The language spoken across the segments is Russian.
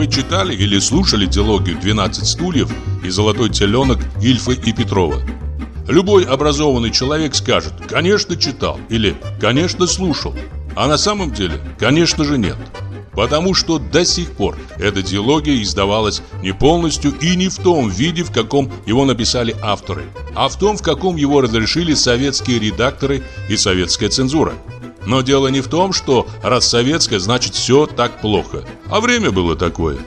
Вы читали или слушали диалогию «12 стульев» и «Золотой теленок» Ильфа и Петрова? Любой образованный человек скажет «конечно читал» или «конечно слушал», а на самом деле, конечно же, нет. Потому что до сих пор эта диалогия издавалась не полностью и не в том виде, в каком его написали авторы, а в том, в каком его разрешили советские редакторы и советская цензура. Но дело не в том, что раз советское, значит все так плохо. А время было такое.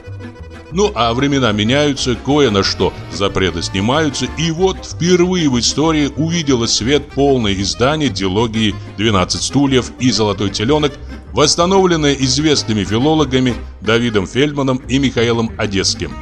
Ну, а времена меняются, кое на что запреты снимаются, и вот впервые в истории увидело свет полное издание дилогии «12 стульев» и «Золотой теленок», восстановленное известными филологами Давидом Фельдманом и Михаилом Одесским.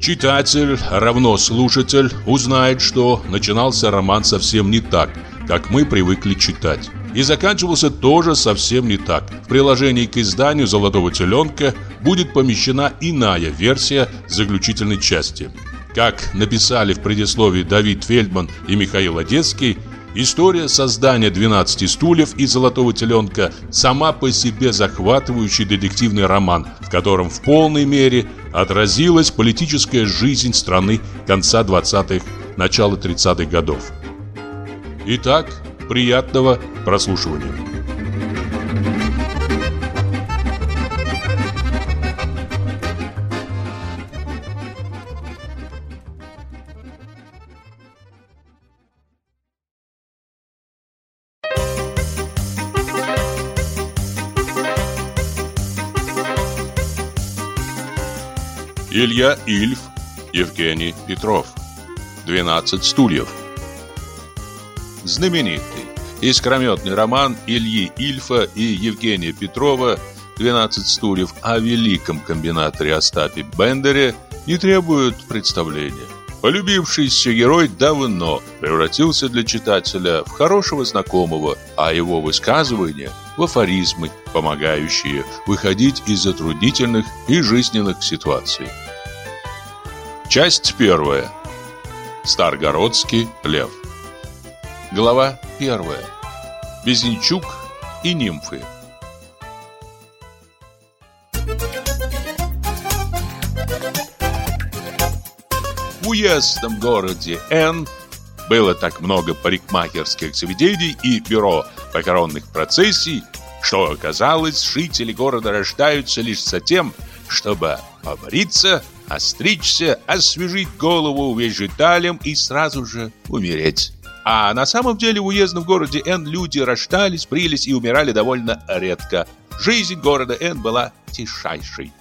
Читатель, равно слушатель, узнает, что начинался роман совсем не так, как мы привыкли читать. И заканчивался тоже совсем не так. В приложении к изданию «Золотого теленка» будет помещена иная версия заключительной части. Как написали в предисловии Давид Фельдман и Михаил Одесский, история создания 12 стульев и «Золотого теленка» сама по себе захватывающий детективный роман, в котором в полной мере отразилась политическая жизнь страны конца 20-х, начала 30-х годов. Итак, приятного прослушивания. Илья Ильф, Евгений Петров. 12 стульев. Знаменитый, искрометный роман Ильи Ильфа и Евгения Петрова «12 стульев» о великом комбинаторе Остапе Бендере не требует представления. Полюбившийся герой давно превратился для читателя в хорошего знакомого, а его высказывания – в афоризмы, помогающие выходить из затруднительных и жизненных ситуаций. Часть первая. Старгородский лев. Глава первая. Безенчук и нимфы. В уездном городе Н было так много парикмахерских заведений и бюро похоронных процессий, что оказалось, жители города рождаются лишь за тем, чтобы побриться, остричься, освежить голову вежиталем и сразу же умереть. А на самом деле в уездном городе Н люди рождались, брились и умирали довольно редко. Жизнь города Н была тишайшей.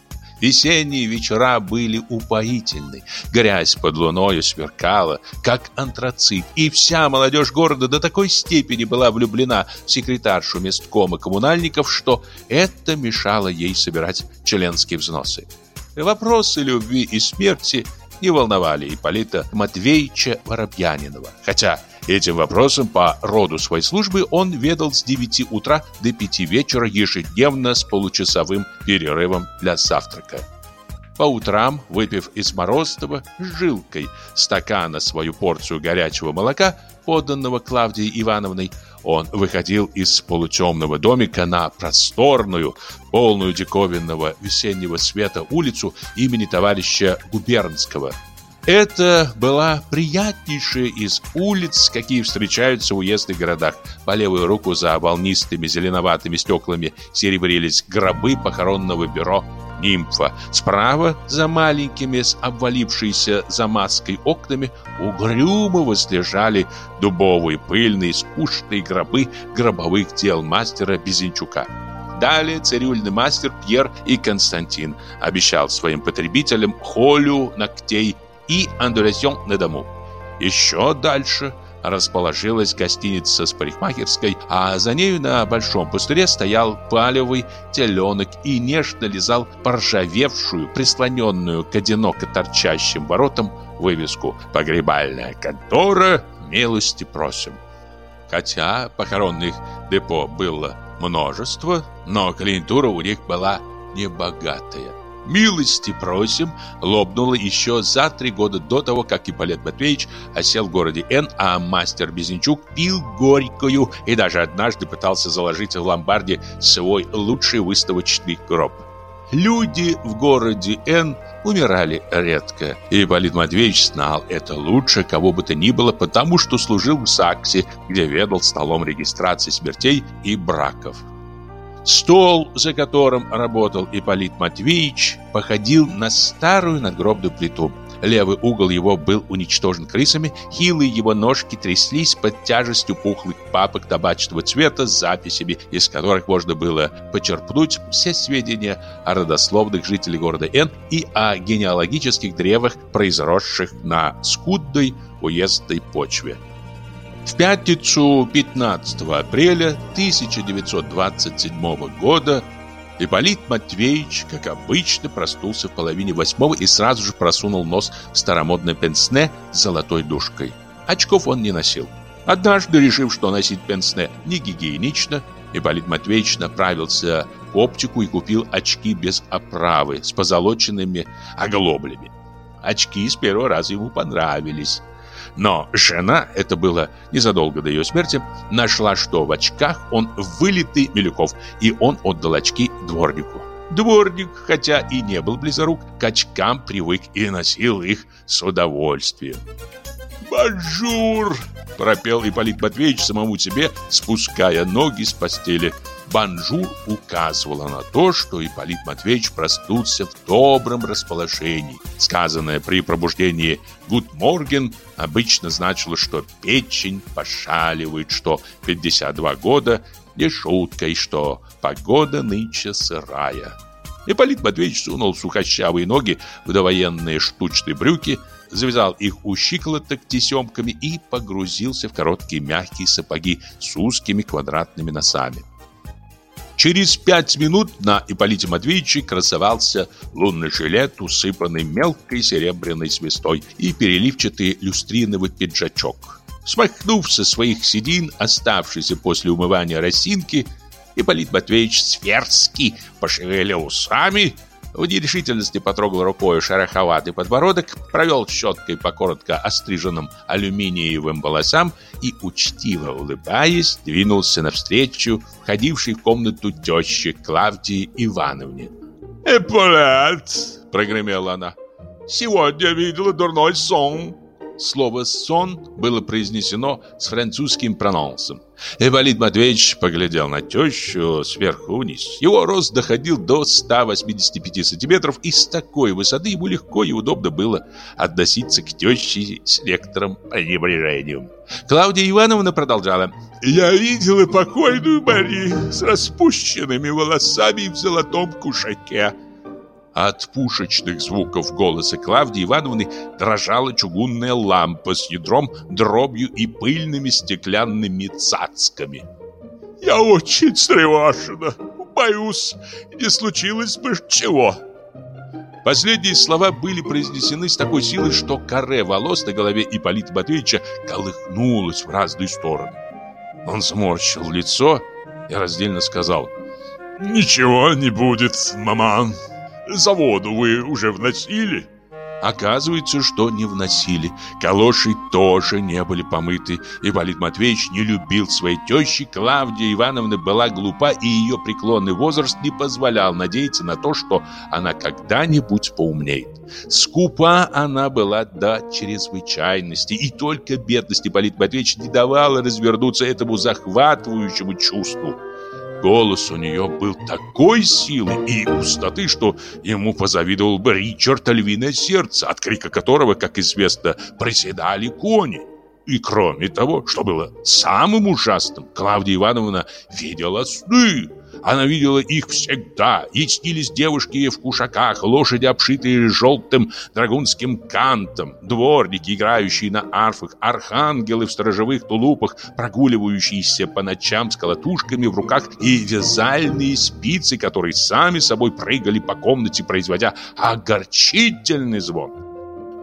Весенние вечера были упоительны. Грязь под луною сверкала, как антрацит. И вся молодежь города до такой степени была влюблена в секретаршу месткома коммунальников, что это мешало ей собирать членские взносы. Вопросы любви и смерти не волновали Ипполита Матвеевича Воробьянинова. Хотя этим вопросом по роду своей службы он ведал с 9 утра до 5 вечера ежедневно с получасовым перерывом для завтрака. По утрам, выпив из морозного с жилкой стакана свою порцию горячего молока, поданного Клавдией Ивановной, он выходил из полутемного домика на просторную, полную диковинного весеннего света улицу имени товарища Губернского. Это была приятнейшая из улиц, какие встречаются в уездных городах. По левую руку за волнистыми зеленоватыми стеклами серебрились гробы похоронного бюро нимфа. Справа, за маленькими с обвалившейся замазкой окнами, угрюмо возлежали дубовые, пыльные, скучные гробы гробовых дел мастера Безенчука. Далее цирюльный мастер Пьер и Константин обещал своим потребителям холю ногтей и андурасьон на дому. Еще дальше – расположилась гостиница с парикмахерской, а за нею на большом пустыре стоял палевый теленок и нежно лизал поржавевшую, прислоненную к одиноко торчащим воротам вывеску «Погребальная контора, милости просим». Хотя похоронных депо было множество, но клиентура у них была небогатая. «Милости просим» лопнуло еще за три года до того, как Ипполит Матвеевич осел в городе Н, а мастер Безенчук пил горькую и даже однажды пытался заложить в ломбарде свой лучший выставочный гроб. Люди в городе Н умирали редко, и Ипполит Матвеевич знал это лучше кого бы то ни было, потому что служил в САКСе, где ведал столом регистрации смертей и браков. Стол, за которым работал Ипполит Матвеевич, походил на старую надгробную плиту – Левый угол его был уничтожен крысами, хилые его ножки тряслись под тяжестью пухлых папок табачного цвета с записями, из которых можно было почерпнуть все сведения о родословных жителей города Н и о генеалогических древах, произросших на скудной уездной почве. В пятницу 15 апреля 1927 года Ипполит Матвеевич, как обычно, проснулся в половине восьмого и сразу же просунул нос в старомодное пенсне с золотой дужкой. Очков он не носил. Однажды, решив, что носить пенсне не гигиенично, Ипполит Матвеевич направился к оптику и купил очки без оправы с позолоченными оглоблями. Очки с первого раза ему понравились. Но жена, это было незадолго до ее смерти, нашла, что в очках он вылитый Милюков, и он отдал очки дворнику. Дворник, хотя и не был близорук, к очкам привык и носил их с удовольствием. «Бонжур!» – пропел Ипполит Матвеевич самому себе, спуская ноги с постели – «Бонжур» указывало на то, что Ипполит Матвеевич проснулся в добром расположении. Сказанное при пробуждении «Гуд Морген» обычно значило, что печень пошаливает, что 52 года не шутка и что погода нынче сырая. Ипполит Матвеевич сунул сухощавые ноги в довоенные штучные брюки, завязал их у щиколоток тесемками и погрузился в короткие мягкие сапоги с узкими квадратными носами. Через пять минут на Ипполите Матвеевиче красовался лунный жилет, усыпанный мелкой серебряной свистой и переливчатый люстриновый пиджачок. Смахнув со своих седин, оставшийся после умывания росинки, Ипполит Матвеевич сверски пошевелил усами, в нерешительности потрогал рукой шероховатый подбородок, провел щеткой по коротко остриженным алюминиевым волосам и, учтиво улыбаясь, двинулся навстречу входившей в комнату тещи Клавдии Ивановне. «Эполет!» — прогремела она. «Сегодня видела дурной сон!» Слово «сон» было произнесено с французским прононсом. Эвалид Матвеевич поглядел на тещу сверху вниз. Его рост доходил до 185 сантиметров, и с такой высоты ему легко и удобно было относиться к теще с некоторым пренебрежением. Клавдия Ивановна продолжала. «Я видела покойную Мари с распущенными волосами в золотом кушаке. От пушечных звуков голоса Клавдии Ивановны дрожала чугунная лампа с ядром, дробью и пыльными стеклянными цацками. «Я очень встревожена. Боюсь, не случилось бы чего». Последние слова были произнесены с такой силой, что каре волос на голове Ипполита Матвеевича колыхнулось в разные стороны. Он сморщил лицо и раздельно сказал «Ничего не будет, маман заводу вы уже вносили?» Оказывается, что не вносили. Калоши тоже не были помыты. Ипполит Матвеевич не любил своей тещи. Клавдия Ивановна была глупа, и ее преклонный возраст не позволял надеяться на то, что она когда-нибудь поумнеет. Скупа она была до чрезвычайности, и только бедность Ипполит Матвеевич не давала развернуться этому захватывающему чувству. Голос у нее был такой силы и пустоты, что ему позавидовал бы Ричард Львиное Сердце, от крика которого, как известно, приседали кони. И кроме того, что было самым ужасным, Клавдия Ивановна видела сны. Она видела их всегда. Ей снились девушки в кушаках, лошади, обшитые желтым драгунским кантом, дворники, играющие на арфах, архангелы в сторожевых тулупах, прогуливающиеся по ночам с колотушками в руках и вязальные спицы, которые сами собой прыгали по комнате, производя огорчительный звон.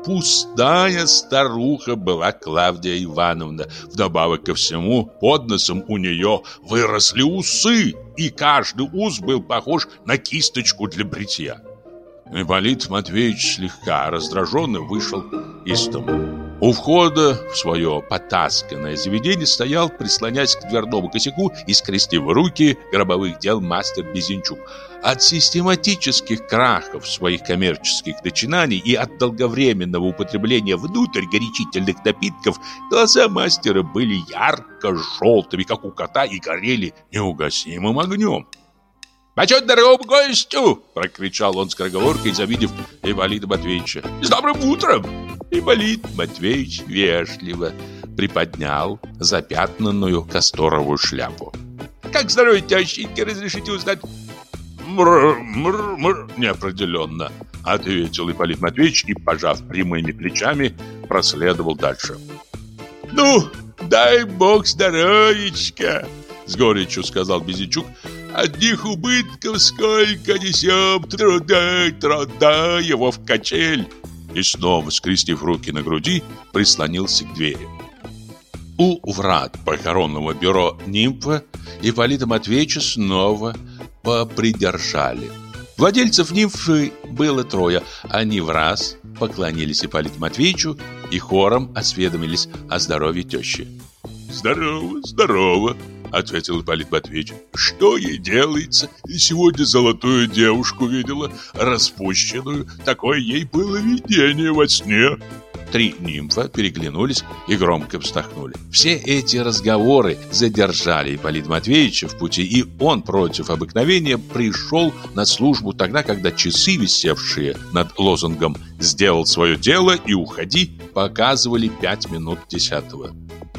Пустая старуха была Клавдия Ивановна. Вдобавок ко всему, под носом у нее выросли усы, и каждый ус был похож на кисточку для бритья. Ипполит Матвеевич слегка раздраженно вышел из дома. У входа в свое потасканное заведение стоял, прислонясь к дверному косяку и скрестив руки гробовых дел мастер Безенчук. От систематических крахов своих коммерческих начинаний и от долговременного употребления внутрь горячительных напитков глаза мастера были ярко-желтыми, как у кота, и горели неугасимым огнем. «Почет здоровому гостю!» — прокричал он с скороговоркой, завидев Ипполита Матвеевича. «С добрым утром!» Ипполит Матвеевич вежливо приподнял запятнанную касторовую шляпу. «Как здоровье, тещеньки, разрешите узнать?» «Мр-мр-мр!» — неопределенно ответил Ипполит Матвеевич и, пожав прямыми плечами, проследовал дальше. «Ну, дай бог здоровечка!» — с горечью сказал Безичук, Одних убытков сколько несем, труда, труда его в качель. И снова, скрестив руки на груди, прислонился к двери. У врат похоронного бюро «Нимфа» Ипполита Матвеевича снова попридержали. Владельцев «Нимфы» было трое. Они в раз поклонились Ипполиту Матвеевичу и хором осведомились о здоровье тещи. «Здорово, здорово!» Ответил Ипполит Матвеевич. Что ей делается? И сегодня золотую девушку видела, распущенную. Такое ей было видение во сне. Три нимфа переглянулись и громко вздохнули. Все эти разговоры задержали Ипполит Матвеевича в пути, и он против обыкновения пришел на службу тогда, когда часы, висевшие над лозунгом «Сделал свое дело и уходи», показывали пять минут десятого.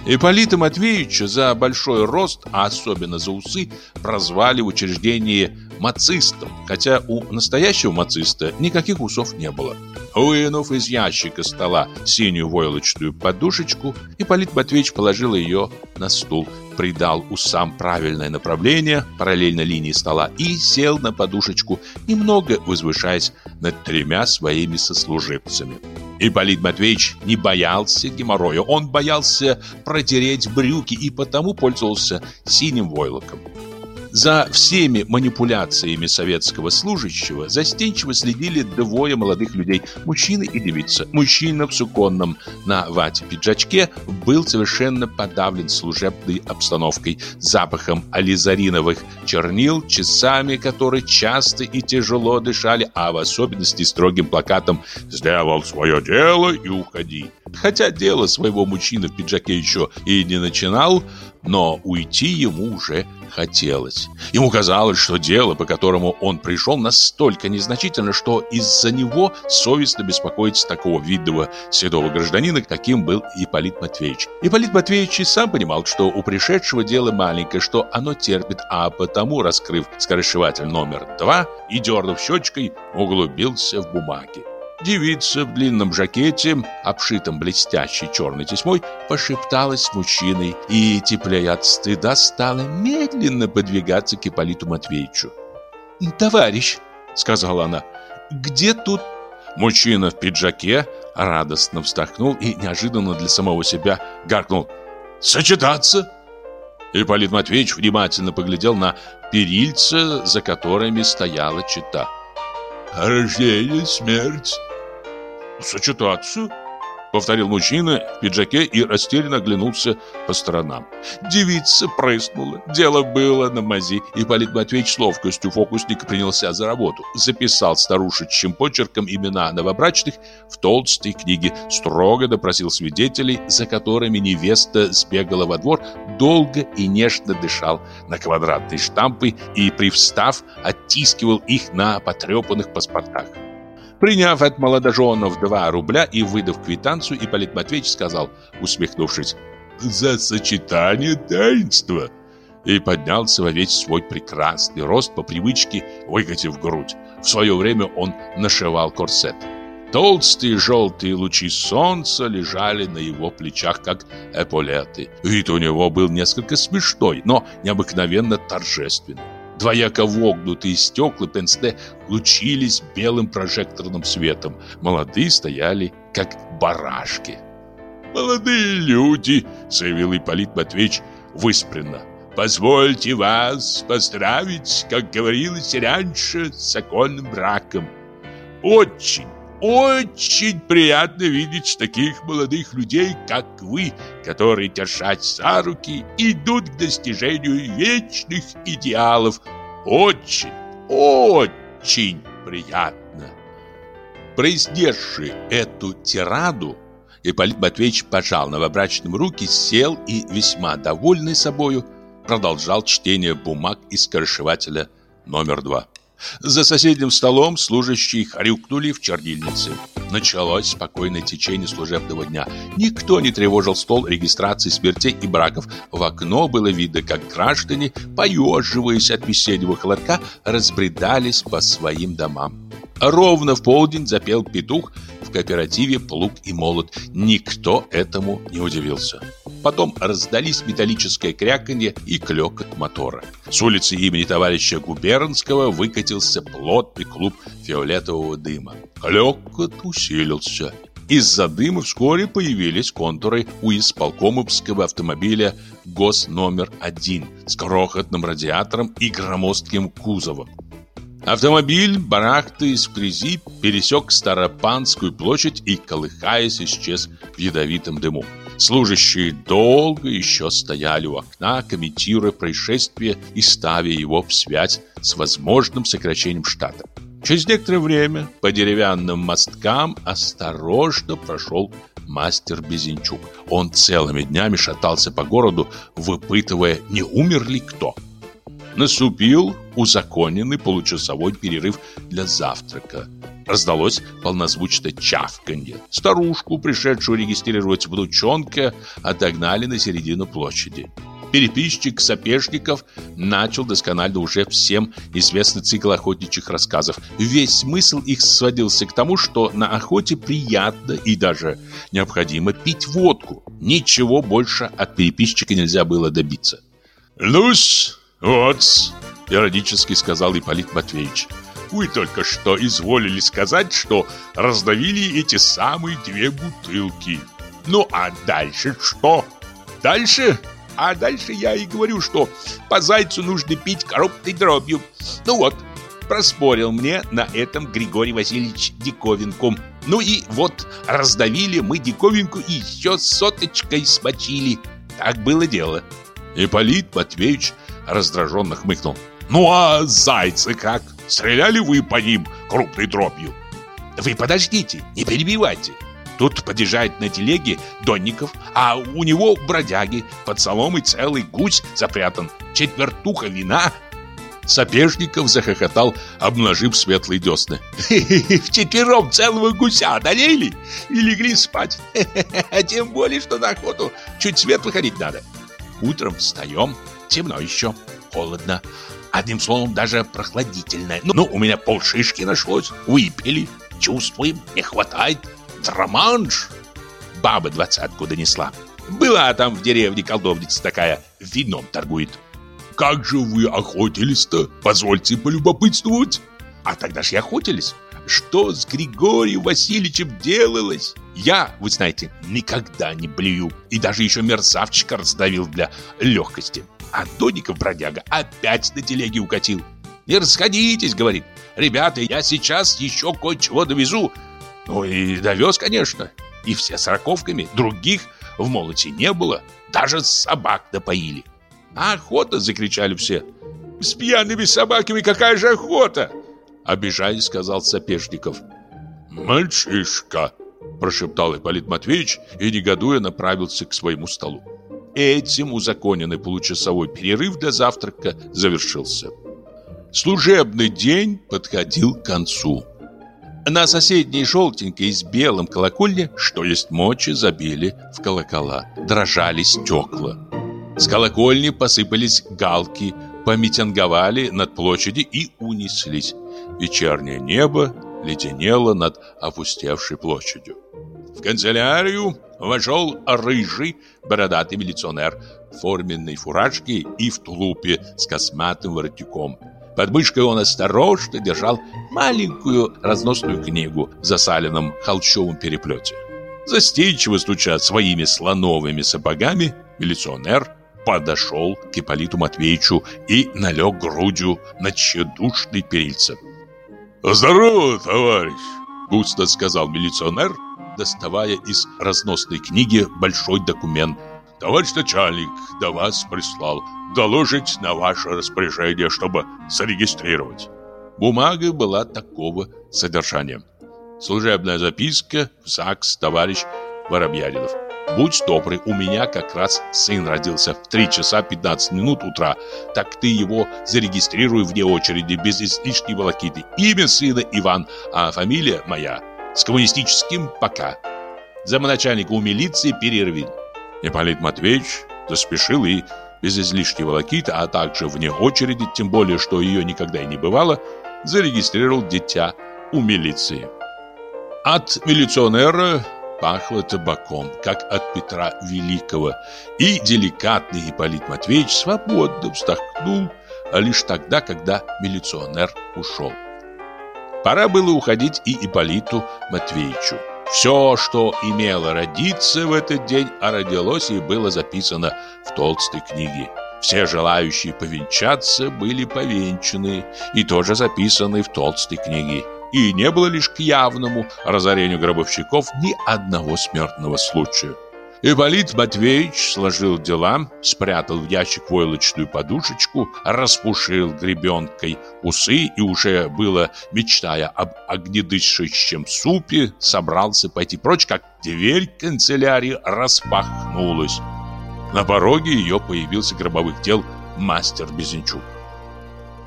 Ипполита Матвеевича за большой рост, а особенно за усы, прозвали в учреждении мацистом, хотя у настоящего мациста никаких усов не было. Вынув из ящика стола синюю войлочную подушечку, Ипполит Матвеевич положил ее на стул, придал усам правильное направление, параллельно линии стола, и сел на подушечку, немного возвышаясь над тремя своими сослуживцами. Ипполит Матвеевич не боялся геморроя, он боялся протереть брюки и потому пользовался синим войлоком. За всеми манипуляциями советского служащего застенчиво следили двое молодых людей, мужчина и девица. Мужчина в суконном на вате пиджачке был совершенно подавлен служебной обстановкой, запахом ализариновых чернил, часами, которые часто и тяжело дышали, а в особенности строгим плакатом «Сделал свое дело и уходи». Хотя дело своего мужчины в пиджаке еще и не начинал, но уйти ему уже хотелось. Ему казалось, что дело, по которому он пришел, настолько незначительно, что из-за него совестно беспокоиться такого видного седого гражданина, каким был Ипполит Матвеевич. Ипполит Матвеевич и сам понимал, что у пришедшего дело маленькое, что оно терпит, а потому, раскрыв скоросшиватель номер два и дернув щечкой, углубился в бумаги. Девица в длинном жакете, обшитом блестящей черной тесьмой, пошепталась с мужчиной и, теплея от стыда, стала медленно подвигаться к Ипполиту Матвеевичу. «Товарищ», — сказала она, — «где тут...» Мужчина в пиджаке радостно вздохнул и неожиданно для самого себя гаркнул «Сочетаться!» Ипполит Матвеевич внимательно поглядел на перильца, за которыми стояла чита. «Рождение, смерть, сочетаться?» Повторил мужчина в пиджаке и растерянно оглянулся по сторонам. Девица прыснула. Дело было на мази. И Полит Матвеевич с ловкостью фокусника принялся за работу. Записал старушечьим почерком имена новобрачных в толстой книге. Строго допросил свидетелей, за которыми невеста сбегала во двор, долго и нежно дышал на квадратные штампы и, привстав, оттискивал их на потрепанных паспортах. Приняв от молодоженов 2 рубля и выдав квитанцию, Ипполит Матвеевич сказал, усмехнувшись, «За сочетание таинства!» и поднялся во весь свой прекрасный рост по привычке, выкатив грудь. В свое время он нашивал корсет. Толстые желтые лучи солнца лежали на его плечах, как эполеты. Вид у него был несколько смешной, но необыкновенно торжественный. Двояко вогнутые стекла пенсне лучились белым прожекторным светом. Молодые стояли, как барашки. «Молодые люди!» — заявил Ипполит Матвеевич выспренно. «Позвольте вас поздравить, как говорилось раньше, с законным браком. Очень, очень приятно видеть таких молодых людей, как вы, которые, держась за руки, идут к достижению вечных идеалов. Очень, очень приятно. Произнесший эту тираду, Ипполит Матвеевич пожал новобрачным руки, сел и, весьма довольный собою, продолжал чтение бумаг из скоршевателя номер два. За соседним столом служащие хрюкнули в чернильнице. Началось спокойное течение служебного дня. Никто не тревожил стол регистрации смертей и браков. В окно было видно, как граждане, поеживаясь от весеннего холодка, разбредались по своим домам. Ровно в полдень запел петух кооперативе «Плуг и молот». Никто этому не удивился. Потом раздались металлическое кряканье и клёкот мотора. С улицы имени товарища Губернского выкатился плотный клуб фиолетового дыма. Клёкот усилился. Из-за дыма вскоре появились контуры у исполкомовского автомобиля ГОС номер один с крохотным радиатором и громоздким кузовом. Автомобиль, барахтаясь в грязи, пересек Старопанскую площадь и, колыхаясь, исчез в ядовитом дыму. Служащие долго еще стояли у окна, комментируя происшествие и ставя его в связь с возможным сокращением штата. Через некоторое время по деревянным мосткам осторожно прошел мастер Безенчук. Он целыми днями шатался по городу, выпытывая, не умер ли кто. Наступил узаконенный получасовой перерыв для завтрака. Раздалось полнозвучное чавканье. Старушку, пришедшую регистрировать внучонка, отогнали на середину площади. Переписчик Сапежников начал досконально уже всем известный цикл охотничьих рассказов. Весь смысл их сводился к тому, что на охоте приятно и даже необходимо пить водку. Ничего больше от переписчика нельзя было добиться. «Ну-с, вот Иронически сказал Ипполит Матвеевич Вы только что изволили сказать, что раздавили эти самые две бутылки. Ну а дальше что? Дальше? А дальше я и говорю, что по зайцу нужно пить коробной дробью. Ну вот, проспорил мне на этом Григорий Васильевич диковинку. Ну и вот, раздавили мы диковинку и еще соточкой смочили. Так было дело Ипполит Матвеевич раздраженно хмыкнул. «Ну а зайцы как? Стреляли вы по ним крупной дробью?» «Вы подождите, не перебивайте!» Тут подъезжает на телеге Донников, а у него бродяги, под соломой целый гусь запрятан, четвертуха вина. Сапежников захохотал, обнажив светлые десны. «Вчетвером целого гуся одолели и легли спать. А тем более, что на охоту чуть свет выходить надо. Утром встаем, темно еще, холодно. Одним словом, даже прохладительно. Ну, у меня полшишки нашлось. Выпили, чувствуем, не хватает. Драманш. Баба двадцатку донесла. Была там в деревне колдовница такая, вином торгует. Как же вы охотились-то? Позвольте полюбопытствовать. А тогда ж и охотились. Что с Григорием Васильевичем делалось? Я, вы знаете, никогда не блюю. И даже еще мерзавчика раздавил для легкости. А Доников бродяга опять на телеге укатил. «Не расходитесь», — говорит. «Ребята, я сейчас еще кое-чего довезу». Ну и довез, конечно. И все с раковками. Других в молоте не было. Даже собак допоили. А охота, закричали все. «С пьяными собаками какая же охота?» Обижаясь, сказал Сапежников. «Мальчишка!» Прошептал Ипполит Матвеевич и, негодуя, направился к своему столу. Этим узаконенный получасовой перерыв для завтрака завершился. Служебный день подходил к концу. На соседней желтенькой с белым колокольне, что есть мочи, забили в колокола. Дрожали стекла. С колокольни посыпались галки, помитинговали над площадью и унеслись. Вечернее небо леденело над опустевшей площадью. В канцелярию вошел рыжий бородатый милиционер в форменной фуражке и в тулупе с косматым воротником. Под мышкой он осторожно держал маленькую разносную книгу в засаленном холщовом переплете. Застенчиво стуча своими слоновыми сапогами, милиционер подошел к Ипполиту Матвеевичу и налег грудью на тщедушный перильце. «Здорово, товарищ! Густо сказал милиционер, доставая из разносной книги большой документ. Товарищ начальник до вас прислал доложить на ваше распоряжение, чтобы зарегистрировать. Бумага была такого содержания. Служебная записка в ЗАГС товарищ Воробьянинов. Будь добрый, у меня как раз сын родился в 3 часа 15 минут утра. Так ты его зарегистрируй вне очереди, без излишней волокиты. Имя сына Иван, а фамилия моя с коммунистическим пока. Замначальника у милиции Перервин. Ипполит Матвеевич заспешил и без излишней волокиты, а также вне очереди, тем более, что ее никогда и не бывало, зарегистрировал дитя у милиции. От милиционера пахло табаком, как от Петра Великого, и деликатный Ипполит Матвеевич свободно вздохнул а лишь тогда, когда милиционер ушел. Пора было уходить и Ипполиту Матвеевичу. Все, что имело родиться в этот день, а родилось и было записано в толстой книге. Все желающие повенчаться были повенчаны и тоже записаны в толстой книге. И не было лишь к явному разорению гробовщиков ни одного смертного случая. Ипполит Матвеевич сложил дела, спрятал в ящик войлочную подушечку, распушил гребенкой усы и уже было, мечтая об огнедышащем супе, собрался пойти прочь, как дверь канцелярии распахнулась. На пороге ее появился гробовых дел мастер Безенчук.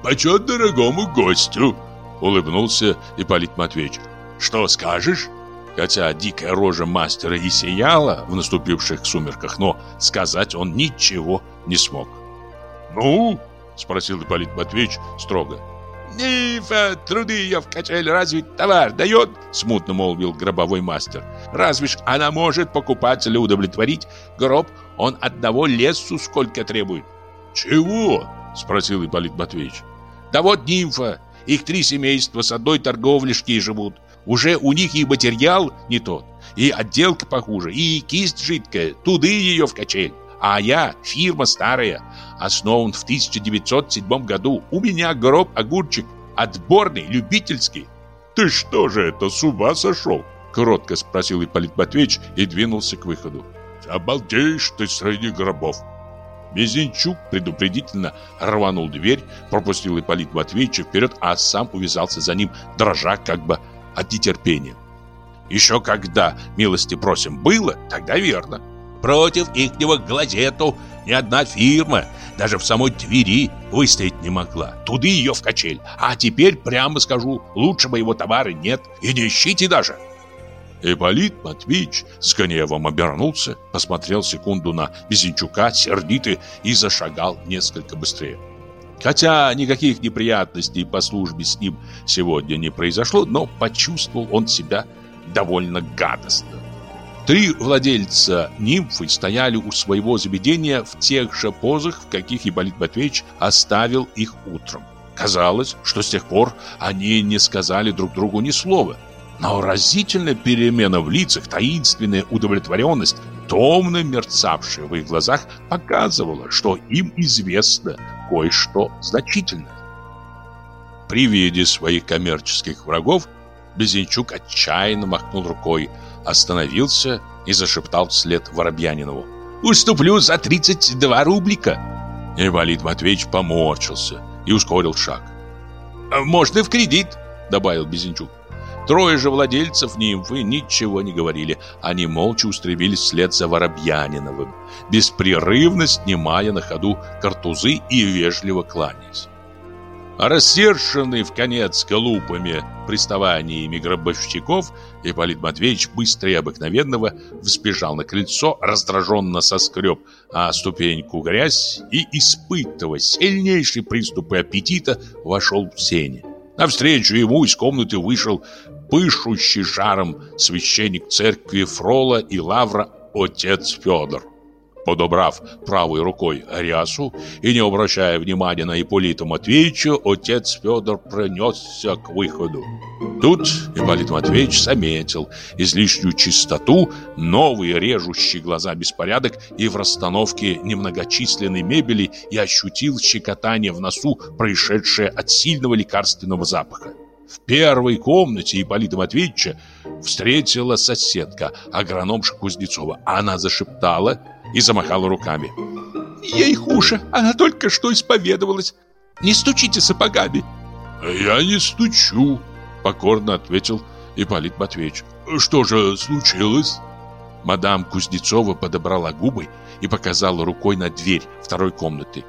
«Почет дорогому гостю!» — улыбнулся Ипполит Матвеевич. «Что скажешь?» Хотя дикая рожа мастера и сияла в наступивших сумерках, но сказать он ничего не смог. «Ну?» – спросил Ипполит Матвеевич строго. «Нифа, труды ее в качель разве товар дает?» – смутно молвил гробовой мастер. «Разве ж она может покупателя удовлетворить? Гроб он одного лесу сколько требует». «Чего?» – спросил Ипполит Матвеевич. «Да вот нимфа, их три семейства с одной торговлишки и живут. Уже у них и материал не тот, и отделка похуже, и кисть жидкая, туды ее в качель. А я фирма старая, основан в 1907 году. У меня гроб огурчик, отборный, любительский. Ты что же это, с ума сошел? Кротко спросил Ипполит Матвеевич и двинулся к выходу. Обалдеешь ты среди гробов. Мизинчук предупредительно рванул дверь, пропустил Ипполит Матвеевича вперед, а сам увязался за ним, дрожа как бы от нетерпения. Еще когда милости просим было, тогда верно. Против ихнего глазету ни одна фирма, даже в самой Твери, выстоять не могла. Туды ее в качель. А теперь, прямо скажу, лучше моего товара нет. И не ищите даже. Ипполит Матвеевич с гневом обернулся, посмотрел секунду на Безенчука, сердитый, и зашагал несколько быстрее. Хотя никаких неприятностей по службе с ним сегодня не произошло, но почувствовал он себя довольно гадостно. Три владельца нимфы стояли у своего заведения в тех же позах, в каких Ипполит Матвеевич оставил их утром. Казалось, что с тех пор они не сказали друг другу ни слова. Но разительная перемена в лицах, таинственная удовлетворенность, томно мерцавшая в их глазах, показывала, что им известно кое-что значительное. При виде своих коммерческих врагов Безенчук отчаянно махнул рукой, остановился и зашептал вслед Воробьянинову. «Уступлю за 32 рублика!» Инвалид Матвеевич поморщился и ускорил шаг. «Можно в кредит», — добавил Безенчук. Трое же владельцев нимфы ничего не говорили. Они молча устремились вслед за Воробьяниновым, беспрерывно снимая на ходу картузы и вежливо кланяясь. А рассерженный в конец глупыми приставаниями гробовщиков, Ипполит Матвеевич быстро и обыкновенного взбежал на крыльцо, раздраженно соскреб а ступеньку грязь и, испытывая сильнейшие приступы аппетита, вошел в сени. Навстречу ему из комнаты вышел пышущий жаром священник церкви Фрола и Лавра отец Федор. Подобрав правой рукой рясу и не обращая внимания на Ипполита Матвеевича, отец Федор пронесся к выходу. Тут Ипполит Матвеевич заметил излишнюю чистоту, новый режущий глаза беспорядок и в расстановке немногочисленной мебели и ощутил щекотание в носу, происшедшее от сильного лекарственного запаха. В первой комнате Ипполита Матвеевича встретила соседка, агрономша Кузнецова. Она зашептала и замахала руками. «Ей хуже, она только что исповедовалась. Не стучите сапогами!» «Я не стучу», — покорно ответил Ипполит Матвеевич. «Что же случилось?» Мадам Кузнецова подобрала губы и показала рукой на дверь второй комнаты.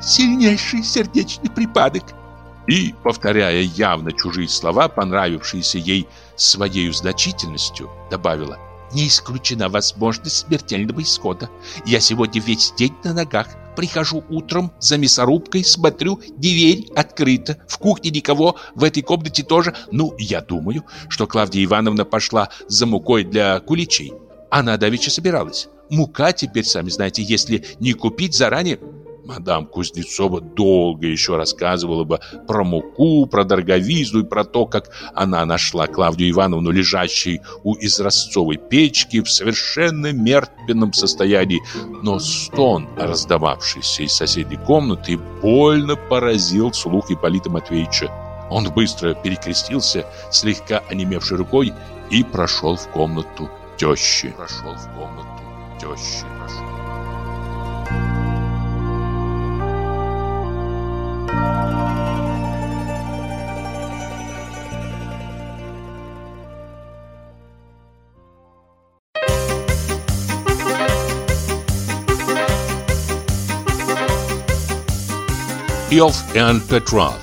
«Сильнейший сердечный припадок!» И, повторяя явно чужие слова, понравившиеся ей своей значительностью, добавила «Не исключена возможность смертельного исхода. Я сегодня весь день на ногах. Прихожу утром за мясорубкой, смотрю, дверь открыта. В кухне никого, в этой комнате тоже. Ну, я думаю, что Клавдия Ивановна пошла за мукой для куличей. Она давеча собиралась. Мука теперь, сами знаете, если не купить заранее, Мадам Кузнецова долго еще рассказывала бы про муку, про дороговизну и про то, как она нашла Клавдию Ивановну лежащей у изразцовой печки в совершенно мертвенном состоянии. Но стон, раздававшийся из соседней комнаты, больно поразил слух Ипполита Матвеевича. Он быстро перекрестился, слегка онемевшей рукой, и прошел в комнату тещи. Прошел в комнату тещи. Ilf and Petrov.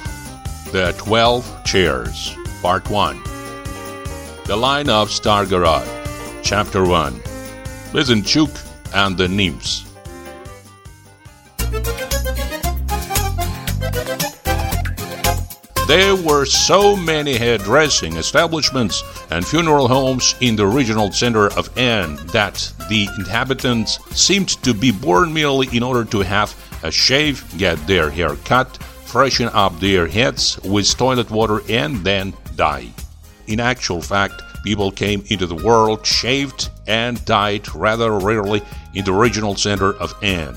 The Twelve Chairs Part 1 The Line of Stargorod Chapter 1 Bizenchuk and the Nymphs. There were so many hairdressing establishments and funeral homes in the regional center of N that the inhabitants seemed to be born merely in order to have shave, get their hair cut, freshen up their heads with toilet water, and then die. In actual fact, people came into the world shaved and died rather rarely in the regional center of N.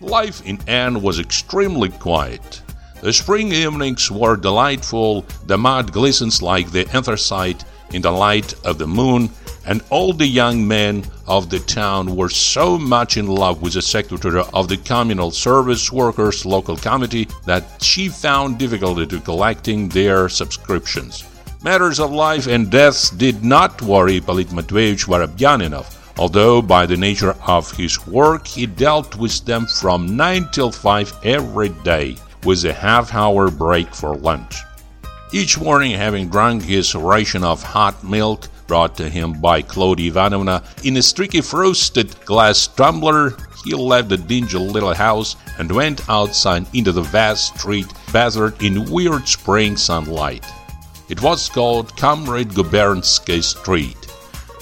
Life in N was extremely quiet. The spring evenings were delightful, the mud glistens like the anthracite in the light of the moon, and all the young men of the town were so much in love with the secretary of the communal service workers local committee that she found difficulty to collecting their subscriptions. Matters of life and death did not worry Ippolit Matveevich Vorobyaninov, although by the nature of his work he dealt with them from 9 till 5 every day with a half-hour break for lunch. Each morning, having drunk his ration of hot milk brought to him by Claudia Ivanovna in a streaky frosted glass tumbler, he left the dingy little house and went outside into the vast street bathed in weird spring sunlight. It was called Comrade Gubernsky Street.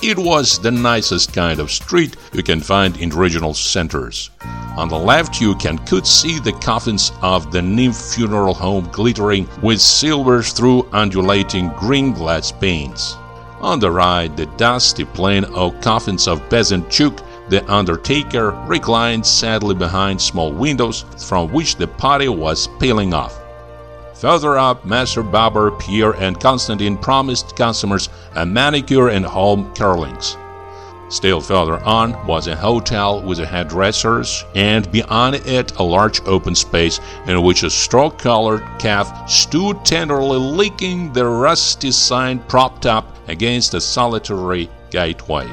It was the nicest kind of street you can find in regional centers. On the left you can could see the coffins of the nymph funeral home glittering with silver through undulating green glass panes. On the right the dusty plain oak coffins of Bezenchuk the undertaker reclined sadly behind small windows from which the party was peeling off. Further up, Master Barber, Pierre, and Constantine promised customers a manicure and home curlings. Still further on was a hotel with a hairdressers, and beyond it a large open space in which a straw-colored calf stood tenderly licking the rusty sign propped up against a solitary gateway.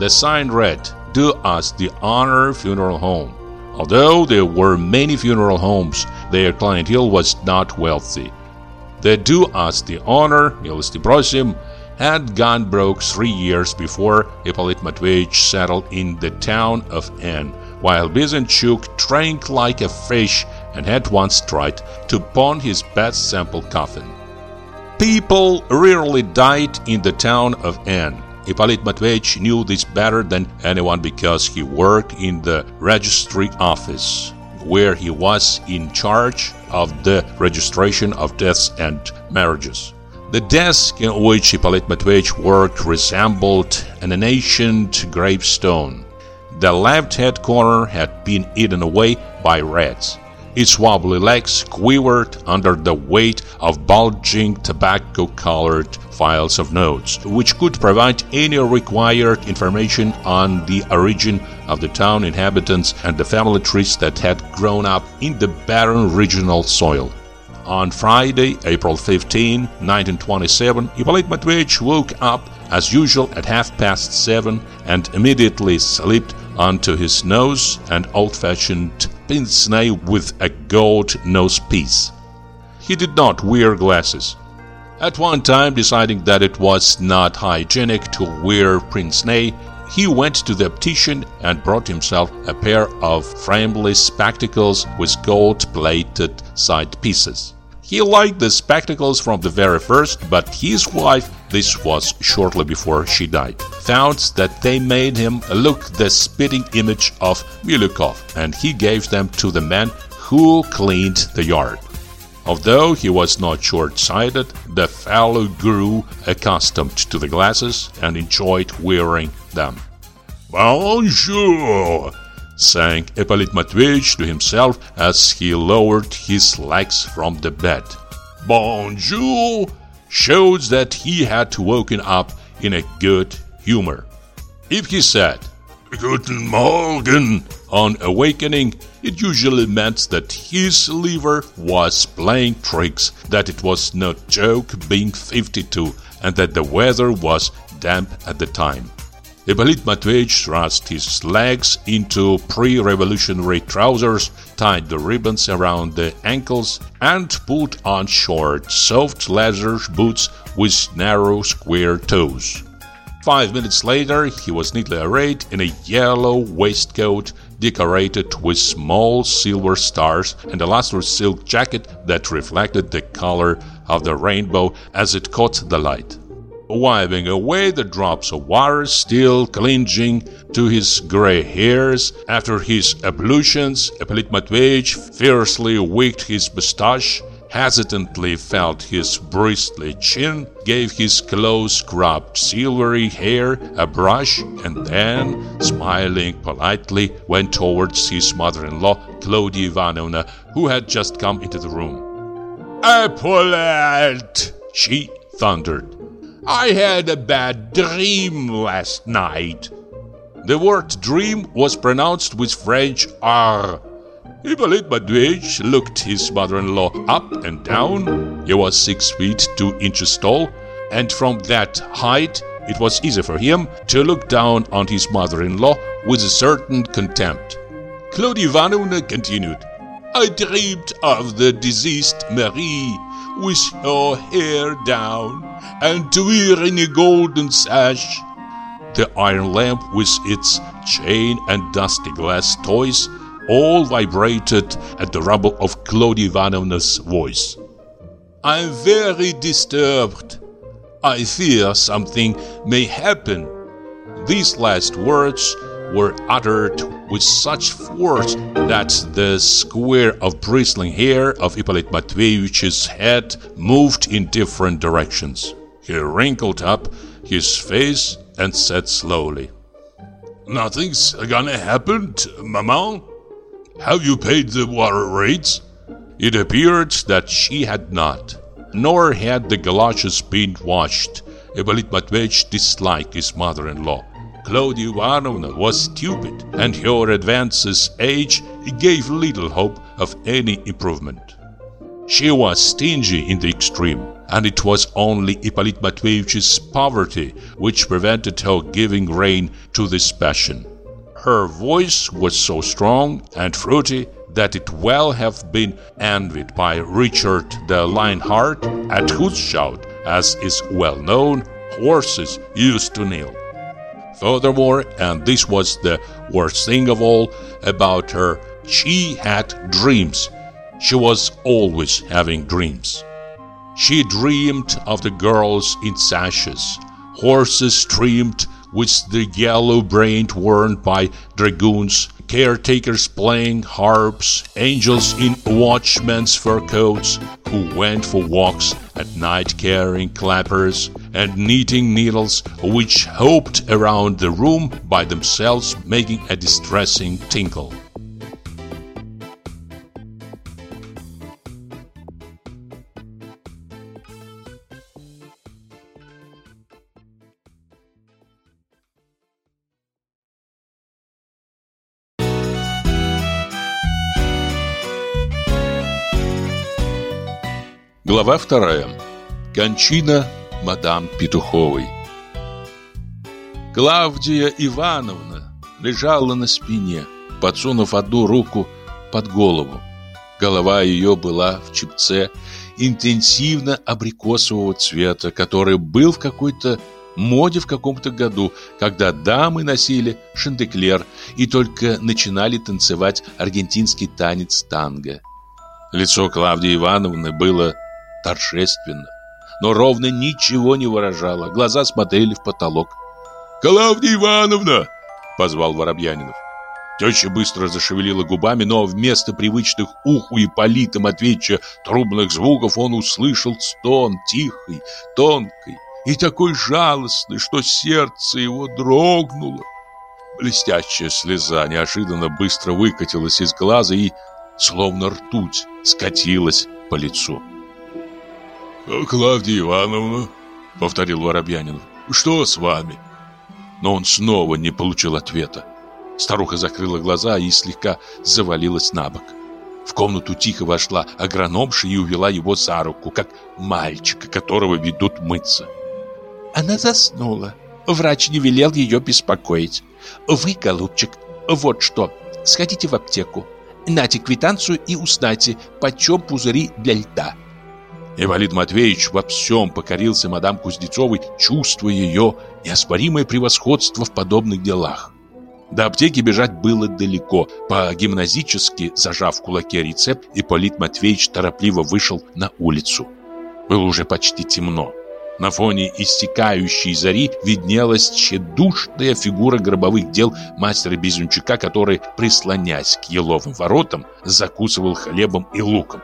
The sign read, Do us the honor funeral home. Although there were many funeral homes, their clientele was not wealthy. The Do Us the Honor, Milosti Prosim, had gone broke three years before Ippolit Matveevich settled in the town of N, while Byzanchuk drank like a fish and had once tried to pawn his best sample coffin. People rarely died in the town of N. Ippolit Matveevich knew this better than anyone because he worked in the registry office, where he was in charge of the registration of deaths and marriages. The desk in which Ippolit Matveevich worked resembled an ancient gravestone. The left hand corner had been eaten away by rats. Its wobbly legs quivered under the weight of bulging tobacco-colored files of notes, which could provide any required information on the origin of the town inhabitants and the family trees that had grown up in the barren regional soil. On Friday, April 15, 1927, Hippolyte Matveevich woke up as usual at half past seven and immediately slipped onto his nose an old-fashioned pince-nez with a gold nose piece. He did not wear glasses. At one time, deciding that it was not hygienic to wear pince-nez, he went to the optician and brought himself a pair of frameless spectacles with gold-plated side pieces. He liked the spectacles from the very first, but his wife, this was shortly before she died, found that they made him look the spitting image of Milyukov, and he gave them to the man who cleaned the yard. Although he was not short-sighted, the fellow grew accustomed to the glasses and enjoyed wearing them. Bonjour, sang Hippolyte Matveevich to himself as he lowered his legs from the bed. Bonjour showed that he had woken up in a good humor. If he said Guten Morgen on awakening, it usually meant that his liver was playing tricks, that it was no joke being 52, and that the weather was damp at the time. Hippolyte Matveevich thrust his legs into pre-revolutionary trousers, tied the ribbons around the ankles, and put on short, soft leather boots with narrow, square toes. Five minutes later, he was neatly arrayed in a yellow waistcoat decorated with small silver stars and a lustrous silk jacket that reflected the color of the rainbow as it caught the light wiping away the drops of water still clinging to his gray hairs. After his ablutions, Hippolyte Matveevich fiercely wigged his moustache, hesitantly felt his bristly chin, gave his close-cropped silvery hair a brush, and then, smiling politely, went towards his mother-in-law, Claudia Ivanovna, who had just come into the room. Epaulet! she thundered. I had a bad dream last night. The word dream was pronounced with French R. Hippolyte Matveevich looked his mother-in-law up and down. He was six feet two inches tall, and from that height it was easy for him to look down on his mother-in-law with a certain contempt. Claudia Ivanovna continued. I dreamed of the deceased Marie with her hair down and wearing a golden sash. The iron lamp with its chain and dusty glass toys all vibrated at the rumble of Claudia Ivanovna's voice. I'm very disturbed. I fear something may happen. These last words were uttered with such force that the square of bristling hair of Ippolit Matveevich's head moved in different directions. He wrinkled up his face and said slowly, Nothing's gonna happen, maman? Have you paid the water rates? It appeared that she had not, nor had the galoshes been washed. Hippolyte Matveevich disliked his mother-in-law. Claudia Ivanovna was stupid, and her advances age gave little hope of any improvement. She was stingy in the extreme, and it was only Ippolit Matveevich's poverty which prevented her giving rein to this passion. Her voice was so strong and fruity that it well have been envied by Richard the Lionheart, at whose shout, as is well known, horses used to kneel. Furthermore, and this was the worst thing of all about her, she had dreams. She was always having dreams. She dreamed of the girls in sashes, horses trimmed with the yellow-brained worn by dragoons, caretakers playing harps, angels in watchmen's fur coats who went for walks at night carrying clappers and knitting needles which hopped around the room by themselves making a distressing tinkle. Глава вторая. Кончина мадам Петуховой. Клавдия Ивановна лежала на спине, подсунув одну руку под голову. Голова ее была в чепце интенсивно абрикосового цвета, который был в какой-то моде в каком-то году, когда дамы носили шандеклер и только начинали танцевать аргентинский танец танго. Лицо Клавдии Ивановны было торжественно, но ровно ничего не выражало, глаза смотрели в потолок. «Клавдия Ивановна!» — позвал Воробьянинов. Теща быстро зашевелила губами, но вместо привычных уху и Ипполита Матвеевича трубных звуков он услышал стон тихий, тонкий и такой жалостный, что сердце его дрогнуло. Блестящая слеза неожиданно быстро выкатилась из глаза и, словно ртуть, скатилась по лицу. «Клавдия Ивановна», — повторил Воробьянин, — «что с вами?» Но он снова не получил ответа. Старуха закрыла глаза и слегка завалилась на бок. В комнату тихо вошла агрономша и увела его за руку, как мальчика, которого ведут мыться. Она заснула. Врач не велел ее беспокоить. Вы, голубчик, вот что, сходите в аптеку. Нате квитанцию и узнайте, почем пузыри для льда. Ипполит Матвеевич во всем покорился мадам Кузнецовой, чувствуя ее неоспоримое превосходство в подобных делах. До аптеки бежать было далеко. По-гимназически, зажав в кулаке рецепт, Ипполит Матвеевич торопливо вышел на улицу. Было уже почти темно. На фоне истекающей зари виднелась тщедушная фигура гробовых дел мастера Безунчука, который, прислонясь к еловым воротам, закусывал хлебом и луком.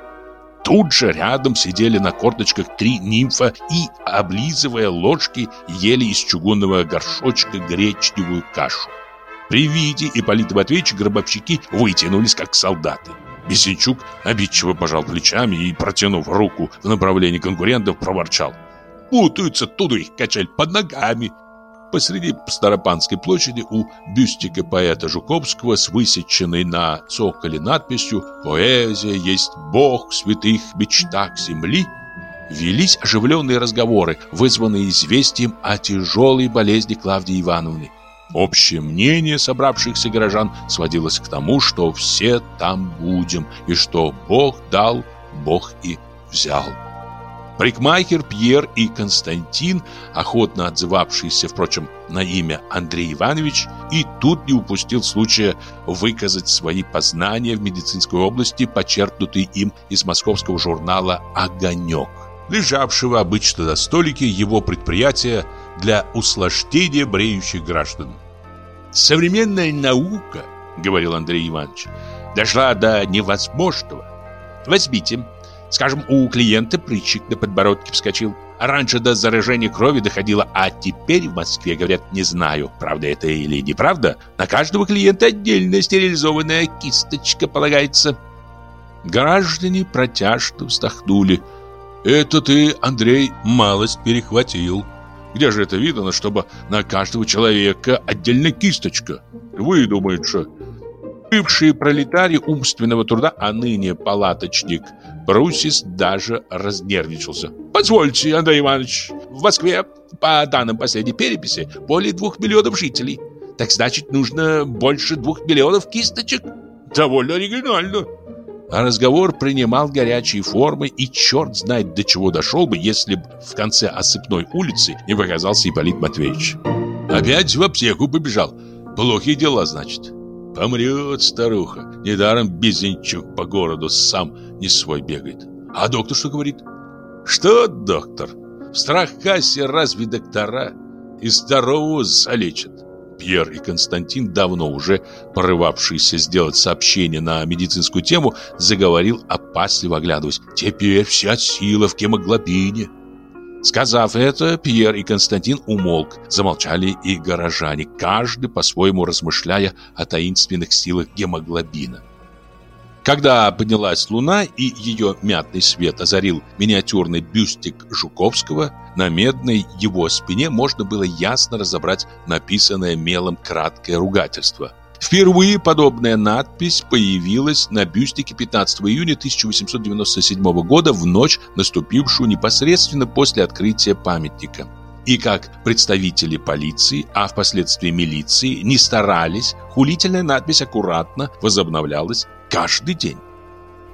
Тут же рядом сидели на корточках три нимфа и, облизывая ложки, ели из чугунного горшочка гречневую кашу. При виде Ипполита Матвеевича гробовщики вытянулись, как солдаты. Бесенчук обидчиво пожал плечами и, протянув руку в направлении конкурентов, проворчал. «Путаются туда их качель под ногами!» Посреди Старопанской площади у бюстика поэта Жуковского с высеченной на цоколе надписью «Поэзия есть Бог в святых мечтах земли» велись оживленные разговоры, вызванные известием о тяжелой болезни Клавдии Ивановны. Общее мнение собравшихся горожан сводилось к тому, что все там будем, и что Бог дал, Бог и взял. Прикмахер Пьер и Константин, охотно отзывавшиеся, впрочем, на имя Андрей Иванович, и тут не упустил случая выказать свои познания в медицинской области, почерпнутые им из московского журнала «Огонек», лежавшего обычно на столике его предприятия для услаждения бреющих граждан. «Современная наука, — говорил Андрей Иванович, — дошла до невозможного. Возьмите, скажем, у клиента прыщик на подбородке вскочил. Раньше до заражения крови доходило, а теперь в Москве, говорят, не знаю, правда это или неправда, на каждого клиента отдельная стерилизованная кисточка полагается». Граждане протяжно вздохнули. «Это ты, Андрей, малость перехватил». Где же это видно, чтобы на каждого человека отдельная кисточка? Вы думаете, бывший пролетарий умственного труда, а ныне палаточник Брусис даже разнервничался. Позвольте, Андрей Иванович, в Москве, по данным последней переписи, более двух миллионов жителей. Так значит, нужно больше двух миллионов кисточек? Довольно оригинально. А разговор принимал горячие формы, и черт знает до чего дошел бы, если бы в конце осыпной улицы не показался Ипполит Матвеевич. Опять в аптеку побежал. Плохие дела, значит. Помрет старуха. Недаром Безенчук по городу сам не свой бегает. А доктор что говорит? Что доктор? В страхкассе разве доктора? И здорового залечат. Пьер и Константин, давно уже порывавшиеся сделать сообщение на медицинскую тему, заговорил опасливо оглядываясь. «Теперь вся сила в гемоглобине». Сказав это, Пьер и Константин умолк. Замолчали и горожане, каждый по-своему размышляя о таинственных силах гемоглобина. Когда поднялась луна и ее мятный свет озарил миниатюрный бюстик Жуковского, на медной его спине можно было ясно разобрать написанное мелом краткое ругательство. Впервые подобная надпись появилась на бюстике 15 июня 1897 года в ночь, наступившую непосредственно после открытия памятника. И как представители полиции, а впоследствии милиции, не старались, хулительная надпись аккуратно возобновлялась каждый день.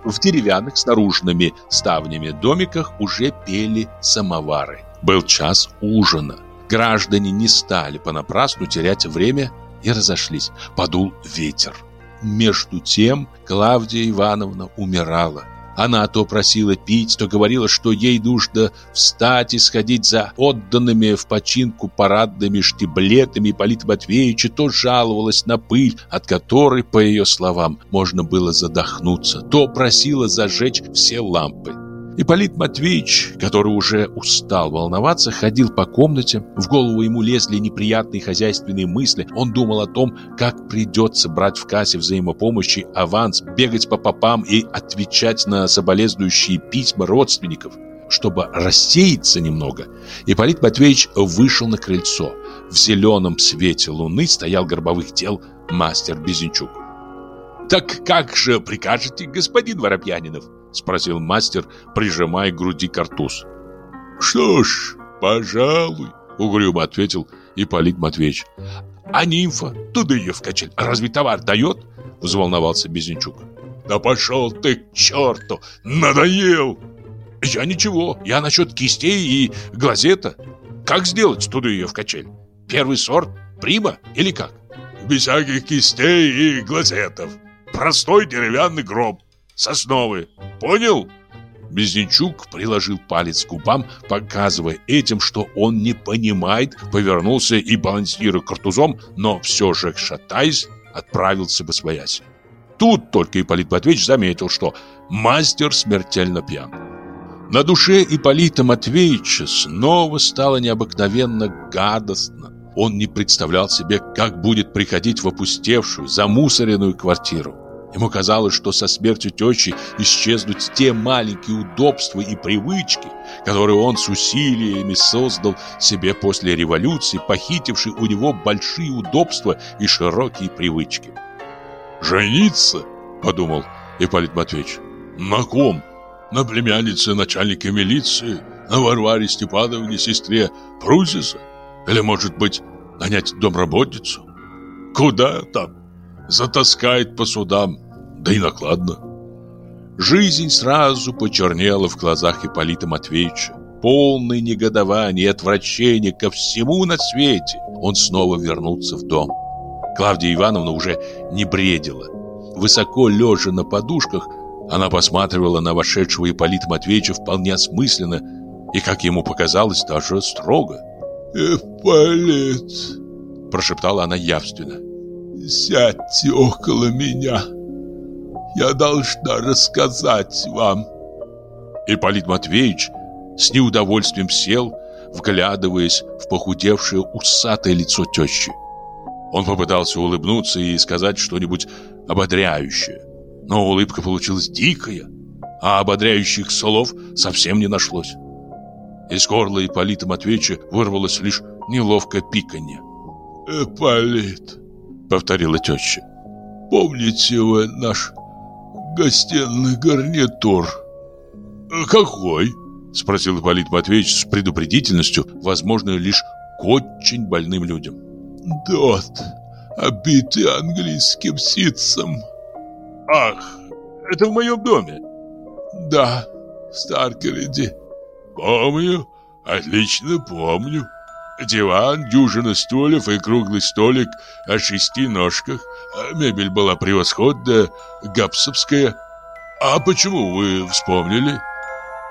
В деревянных с наружными ставнями домиках уже пели самовары. Был час ужина. Граждане не стали понапрасну терять время и разошлись. Подул ветер. Между тем Клавдия Ивановна умирала. Она то просила пить, то говорила, что ей нужно встать и сходить за отданными в починку парадными штиблетами Ипполита Матвеевича, то жаловалась на пыль, от которой, по ее словам, можно было задохнуться, то просила зажечь все лампы. Ипполит Матвеевич, который уже устал волноваться, ходил по комнате. В голову ему лезли неприятные хозяйственные мысли. Он думал о том, как придется брать в кассе взаимопомощи аванс, бегать по попам и отвечать на соболезнующие письма родственников. Чтобы рассеяться немного, Ипполит Матвеевич вышел на крыльцо. В зеленом свете луны стоял горбовых дел мастер Безенчук. «Так как же прикажете, господин Воробьянинов?» Спросил мастер, прижимая к груди картуз. Что ж, пожалуй, угрюмо ответил Ипполит Матвеевич. А нимфа, туда ее в качель, разве товар дает? Взволновался Безенчук. Да пошел ты к черту, надоел. Я ничего, я насчет кистей и глазета. Как сделать туда ее в качель? Первый сорт, прима или как? Без всяких кистей и глазетов. Простой деревянный гроб сосновые. Понял?» Безничук приложил палец к губам, показывая этим, что он не понимает, повернулся и, балансируя картузом, но все же, шатаясь, отправился бы своясь. Тут только Ипполит Матвеевич заметил, что мастер смертельно пьян. На душе Ипполита Матвеевича снова стало необыкновенно гадостно. Он не представлял себе, как будет приходить в опустевшую, замусоренную квартиру. Ему казалось, что со смертью тещи исчезнут те маленькие удобства и привычки, которые он с усилиями создал себе после революции, похитивший у него большие удобства и широкие привычки. «Жениться?» – подумал Ипполит Матвеевич. «На ком? На племяннице начальника милиции? На Варваре Степановне, сестре Прузиса? Или, может быть, нанять домработницу? Куда там? Затаскает по судам, да и накладно. Жизнь сразу почернела в глазах Ипполита Матвеевича. Полный негодования и отвращения ко всему на свете, он снова вернулся в дом. Клавдия Ивановна уже не бредила. Высоко лежа на подушках, она посматривала на вошедшего Ипполита Матвеевича вполне осмысленно и, как ему показалось, даже строго. «Ипполит!» – прошептала она явственно. «Сядьте около меня!» Я должна рассказать вам. Ипполит Матвеевич с неудовольствием сел, вглядываясь в похудевшее усатое лицо тещи. Он попытался улыбнуться и сказать что-нибудь ободряющее. Но улыбка получилась дикая, а ободряющих слов совсем не нашлось. Из горла Ипполита Матвеевича вырвалось лишь неловкое пиканье. «Ипполит», — повторила теща, — «помните вы наш гостиный гарнитур. Какой? Спросил Ипполит Матвеевич с предупредительностью, возможно, лишь к очень больным людям. Тот, обитый английским ситцем. Ах, это в моем доме? Да, в Старкереде. Помню, отлично помню. Диван, дюжина стульев и круглый столик о шести ножках. Мебель была превосходная, гапсовская. А почему вы вспомнили?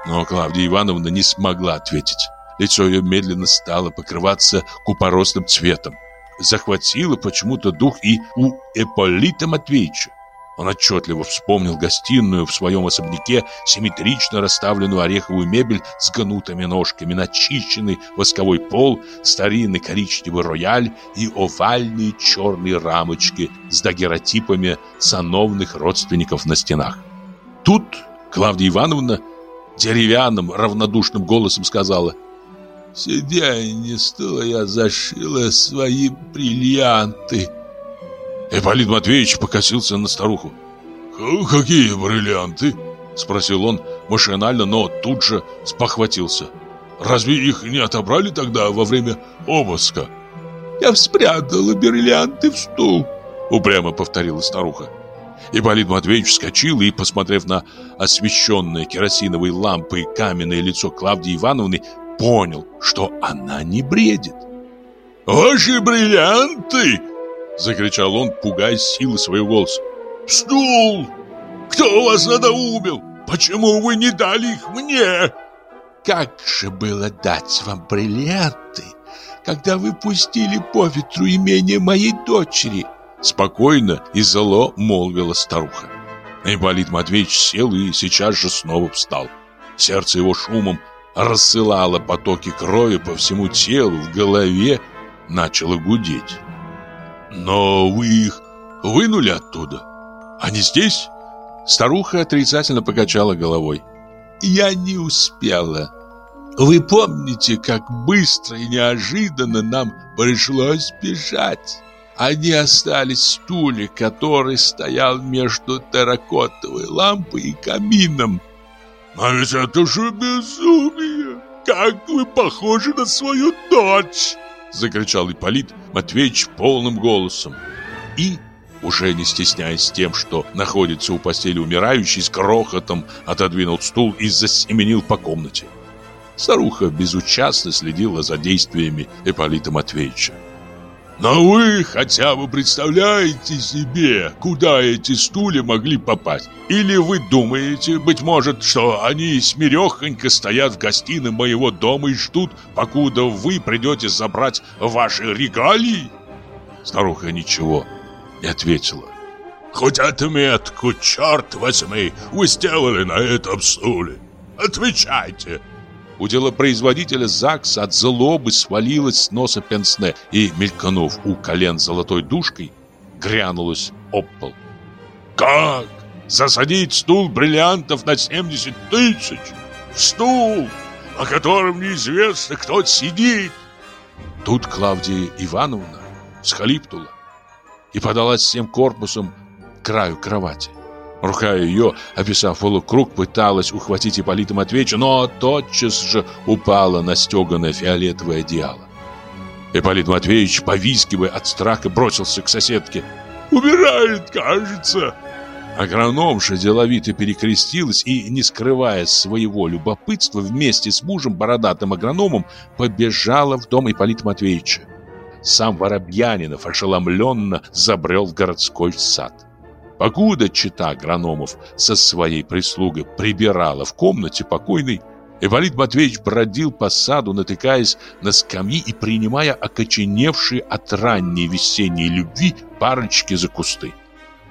Но Клавдия Ивановна не смогла ответить. Лицо ее медленно стало покрываться купоросным цветом. Захватило почему-то дух и у Эполита Матвеевича. Он отчетливо вспомнил гостиную в своем особняке, симметрично расставленную ореховую мебель с гнутыми ножками, начищенный восковой пол, старинный коричневый рояль и овальные черные рамочки с дагеротипами сановных родственников на стенах. Тут Клавдия Ивановна деревянным равнодушным голосом сказала «Сиденье стула я зашила свои бриллианты». Ипполит Матвеевич покосился на старуху. «Какие бриллианты?» Спросил он машинально, но тут же спохватился. «Разве их не отобрали тогда во время обыска?» «Я спрятала бриллианты в стул», упрямо повторила старуха. Ипполит Матвеевич вскочил и, посмотрев на освещенное керосиновой лампой каменное лицо Клавдии Ивановны, понял, что она не бредит. «Ваши бриллианты!» — закричал он, пугая силы своего голоса. «Стул! Кто вас надоумил? Почему вы не дали их мне?» «Как же было дать вам бриллианты, когда вы пустили по ветру имение моей дочери?» Спокойно и зло молвила старуха. Ипполит Матвеевич сел и сейчас же снова встал. Сердце его шумом рассылало потоки крови по всему телу, в голове начало гудеть. «Но вы их вынули оттуда? Они здесь?» Старуха отрицательно покачала головой. «Я не успела. Вы помните, как быстро и неожиданно нам пришлось бежать?» Они остались в стуле, который стоял между терракотовой лампой и камином. «А ведь это же безумие! Как вы похожи на свою дочь!» Закричал Ипполит Матвеевич полным голосом. И, уже не стесняясь тем, что находится у постели умирающей, с грохотом отодвинул стул и засеменил по комнате. Старуха безучастно следила за действиями Ипполита Матвеевича. Но вы хотя бы представляете себе, куда эти стулья могли попасть? Или вы думаете, быть может, что они смирехонько стоят в гостиной моего дома и ждут, покуда вы придете забрать ваши регалии? Старуха ничего не ответила. Хоть отметку, черт возьми, вы сделали на этом стуле. Отвечайте, у делопроизводителя ЗАГС от злобы свалилась с носа пенсне и, мелькнув у колен золотой душкой, грянулась об пол. «Как? Засадить стул бриллиантов на 70 тысяч? Стул, о котором неизвестно, кто сидит!» Тут Клавдия Ивановна схлипнула и подалась всем корпусом к краю кровати. Рука ее, описав полукруг, пыталась ухватить Ипполита Матвеевича, но тотчас же упала на стеганое фиолетовое одеяло. Ипполит Матвеевич, повискивая от страха, бросился к соседке. «Умирает, кажется!» Агрономша деловито перекрестилась и, не скрывая своего любопытства, вместе с мужем, бородатым агрономом, побежала в дом Ипполита Матвеевича. Сам Воробьянинов ошеломленно забрел в городской сад. Покуда чита агрономов со своей прислугой прибирала в комнате покойной, Ипполит Матвеевич бродил по саду, натыкаясь на скамьи и принимая окоченевшие от ранней весенней любви парочки за кусты.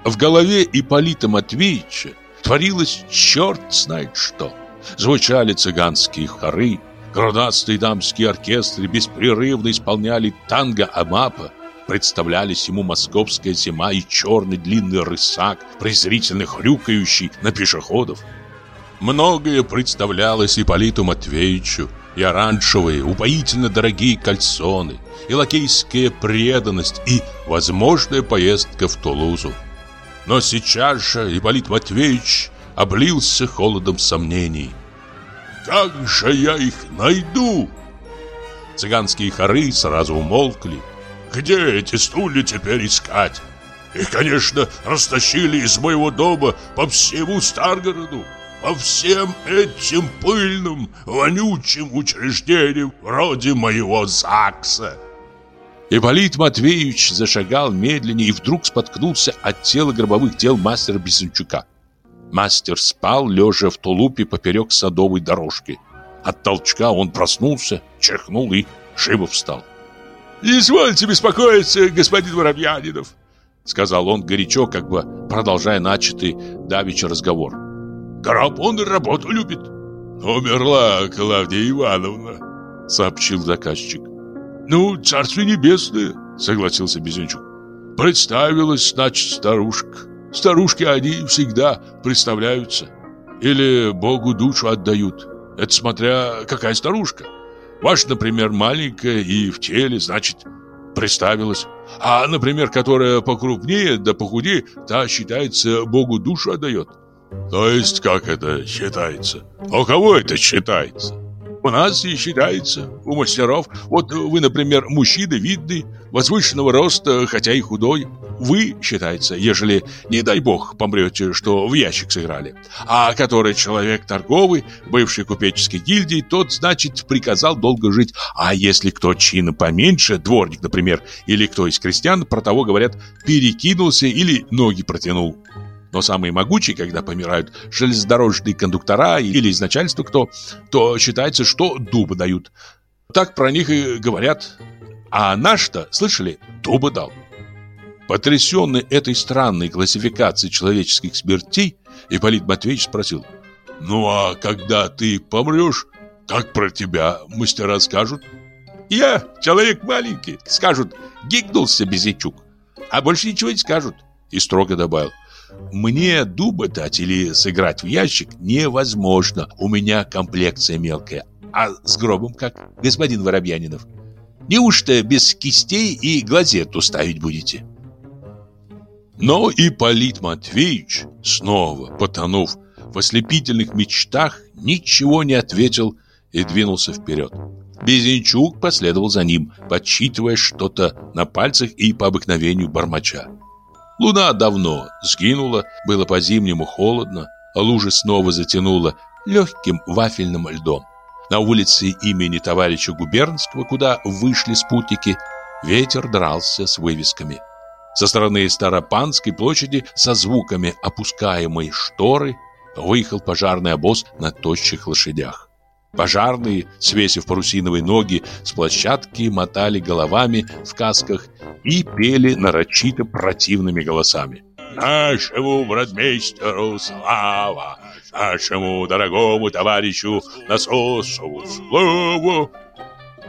В голове Ипполита Матвеевича творилось черт знает что. Звучали цыганские хоры, грудастые дамские оркестры беспрерывно исполняли танго Амапа, представлялись ему московская зима и черный длинный рысак, презрительно хрюкающий на пешеходов. Многое представлялось Ипполиту Матвеевичу, и оранжевые, упоительно дорогие кальсоны, и лакейская преданность, и возможная поездка в Тулузу. Но сейчас же Ипполит Матвеевич облился холодом сомнений. «Как же я их найду?» Цыганские хоры сразу умолкли, где эти стулья теперь искать? Их, конечно, растащили из моего дома по всему Старгороду, по всем этим пыльным, вонючим учреждениям вроде моего ЗАГСа. Ипполит Матвеевич зашагал медленнее и вдруг споткнулся от тела гробовых дел мастера Бесенчука. Мастер спал, лежа в тулупе поперек садовой дорожки. От толчка он проснулся, чихнул и живо встал. «Не извольте беспокоиться, господин Воробьянинов», Сказал он горячо, как бы продолжая начатый давеча разговор. «Гроб он и работу любит». «Умерла Клавдия Ивановна», Сообщил заказчик. «Ну, царствие небесное», Согласился Безенчук. «Представилась, значит, старушка. Старушки, они всегда представляются. Или Богу душу отдают. Это смотря какая старушка». Ваша, например, маленькая и в теле, значит, представилась. А, например, которая покрупнее да похудее, та, считается, Богу душу отдает. То есть, как это считается? А у кого это считается? У нас и считается, у мастеров. Вот вы, например, мужчина видный, возвышенного роста, хотя и худой. Вы, считается, ежели, не дай бог, помрете, что в ящик сыграли. А который человек торговый, бывший купеческой гильдии, тот, значит, приказал долго жить. А если кто чина поменьше, дворник, например, или кто из крестьян, про того, говорят, перекинулся или ноги протянул. Но самые могучие, когда помирают железнодорожные кондуктора или из начальства кто, то считается, что дуба дают. Так про них и говорят. А наш-то, слышали, дуба дал. Потрясенный этой странной классификацией человеческих смертей, Ипполит Матвеевич спросил, «Ну а когда ты помрешь, как про тебя мастера скажут?» «Я человек маленький», — скажут, гикнулся Безячук. А больше ничего не скажут. И строго добавил, мне дуба дать или сыграть в ящик невозможно. У меня комплекция мелкая. А с гробом как, господин Воробьянинов? Неужто без кистей и глазету ставить будете? Но и Полит Матвеевич, снова потонув в ослепительных мечтах, ничего не ответил и двинулся вперед. Безенчук последовал за ним, подсчитывая что-то на пальцах и по обыкновению бормоча. Луна давно сгинула, было по-зимнему холодно, а лужа снова затянула легким вафельным льдом. На улице имени товарища Губернского, куда вышли спутники, ветер дрался с вывесками. Со стороны Старопанской площади со звуками опускаемой шторы выехал пожарный обоз на тощих лошадях. Пожарные, свесив парусиновые ноги с площадки, мотали головами в касках и пели нарочито противными голосами. «Нашему бродмейстеру слава! Нашему дорогому товарищу Насосову слову!»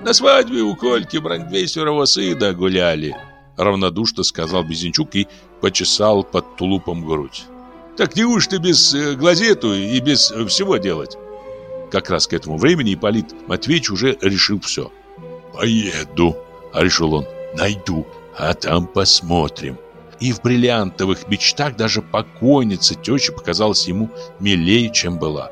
«На свадьбе у Кольки бродмейстерова сына гуляли», равнодушно сказал Безенчук и почесал под тулупом грудь. «Так неужто без э, глазету и без всего делать?» Как раз к этому времени Ипполит Матвеевич уже решил все. «Поеду», — решил он, — «найду, а там посмотрим». И в бриллиантовых мечтах даже покойница теща показалась ему милее, чем была.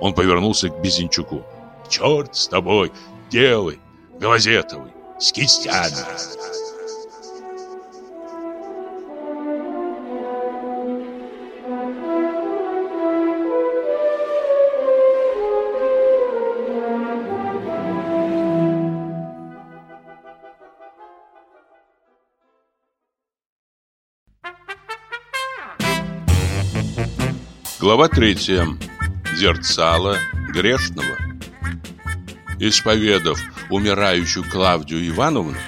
Он повернулся к Безенчуку. «Черт с тобой, делай, глазетовый, с кистями». Глава третья. Зерцало грешного. Исповедав умирающую Клавдию Ивановну,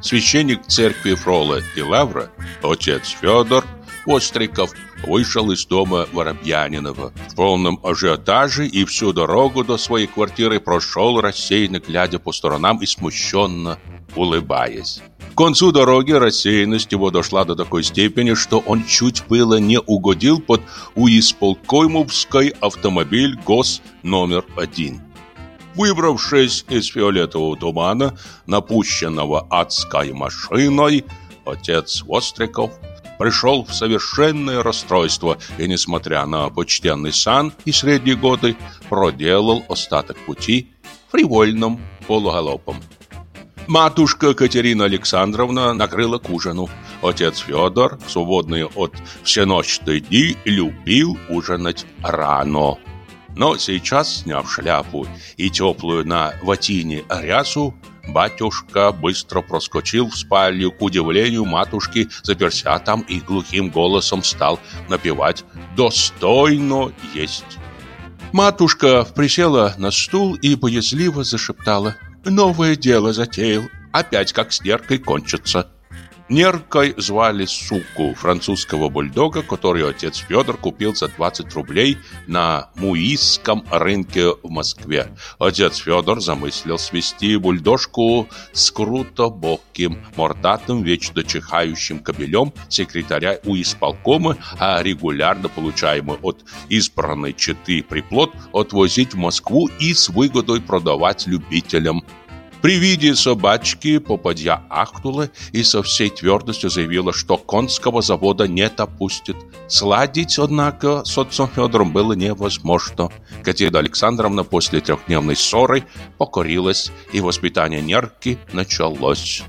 священник церкви Фрола и Лавра, отец Федор Остриков, вышел из дома Воробьянинова в полном ажиотаже и всю дорогу до своей квартиры прошел рассеянно, глядя по сторонам и смущенно улыбаясь. К концу дороги рассеянность его дошла до такой степени, что он чуть было не угодил под уисполкоймовский автомобиль ГОС номер один. Выбравшись из фиолетового тумана, напущенного адской машиной, отец Востриков пришел в совершенное расстройство и, несмотря на почтенный сан и средние годы, проделал остаток пути фривольным полуголопом. Матушка Катерина Александровна накрыла к ужину. Отец Федор, свободный от всеночной дни, любил ужинать рано. Но сейчас, сняв шляпу и теплую на ватине рясу, батюшка быстро проскочил в спальню. К удивлению матушки, заперся там и глухим голосом стал напевать «Достойно есть». Матушка присела на стул и боязливо зашептала Новое дело затеял. Опять как с Неркой кончится. Неркой звали суку, французского бульдога, который отец Федор купил за 20 рублей на муисском рынке в Москве. Отец Федор замыслил свести бульдожку с крутобоким, мордатым, вечно чихающим кобелем секретаря у исполкома, а регулярно получаемый от избранной четы приплод отвозить в Москву и с выгодой продавать любителям При виде собачки попадья ахнула и со всей твердостью заявила, что конского завода не допустит. Сладить, однако, с отцом Федором было невозможно. Катерина Александровна после трехдневной ссоры покорилась, и воспитание нерки началось.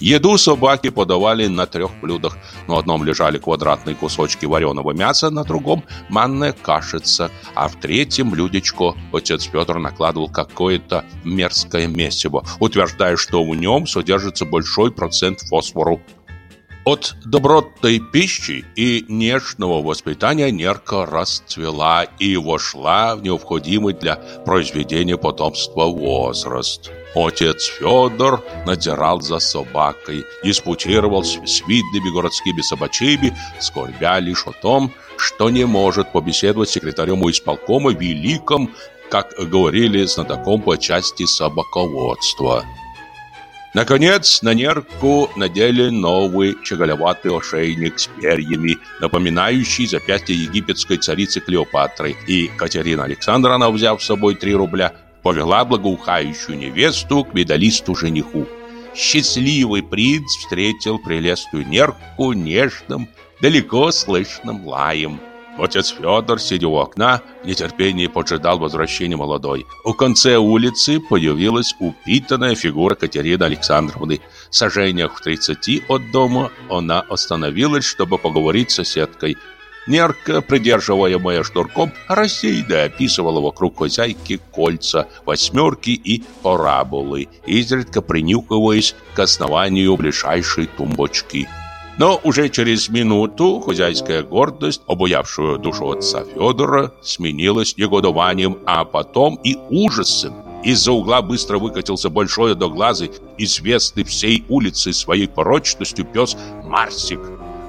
Еду собаки подавали на трех блюдах. На одном лежали квадратные кусочки вареного мяса, на другом – манная кашица, а в третьем блюдечко отец Петр накладывал какое-то мерзкое месиво, утверждая, что в нем содержится большой процент фосфору. От добротной пищи и нежного воспитания нерка расцвела и вошла в необходимый для произведения потомства возраст. Отец Федор надзирал за собакой, диспутировал с, видными городскими собачьими, скорбя лишь о том, что не может побеседовать с секретарем исполкома великом, как говорили знатоком по части собаководства. Наконец, на нерку надели новый чаголеватый ошейник с перьями, напоминающий запястье египетской царицы Клеопатры, и Катерина Александровна, взяв с собой три рубля, повела благоухающую невесту к медалисту-жениху. Счастливый принц встретил прелестную нерку нежным, далеко слышным лаем. Отец Федор, сидя у окна, в нетерпении поджидал возвращения молодой. У конца улицы появилась упитанная фигура Катерины Александровны. В сожжениях в тридцати от дома она остановилась, чтобы поговорить с соседкой. Нерка, придерживаемая шнурком, рассеянно описывала вокруг хозяйки кольца, восьмерки и параболы, изредка принюхиваясь к основанию ближайшей тумбочки. Но уже через минуту хозяйская гордость, обуявшую душу отца Федора, сменилась негодованием, а потом и ужасом. Из-за угла быстро выкатился большой одноглазый, известный всей улице своей порочностью пес Марсик.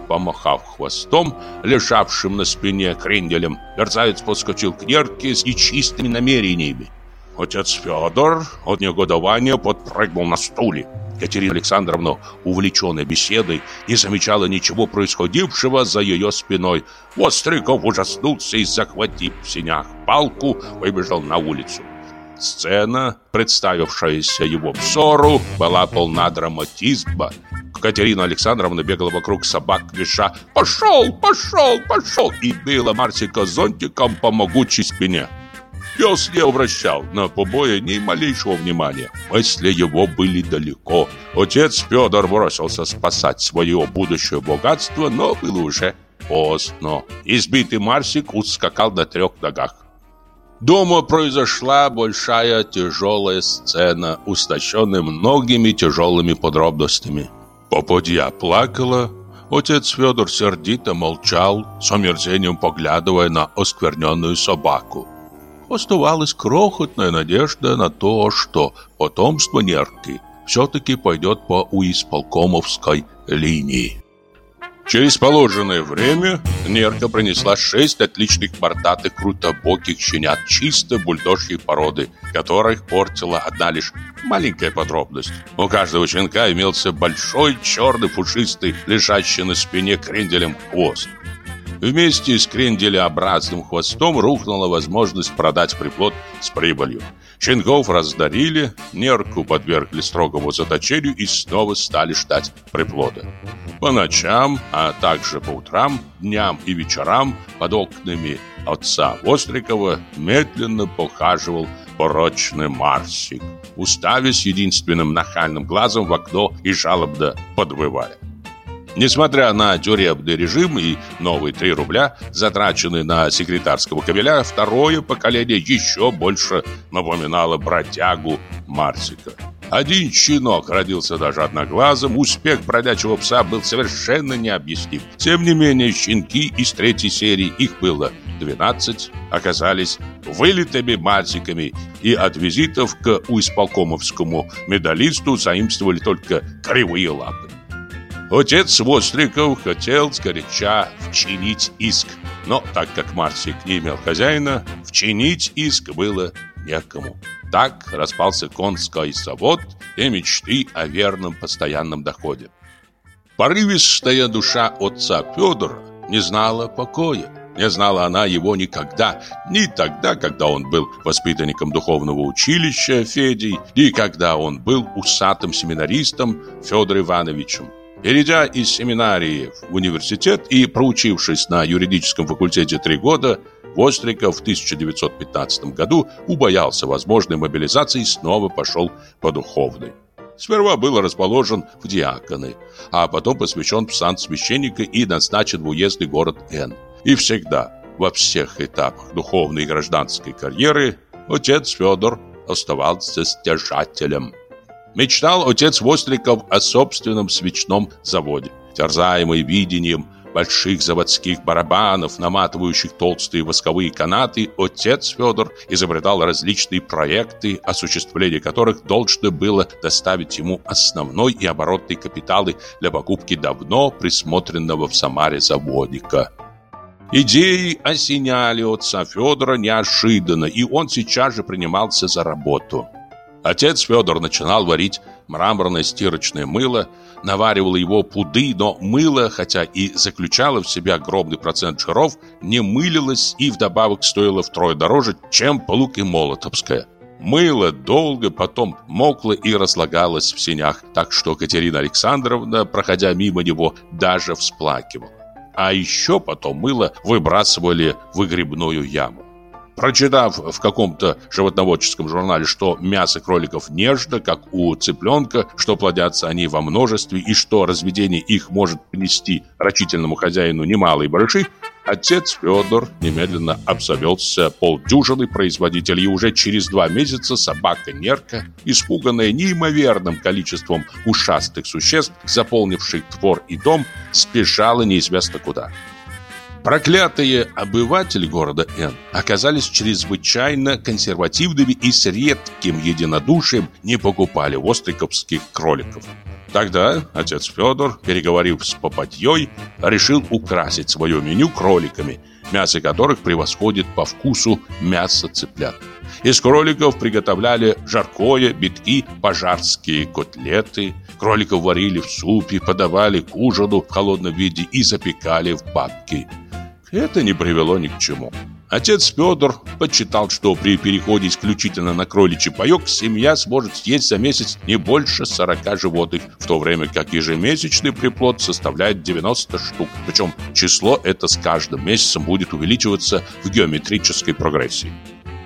Помахав хвостом, лежавшим на спине кренделем, мерзавец подскочил к нерке с нечистыми намерениями. Отец Федор от негодования подпрыгнул на стуле. Катерина Александровна, увлеченная беседой, не замечала ничего происходившего за ее спиной. Востриков ужаснулся и, захватив в синях палку, выбежал на улицу. Сцена, представившаяся его взору, была полна драматизма. Катерина Александровна бегала вокруг собак, виша «Пошел, пошел, пошел!» и била Марсика зонтиком по могучей спине. Пес не обращал на побои ни малейшего внимания. Мысли его были далеко. Отец Федор бросился спасать свое будущее богатство, но было уже поздно. Избитый Марсик ускакал на трех ногах. Дома произошла большая тяжелая сцена, устощенная многими тяжелыми подробностями. Попадья плакала, отец Федор сердито молчал, с омерзением поглядывая на оскверненную собаку оставалась крохотная надежда на то, что потомство Нерки все-таки пойдет по уисполкомовской линии. Через положенное время Нерка принесла шесть отличных мордатых крутобоких щенят чисто бульдожьей породы, которых портила одна лишь маленькая подробность. У каждого щенка имелся большой черный пушистый, лежащий на спине кренделем хвост. Вместе с кренделеобразным хвостом рухнула возможность продать приплод с прибылью. Щенков раздарили, нерку подвергли строгому заточению и снова стали ждать приплода. По ночам, а также по утрам, дням и вечерам под окнами отца Вострикова медленно похаживал порочный Марсик, уставясь единственным нахальным глазом в окно и жалобно подвывая. Несмотря на тюремный режим и новые 3 рубля, затраченные на секретарского кабеля, второе поколение еще больше напоминало бродягу Марсика. Один щенок родился даже одноглазым, успех бродячего пса был совершенно необъясним. Тем не менее, щенки из третьей серии, их было 12, оказались вылитыми мальчиками, и от визитов к уисполкомовскому медалисту заимствовали только кривые лапы. Отец Востриков хотел сгоряча вчинить иск, но так как Марсик не имел хозяина, вчинить иск было некому. Так распался конский завод и мечты о верном постоянном доходе. Порывистая душа отца Федора не знала покоя. Не знала она его никогда, ни тогда, когда он был воспитанником духовного училища Федей, ни когда он был усатым семинаристом Федором Ивановичем. Перейдя из семинарии в университет и проучившись на юридическом факультете три года, Востриков в 1915 году убоялся возможной мобилизации и снова пошел по духовной. Сперва был расположен в диаконы, а потом посвящен в сан священника и назначен в уездный город Н. И всегда, во всех этапах духовной и гражданской карьеры, отец Федор оставался стяжателем. Мечтал отец Востриков о собственном свечном заводе, терзаемый видением – больших заводских барабанов, наматывающих толстые восковые канаты, отец Федор изобретал различные проекты, осуществление которых должно было доставить ему основной и оборотный капиталы для покупки давно присмотренного в Самаре заводика. Идеи осеняли отца Федора неожиданно, и он сейчас же принимался за работу. Отец Федор начинал варить мраморное стирочное мыло, наваривал его пуды, но мыло, хотя и заключало в себе огромный процент жиров, не мылилось и вдобавок стоило втрое дороже, чем полуки молотовское. Мыло долго потом мокло и разлагалось в сенях, так что Катерина Александровна, проходя мимо него, даже всплакивала. А еще потом мыло выбрасывали в выгребную яму. Прочитав в каком-то животноводческом журнале, что мясо кроликов нежно, как у цыпленка, что плодятся они во множестве и что разведение их может принести рачительному хозяину немалые барыши, отец Федор немедленно обзавелся полдюжины производителей, и уже через два месяца собака Нерка, испуганная неимоверным количеством ушастых существ, заполнивших двор и дом, спешала неизвестно куда. Проклятые обыватели города Н оказались чрезвычайно консервативными и с редким единодушием не покупали остриковских кроликов. Тогда отец Федор, переговорив с попадьей, решил украсить свое меню кроликами, мясо которых превосходит по вкусу мясо цыплят. Из кроликов приготовляли жаркое, битки, пожарские котлеты. Кроликов варили в супе, подавали к ужину в холодном виде и запекали в банки. Это не привело ни к чему. Отец Федор подсчитал, что при переходе исключительно на кроличий паёк семья сможет съесть за месяц не больше 40 животных, в то время как ежемесячный приплод составляет 90 штук. Причем число это с каждым месяцем будет увеличиваться в геометрической прогрессии.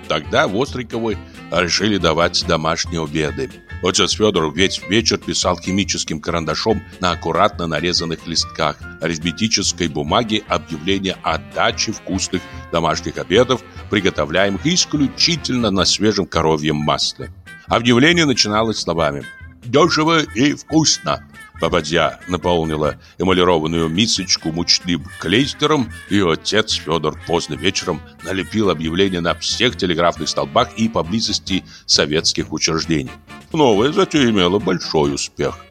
Тогда Востриковы решили давать домашние обеды. Отец Федор весь вечер писал химическим карандашом на аккуратно нарезанных листках арифметической бумаги объявление о даче вкусных домашних обедов, приготовляемых исключительно на свежем коровьем масле. Объявление начиналось словами «Дешево и вкусно». Попадья наполнила эмалированную мисочку мучным клейстером, и отец Федор поздно вечером налепил объявление на всех телеграфных столбах и поблизости советских учреждений. Новое затея имела большой успех.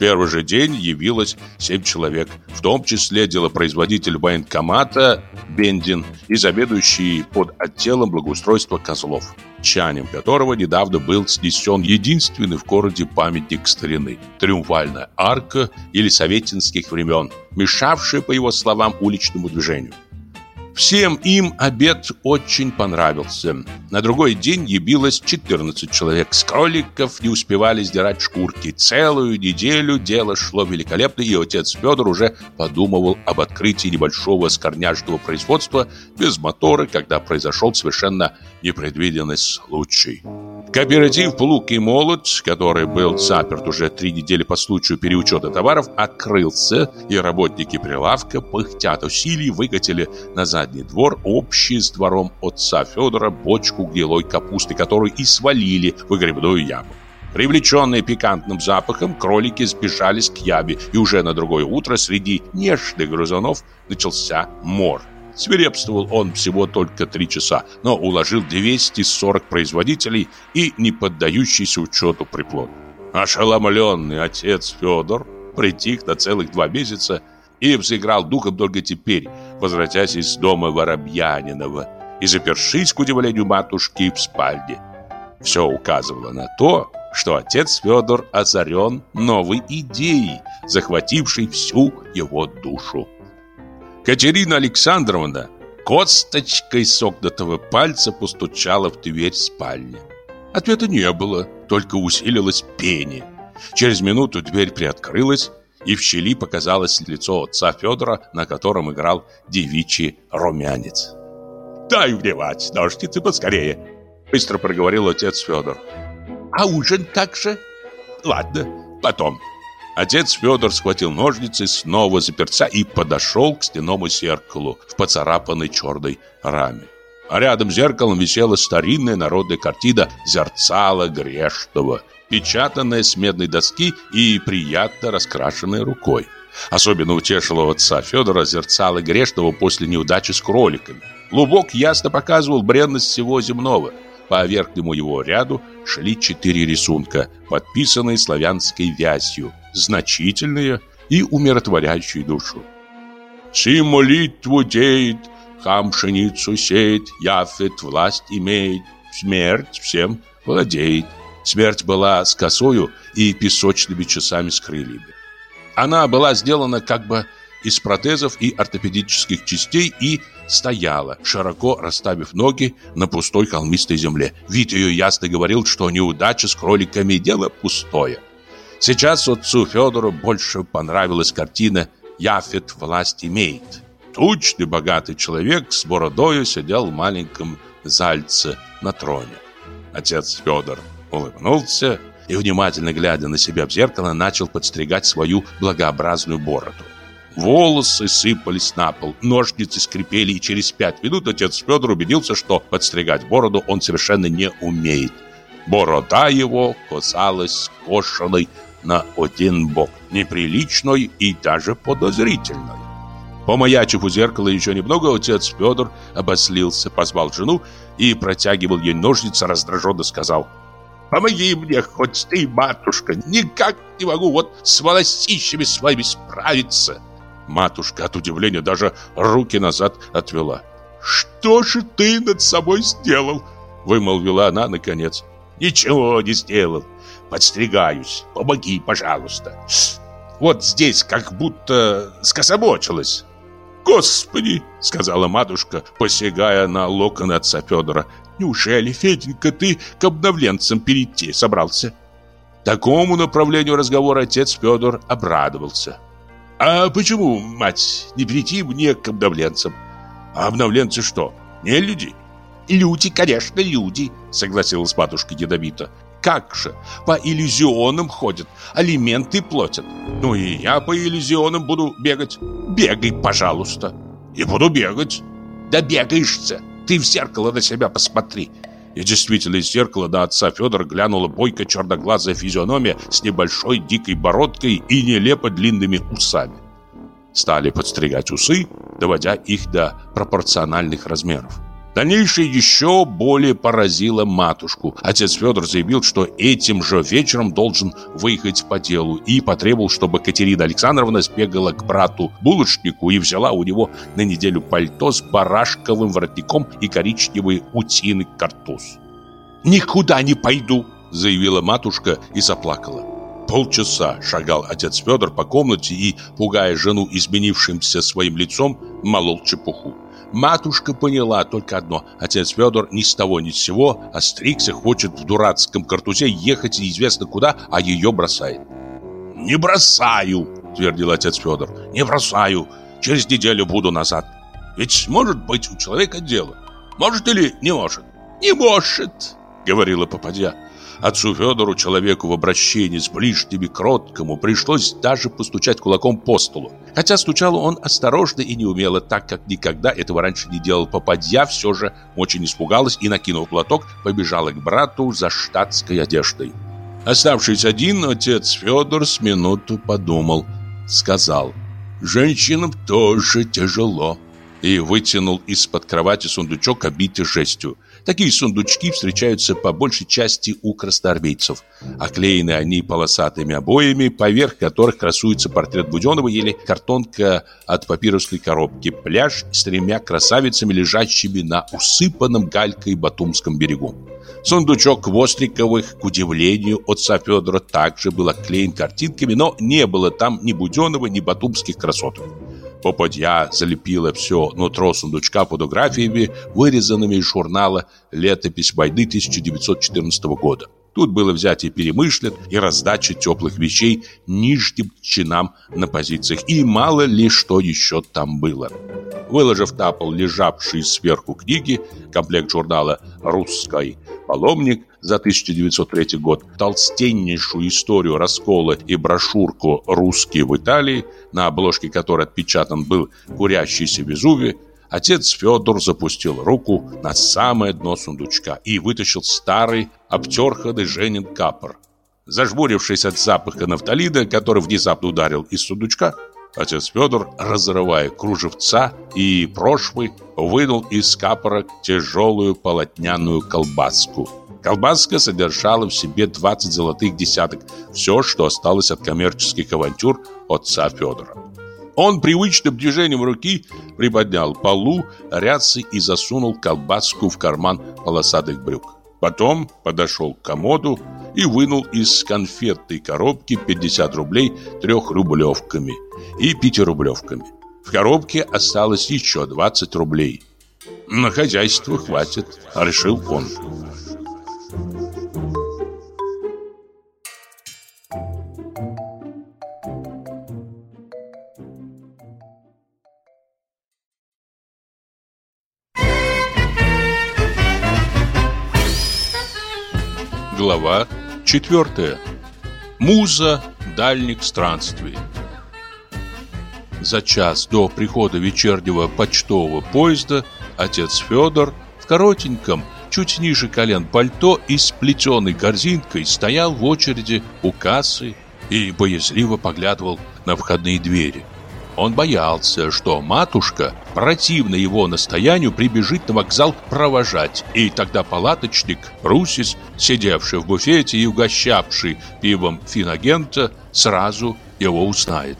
Первый же день явилось семь человек, в том числе делопроизводитель военкомата Бендин и заведующий под отделом благоустройства Козлов чанем которого недавно был снесен единственный в городе памятник старины – триумфальная арка елисаветинских времен, мешавшая, по его словам, уличному движению. Всем им обед очень понравился. На другой день явилось 14 человек. С кроликов не успевали сдирать шкурки. Целую неделю дело шло великолепно, и отец Федор уже подумывал об открытии небольшого скорняжного производства без мотора, когда произошел совершенно непредвиденный случай. Кооператив «Плуг и молот», который был заперт уже три недели по случаю переучета товаров, открылся, и работники прилавка, пыхтят усилий, выкатили на задний двор общий с двором отца Федора бочку гнилой капусты, которую и свалили в выгребную яму. Привлеченные пикантным запахом, кролики сбежались к яме, и уже на другое утро среди нежных грызунов начался мор. Свирепствовал он всего только три часа, но уложил 240 производителей и не поддающийся учету приплод. Ошеломленный отец Федор притих на целых два месяца и взыграл духом только теперь, возвратясь из дома Воробьянинова и запершись, к удивлению матушки, в спальне. Все указывало на то, что отец Федор озарен новой идеей, захватившей всю его душу. Катерина Александровна косточкой согнутого пальца постучала в дверь спальни. Ответа не было, только усилилось пение. Через минуту дверь приоткрылась, и в щели показалось лицо отца Федора, на котором играл девичий румянец. «Дай вливать ножницы поскорее!» Быстро проговорил отец Федор. «А ужин как же?» «Ладно, потом». Отец Федор схватил ножницы, снова заперся и подошел к стенному зеркалу в поцарапанной черной раме. А рядом с зеркалом висела старинная народная картина «Зерцало грешного», печатанная с медной доски и приятно раскрашенная рукой. Особенно утешило отца Федора зерцало грешного после неудачи с кроликами. Лубок ясно показывал бренность всего земного. По верхнему его ряду шли четыре рисунка, подписанные славянской вязью, значительные и умиротворяющие душу. «Чи молитву деет, хам пшеницу сеет, яфет власть имеет, смерть всем владеет». Смерть была с косою и песочными часами с крыльями. Она была сделана как бы из протезов и ортопедических частей и стояла, широко расставив ноги на пустой холмистой земле. Вид ее ясно говорил, что неудача с кроликами – дело пустое. Сейчас отцу Федору больше понравилась картина «Яфет власть имеет». Тучный богатый человек с бородою сидел в маленьком зальце на троне. Отец Федор улыбнулся и, внимательно глядя на себя в зеркало, начал подстригать свою благообразную бороду. Волосы сыпались на пол, ножницы скрипели, и через пять минут отец Федор убедился, что подстригать бороду он совершенно не умеет. Борода его касалась кошеной на один бок, неприличной и даже подозрительной. Помаячив у зеркала еще немного, отец Федор обослился, позвал жену и протягивал ей ножницы, раздраженно сказал Помоги мне хоть ты, матушка, никак не могу вот с волосищами своими справиться. Матушка от удивления даже руки назад отвела. «Что же ты над собой сделал?» Вымолвила она наконец. «Ничего не сделал. Подстригаюсь. Помоги, пожалуйста. Вот здесь как будто скособочилось». «Господи!» — сказала матушка, посягая на локон отца Федора. «Неужели, Феденька, ты к обновленцам перейти собрался?» Такому направлению разговора отец Федор обрадовался. «А почему, мать, не перейти мне к обновленцам?» «А обновленцы что, не люди?» «Люди, конечно, люди», — согласилась матушка ядовито. «Как же, по иллюзионам ходят, алименты платят. Ну и я по иллюзионам буду бегать. Бегай, пожалуйста». «И буду бегать». «Да бегаешься, ты в зеркало на себя посмотри». И действительно из зеркала на отца Федора глянула бойко черноглазая физиономия с небольшой дикой бородкой и нелепо длинными усами. Стали подстригать усы, доводя их до пропорциональных размеров. Дальнейшее еще более поразило матушку. Отец Федор заявил, что этим же вечером должен выехать по делу и потребовал, чтобы Катерина Александровна сбегала к брату-булочнику и взяла у него на неделю пальто с барашковым воротником и коричневый утиный картуз. «Никуда не пойду!» – заявила матушка и заплакала. Полчаса шагал отец Федор по комнате и, пугая жену изменившимся своим лицом, молол чепуху. Матушка поняла только одно. Отец Федор ни с того ни с сего остригся, хочет в дурацком картузе ехать неизвестно куда, а ее бросает. «Не бросаю!» – твердил отец Федор. «Не бросаю! Через неделю буду назад. Ведь может быть у человека дело. Может или не может?» «Не может!» – говорила попадья. Отцу Федору, человеку в обращении с ближними кроткому, пришлось даже постучать кулаком по столу. Хотя стучал он осторожно и неумело, так как никогда этого раньше не делал попадья, все же очень испугалась и, накинув платок, побежала к брату за штатской одеждой. Оставшись один, отец Федор с минуту подумал, сказал, «Женщинам тоже тяжело» и вытянул из-под кровати сундучок, обитый жестью. Такие сундучки встречаются по большей части у красноармейцев. Оклеены они полосатыми обоями, поверх которых красуется портрет Буденова или картонка от папирусной коробки. Пляж с тремя красавицами, лежащими на усыпанном галькой Батумском берегу. Сундучок Востриковых, к удивлению отца Федора, также был оклеен картинками, но не было там ни Буденова, ни батумских красоток. Попадья залепила все нутро сундучка фотографиями, вырезанными из журнала «Летопись войны 1914 года». Тут было взятие перемышлен и раздача теплых вещей нижним чинам на позициях. И мало ли что еще там было. Выложив на пол лежавшие сверху книги, комплект журнала «Русский паломник» за 1903 год, толстеннейшую историю раскола и брошюрку «Русские в Италии», на обложке которой отпечатан был курящийся Везувий, Отец Федор запустил руку на самое дно сундучка и вытащил старый, обтерханный Женин капор. Зажмурившись от запаха нафталида, который внезапно ударил из сундучка, отец Федор, разрывая кружевца и прошвы, вынул из капора тяжелую полотняную колбаску. Колбаска содержала в себе 20 золотых десяток, все, что осталось от коммерческих авантюр отца Федора. Он привычным движением руки приподнял полу рясы и засунул колбаску в карман полосатых брюк. Потом подошел к комоду и вынул из конфетной коробки 50 рублей трехрублевками и пятирублевками. В коробке осталось еще 20 рублей. «На хозяйство хватит», — решил он. Глава 4. Муза дальних странствий. За час до прихода вечернего почтового поезда отец Федор в коротеньком, чуть ниже колен пальто и с плетеной корзинкой стоял в очереди у кассы и боязливо поглядывал на входные двери. Он боялся, что матушка, противно его настоянию, прибежит на вокзал провожать, и тогда палаточник Русис, сидевший в буфете и угощавший пивом финагента, сразу его узнает.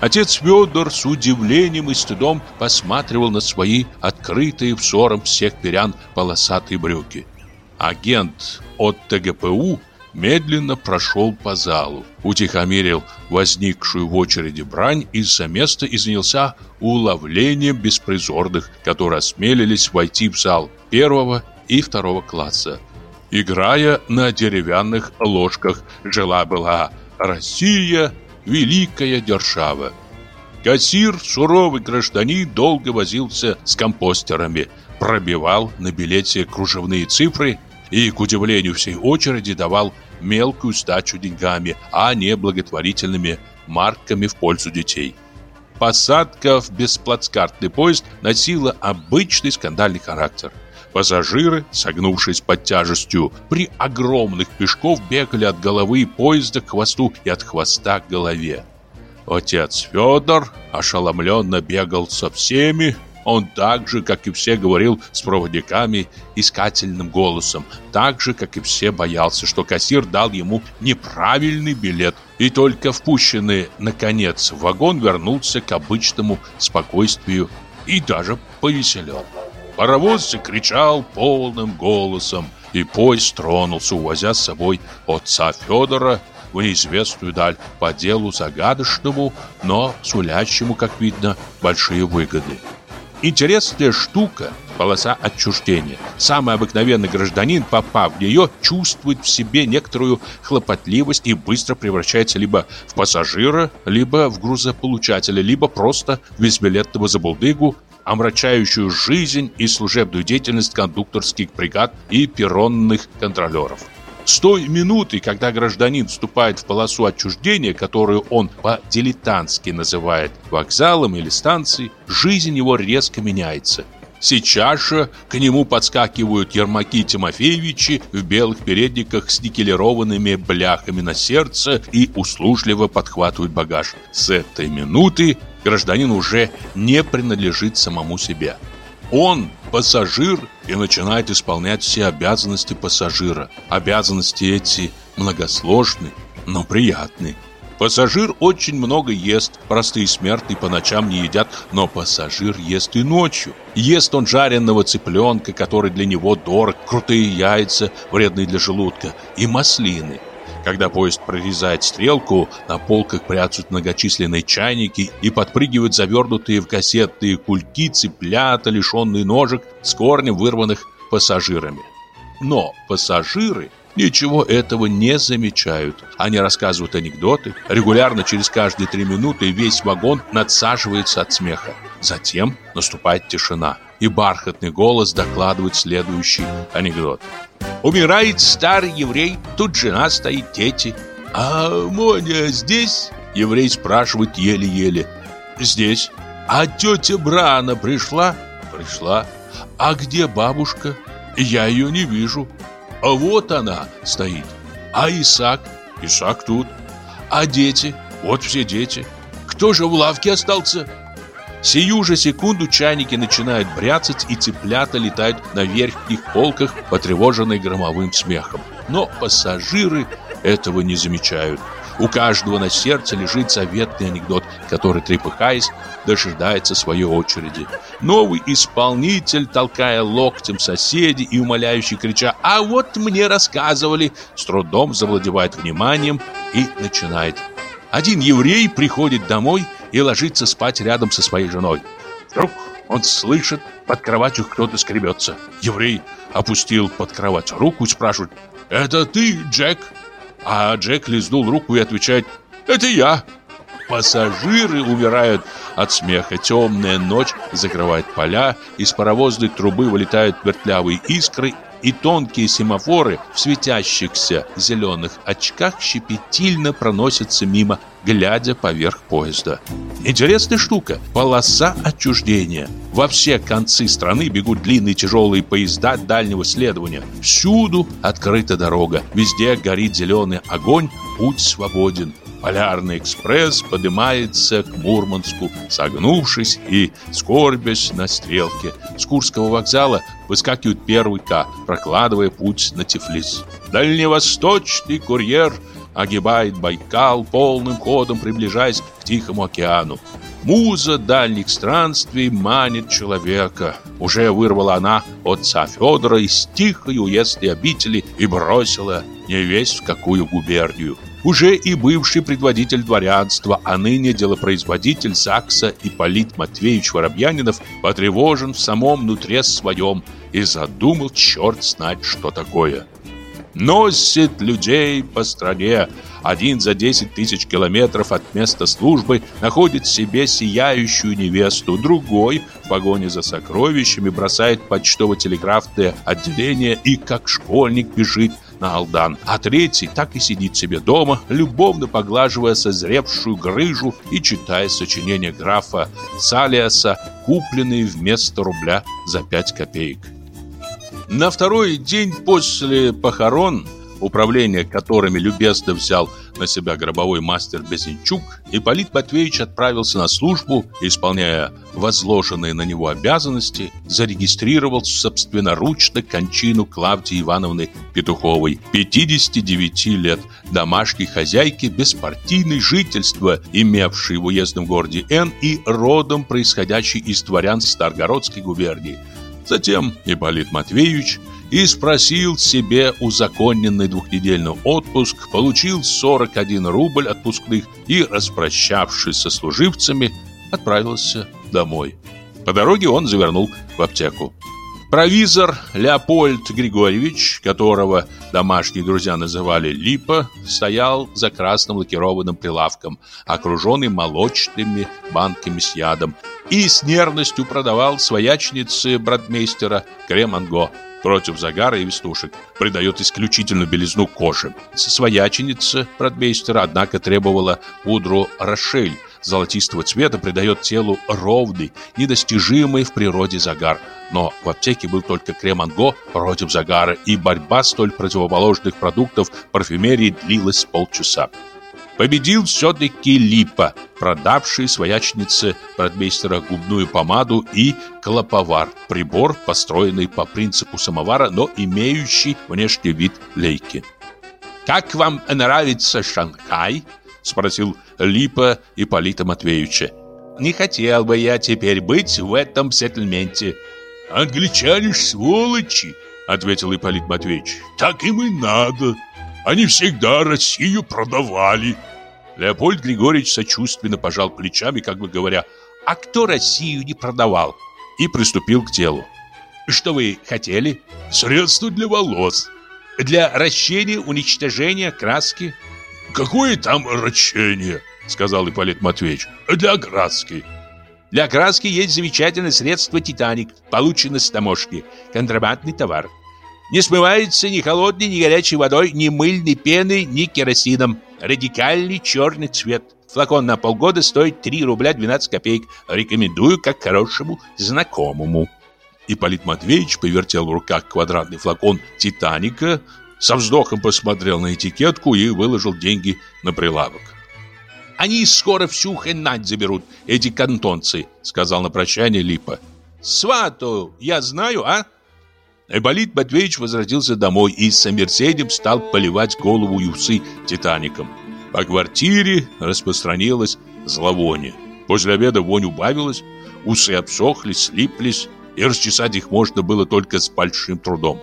Отец Федор с удивлением и стыдом посматривал на свои открытые взором всех перян полосатые брюки. Агент от ТГПУ медленно прошел по залу, утихомирил возникшую в очереди брань и за место и занялся уловлением беспризорных, которые осмелились войти в зал первого и второго класса. Играя на деревянных ложках, жила-была Россия, великая держава. Кассир, суровый гражданин, долго возился с компостерами, пробивал на билете кружевные цифры и, к удивлению всей очереди, давал мелкую сдачу деньгами, а не благотворительными марками в пользу детей. Посадка в бесплацкартный поезд носила обычный скандальный характер. Пассажиры, согнувшись под тяжестью, при огромных пешков бегали от головы поезда к хвосту и от хвоста к голове. Отец Федор ошеломленно бегал со всеми, он так же, как и все, говорил с проводниками искательным голосом, так же, как и все, боялся, что кассир дал ему неправильный билет, и только впущенный, наконец, в вагон вернулся к обычному спокойствию и даже повеселел. Паровоз кричал полным голосом, и поезд тронулся, увозя с собой отца Федора в неизвестную даль по делу загадочному, но сулящему, как видно, большие выгоды. Интересная штука – полоса отчуждения. Самый обыкновенный гражданин, попав в нее, чувствует в себе некоторую хлопотливость и быстро превращается либо в пассажира, либо в грузополучателя, либо просто в безбилетного забулдыгу, омрачающую жизнь и служебную деятельность кондукторских бригад и перронных контролеров. С той минуты, когда гражданин вступает в полосу отчуждения, которую он по-дилетантски называет вокзалом или станцией, жизнь его резко меняется. Сейчас же к нему подскакивают Ермаки Тимофеевичи в белых передниках с никелированными бляхами на сердце и услужливо подхватывают багаж. С этой минуты гражданин уже не принадлежит самому себе. Он пассажир и начинает исполнять все обязанности пассажира. Обязанности эти многосложны, но приятны. Пассажир очень много ест, простые смертные по ночам не едят, но пассажир ест и ночью. Ест он жареного цыпленка, который для него дорог, крутые яйца, вредные для желудка, и маслины. Когда поезд прорезает стрелку, на полках прячут многочисленные чайники и подпрыгивают завернутые в кассетные кульки цыплята, лишенные ножек, с корнем вырванных пассажирами. Но пассажиры ничего этого не замечают. Они рассказывают анекдоты. Регулярно через каждые три минуты весь вагон надсаживается от смеха. Затем наступает тишина, и бархатный голос докладывает следующий анекдот. Умирает старый еврей, тут жена стоит, дети. А Моня здесь? Еврей спрашивает еле-еле. Здесь. А тетя Брана пришла? Пришла. А где бабушка? Я ее не вижу. А вот она стоит. А Исаак? Исаак тут. А дети? Вот все дети. Кто же в лавке остался? Сию же секунду чайники начинают бряцать, и цыплята летают на верхних полках, потревоженные громовым смехом. Но пассажиры этого не замечают. У каждого на сердце лежит заветный анекдот, который, трепыхаясь, дожидается своей очереди. Новый исполнитель, толкая локтем соседей и умоляющий крича «А вот мне рассказывали!» с трудом завладевает вниманием и начинает. Один еврей приходит домой и ложится спать рядом со своей женой. Вдруг он слышит, под кроватью кто-то скребется. Еврей опустил под кровать руку и спрашивает «Это ты, Джек?» А Джек лизнул руку и отвечает «Это я». Пассажиры умирают от смеха. Темная ночь закрывает поля, из паровозной трубы вылетают вертлявые искры, и тонкие семафоры в светящихся зеленых очках щепетильно проносятся мимо, глядя поверх поезда. Интересная штука – полоса отчуждения. Во все концы страны бегут длинные тяжелые поезда дальнего следования. Всюду открыта дорога, везде горит зеленый огонь, путь свободен. Полярный экспресс поднимается к Мурманску, согнувшись и скорбясь на стрелке. С Курского вокзала выскакивает первый К, прокладывая путь на Тифлис. Дальневосточный курьер огибает Байкал, полным ходом приближаясь к Тихому океану. Муза дальних странствий манит человека. Уже вырвала она отца Федора из тихой уездной обители и бросила невесть в какую губернию уже и бывший предводитель дворянства, а ныне делопроизводитель ЗАГСа Ипполит Матвеевич Воробьянинов потревожен в самом нутре своем и задумал черт знать, что такое. Носит людей по стране, один за 10 тысяч километров от места службы находит себе сияющую невесту, другой в погоне за сокровищами бросает почтово-телеграфное отделение и как школьник бежит на Алдан, а третий так и сидит себе дома, любовно поглаживая созревшую грыжу и читая сочинения графа Салиаса, купленные вместо рубля за пять копеек. На второй день после похорон управление которыми любезно взял на себя гробовой мастер Безенчук, Ипполит Матвеевич отправился на службу, исполняя возложенные на него обязанности, зарегистрировал собственноручно кончину Клавдии Ивановны Петуховой, 59 лет, домашней хозяйки, беспартийной жительства, имевшей в уездном городе Н и родом происходящей из дворян Старгородской губернии. Затем Ипполит Матвеевич – и спросил себе узаконенный двухнедельный отпуск, получил 41 рубль отпускных и, распрощавшись со служивцами, отправился домой. По дороге он завернул в аптеку. Провизор Леопольд Григорьевич, которого домашние друзья называли Липа, стоял за красным лакированным прилавком, окруженный молочными банками с ядом, и с нервностью продавал своячнице бродмейстера крем-анго против загара и веснушек, придает исключительную белизну кожи. Свояченица бродмейстера, однако, требовала пудру «Рошель», золотистого цвета придает телу ровный, недостижимый в природе загар. Но в аптеке был только крем-анго против загара, и борьба столь противоположных продуктов парфюмерии длилась полчаса. Победил все-таки Липа, продавший своячнице бродмейстера губную помаду и клоповар, прибор, построенный по принципу самовара, но имеющий внешний вид лейки. «Как вам нравится Шанхай?» – спросил Липа Ипполита Матвеевича. «Не хотел бы я теперь быть в этом сеттельменте». «Англичане ж сволочи!» – ответил Ипполит Матвеевич. «Так им и надо!» Они всегда Россию продавали. Леопольд Григорьевич сочувственно пожал плечами, как бы говоря, «А кто Россию не продавал?» И приступил к делу. «Что вы хотели?» «Средства для волос». «Для ращения, уничтожения, краски?» «Какое там рачение?» Сказал Ипполит Матвеевич. «Для краски». «Для краски есть замечательное средство «Титаник», получено с таможки. Контрабандный товар. Не смывается ни холодной, ни горячей водой, ни мыльной пеной, ни керосином. Радикальный черный цвет. Флакон на полгода стоит 3 рубля 12 копеек. Рекомендую как хорошему знакомому. Ипполит Матвеевич повертел в руках квадратный флакон «Титаника», со вздохом посмотрел на этикетку и выложил деньги на прилавок. «Они скоро всю хенать заберут, эти кантонцы», — сказал на прощание Липа. «Свату я знаю, а?» Айболит Матвеевич возвратился домой и с омерсением стал поливать голову и усы титаником. По квартире распространилось зловоние. После обеда вонь убавилась, усы обсохли, слиплись, и расчесать их можно было только с большим трудом.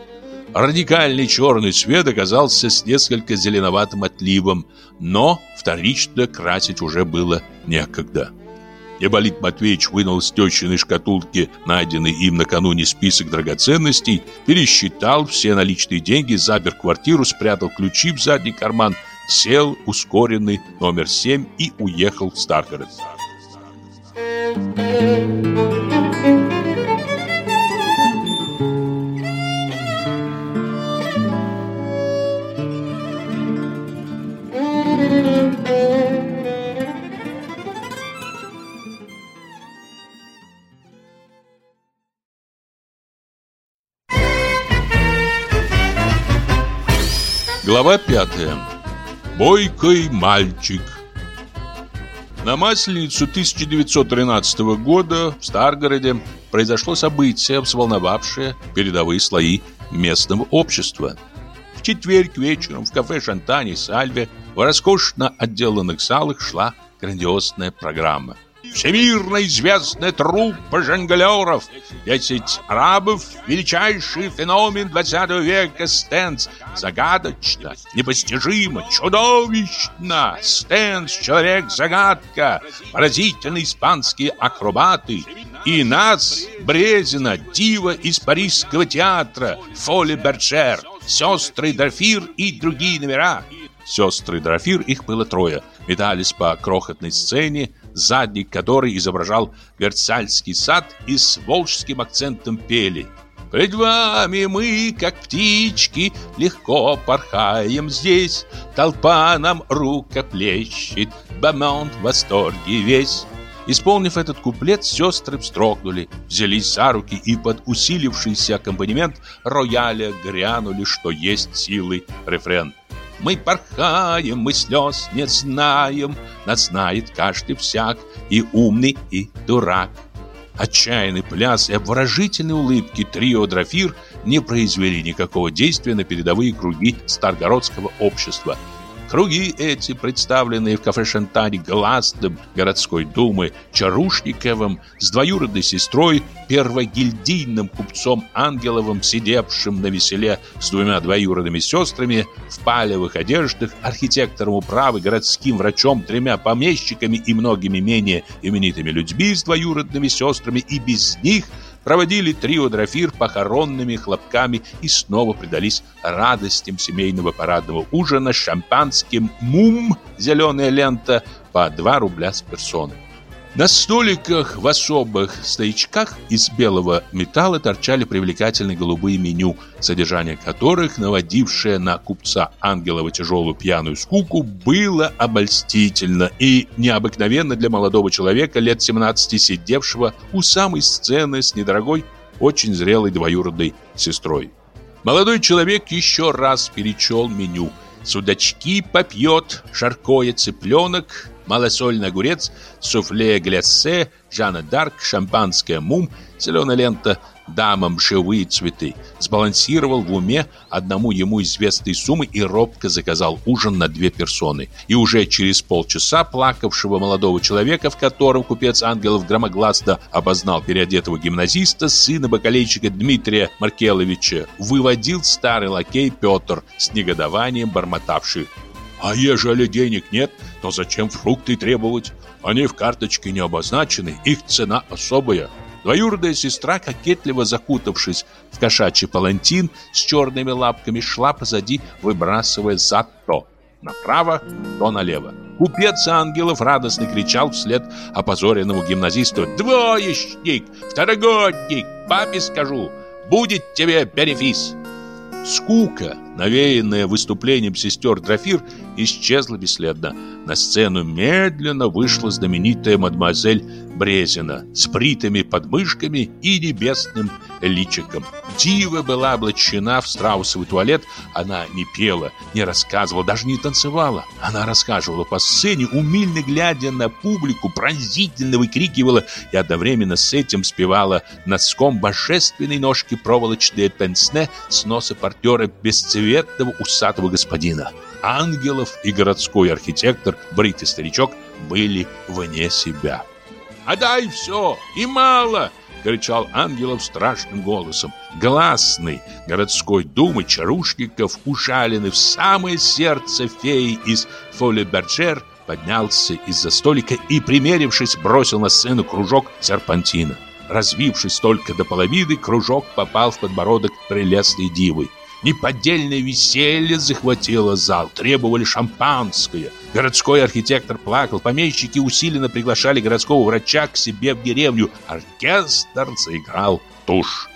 Радикальный черный цвет оказался с несколько зеленоватым отливом, но вторично красить уже было некогда. Ипполит Матвеевич вынул из тещиной шкатулки найденный им накануне список драгоценностей, пересчитал все наличные деньги, запер квартиру, спрятал ключи в задний карман, сел ускоренный номер 7 и уехал в Старгород. Глава пятая. Бойкий мальчик. На Масленицу 1913 года в Старгороде произошло событие, взволновавшее передовые слои местного общества. В четверг вечером в кафе «Шантани» Сальве в роскошно отделанных залах шла грандиозная программа – Всемирно известная труппа жонглеров, десять арабов, величайший феномен 20 века Стэнс. Загадочно, непостижимо, чудовищно. Стэнс, человек-загадка, поразительные испанские акробаты. И нас, Брезина, дива из Парижского театра, Фоли Берчер, сестры Дорфир и другие номера. Сестры Дорофир, их было трое, метались по крохотной сцене, задник которой изображал Версальский сад и с волжским акцентом пели Пред вами мы, как птички, легко порхаем здесь. Толпа нам рукоплещет, бамонт в восторге весь. Исполнив этот куплет, сестры вздрогнули, взялись за руки и под усилившийся аккомпанемент рояля грянули, что есть силы рефрен. Мы порхаем, мы слез не знаем, Нас знает каждый всяк, и умный, и дурак. Отчаянный пляс и обворожительные улыбки трио Дрофир не произвели никакого действия на передовые круги Старгородского общества – Круги эти, представленные в кафе Шантани гласным городской думы Чарушниковым с двоюродной сестрой, первогильдийным купцом Ангеловым, сидевшим на веселе с двумя двоюродными сестрами, в палевых одеждах, архитектором управы, городским врачом, тремя помещиками и многими менее именитыми людьми с двоюродными сестрами, и без них – проводили трио Дрофир похоронными хлопками и снова предались радостям семейного парадного ужина шампанским «Мум» зеленая лента по 2 рубля с персоны. На столиках в особых стоячках из белого металла торчали привлекательные голубые меню, содержание которых, наводившее на купца Ангелова тяжелую пьяную скуку, было обольстительно и необыкновенно для молодого человека лет 17, сидевшего у самой сцены с недорогой, очень зрелой двоюродной сестрой. Молодой человек еще раз перечел меню. Судачки попьет, шаркоя цыпленок, малосольный огурец, суфле гляссе, Жанна Дарк, шампанское мум, зеленая лента, дамам живые цветы. Сбалансировал в уме одному ему известной суммы и робко заказал ужин на две персоны. И уже через полчаса плакавшего молодого человека, в котором купец Ангелов громогласно обознал переодетого гимназиста, сына бакалейщика Дмитрия Маркеловича, выводил старый лакей Петр с негодованием бормотавший. «А ежели денег нет, то зачем фрукты требовать? Они в карточке не обозначены, их цена особая». Двоюродная сестра, кокетливо закутавшись в кошачий палантин с черными лапками, шла позади, выбрасывая зад то направо, то налево. Купец Ангелов радостно кричал вслед опозоренному гимназисту «Двоечник! Второгодник! Папе скажу! Будет тебе бенефис!» Скука, навеянная выступлением сестер Дрофир, исчезла бесследно. На сцену медленно вышла знаменитая мадемуазель Брезина с бритыми подмышками и небесным личиком. Дива была облачена в страусовый туалет. Она не пела, не рассказывала, даже не танцевала. Она рассказывала по сцене, умильно глядя на публику, пронзительно выкрикивала и одновременно с этим спевала носком божественной ножки проволочные пенсне с носа портера бесцветного усатого господина. Ангелов и городской архитектор, бритый старичок, были вне себя. «Отдай все, и мало!» — кричал Ангелов страшным голосом. Гласный городской думы Чарушников, ужаленный в самое сердце феи из Фолеберджер, поднялся из-за столика и, примерившись, бросил на сцену кружок серпантина. Развившись только до половины, кружок попал в подбородок прелестной дивы. Неподдельное веселье захватило зал, требовали шампанское. Городской архитектор плакал, помещики усиленно приглашали городского врача к себе в деревню. Оркестр заиграл тушь.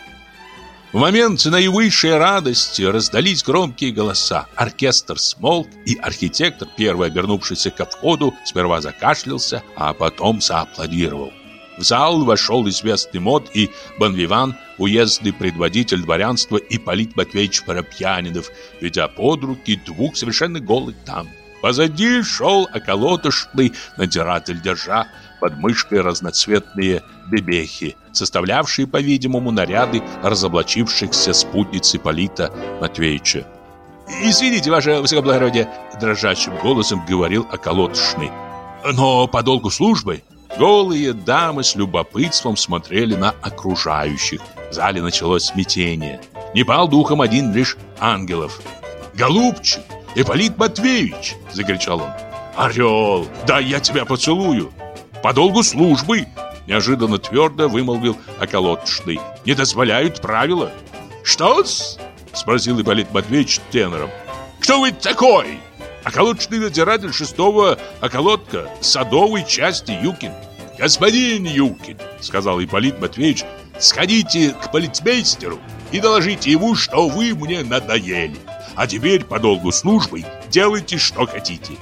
В момент наивысшей радости раздались громкие голоса. Оркестр смолк, и архитектор, первый обернувшийся ко входу, сперва закашлялся, а потом зааплодировал. В зал вошел известный мод и Бонвиван, уездный предводитель дворянства Ипполит Матвеевич Парапьянинов, ведя под руки двух совершенно голых там. Позади шел околотошный надзиратель, держа под мышкой разноцветные бебехи, составлявшие, по-видимому, наряды разоблачившихся спутниц Ипполита Матвеевича. «Извините, ваше высокоблагородие», — дрожащим голосом говорил околотошный. «Но по долгу службы Голые дамы с любопытством смотрели на окружающих. В зале началось смятение. Не пал духом один лишь ангелов. «Голубчик! Ипполит Матвеевич!» – закричал он. «Орел! Да я тебя поцелую! По долгу службы!» Неожиданно твердо вымолвил околоточный. «Не дозволяют правила!» «Что-с?» – спросил Ипполит Матвеевич тенором. «Кто вы такой?» Околоточный надзиратель шестого околотка садовой части Юкин. «Господин Юкин», — сказал Ипполит Матвеевич, — «сходите к полицмейстеру и доложите ему, что вы мне надоели. А теперь по долгу службы делайте, что хотите».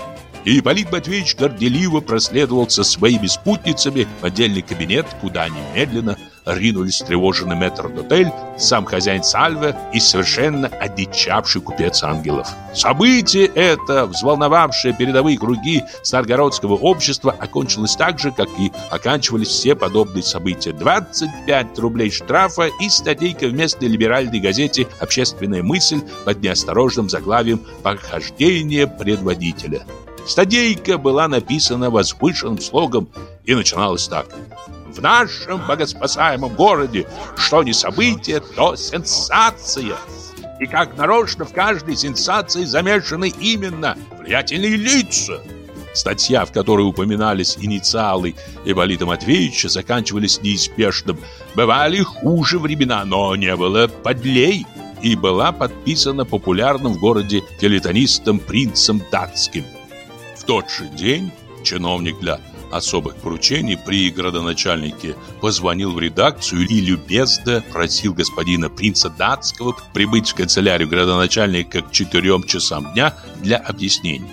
И Ипполит Матвеевич горделиво проследовал со своими спутницами в отдельный кабинет, куда немедленно ринулись встревоженный метр-дотель, сам хозяин Сальве и совершенно одичавший купец ангелов. Событие это, взволновавшее передовые круги Старгородского общества, окончилось так же, как и оканчивались все подобные события. 25 рублей штрафа и статейка в местной либеральной газете «Общественная мысль» под неосторожным заглавием «Похождение предводителя». Статейка была написана возвышенным слогом и начиналась так – в нашем богоспасаемом городе, что не событие, то сенсация. И как нарочно в каждой сенсации замешаны именно влиятельные лица. Статья, в которой упоминались инициалы Ипполита Матвеевича, заканчивались неизбежным. Бывали хуже времена, но не было подлей. И была подписана популярным в городе филитонистом принцем датским. В тот же день чиновник для особых поручений при градоначальнике позвонил в редакцию и любезно просил господина принца датского прибыть в канцелярию градоначальника к четырем часам дня для объяснений.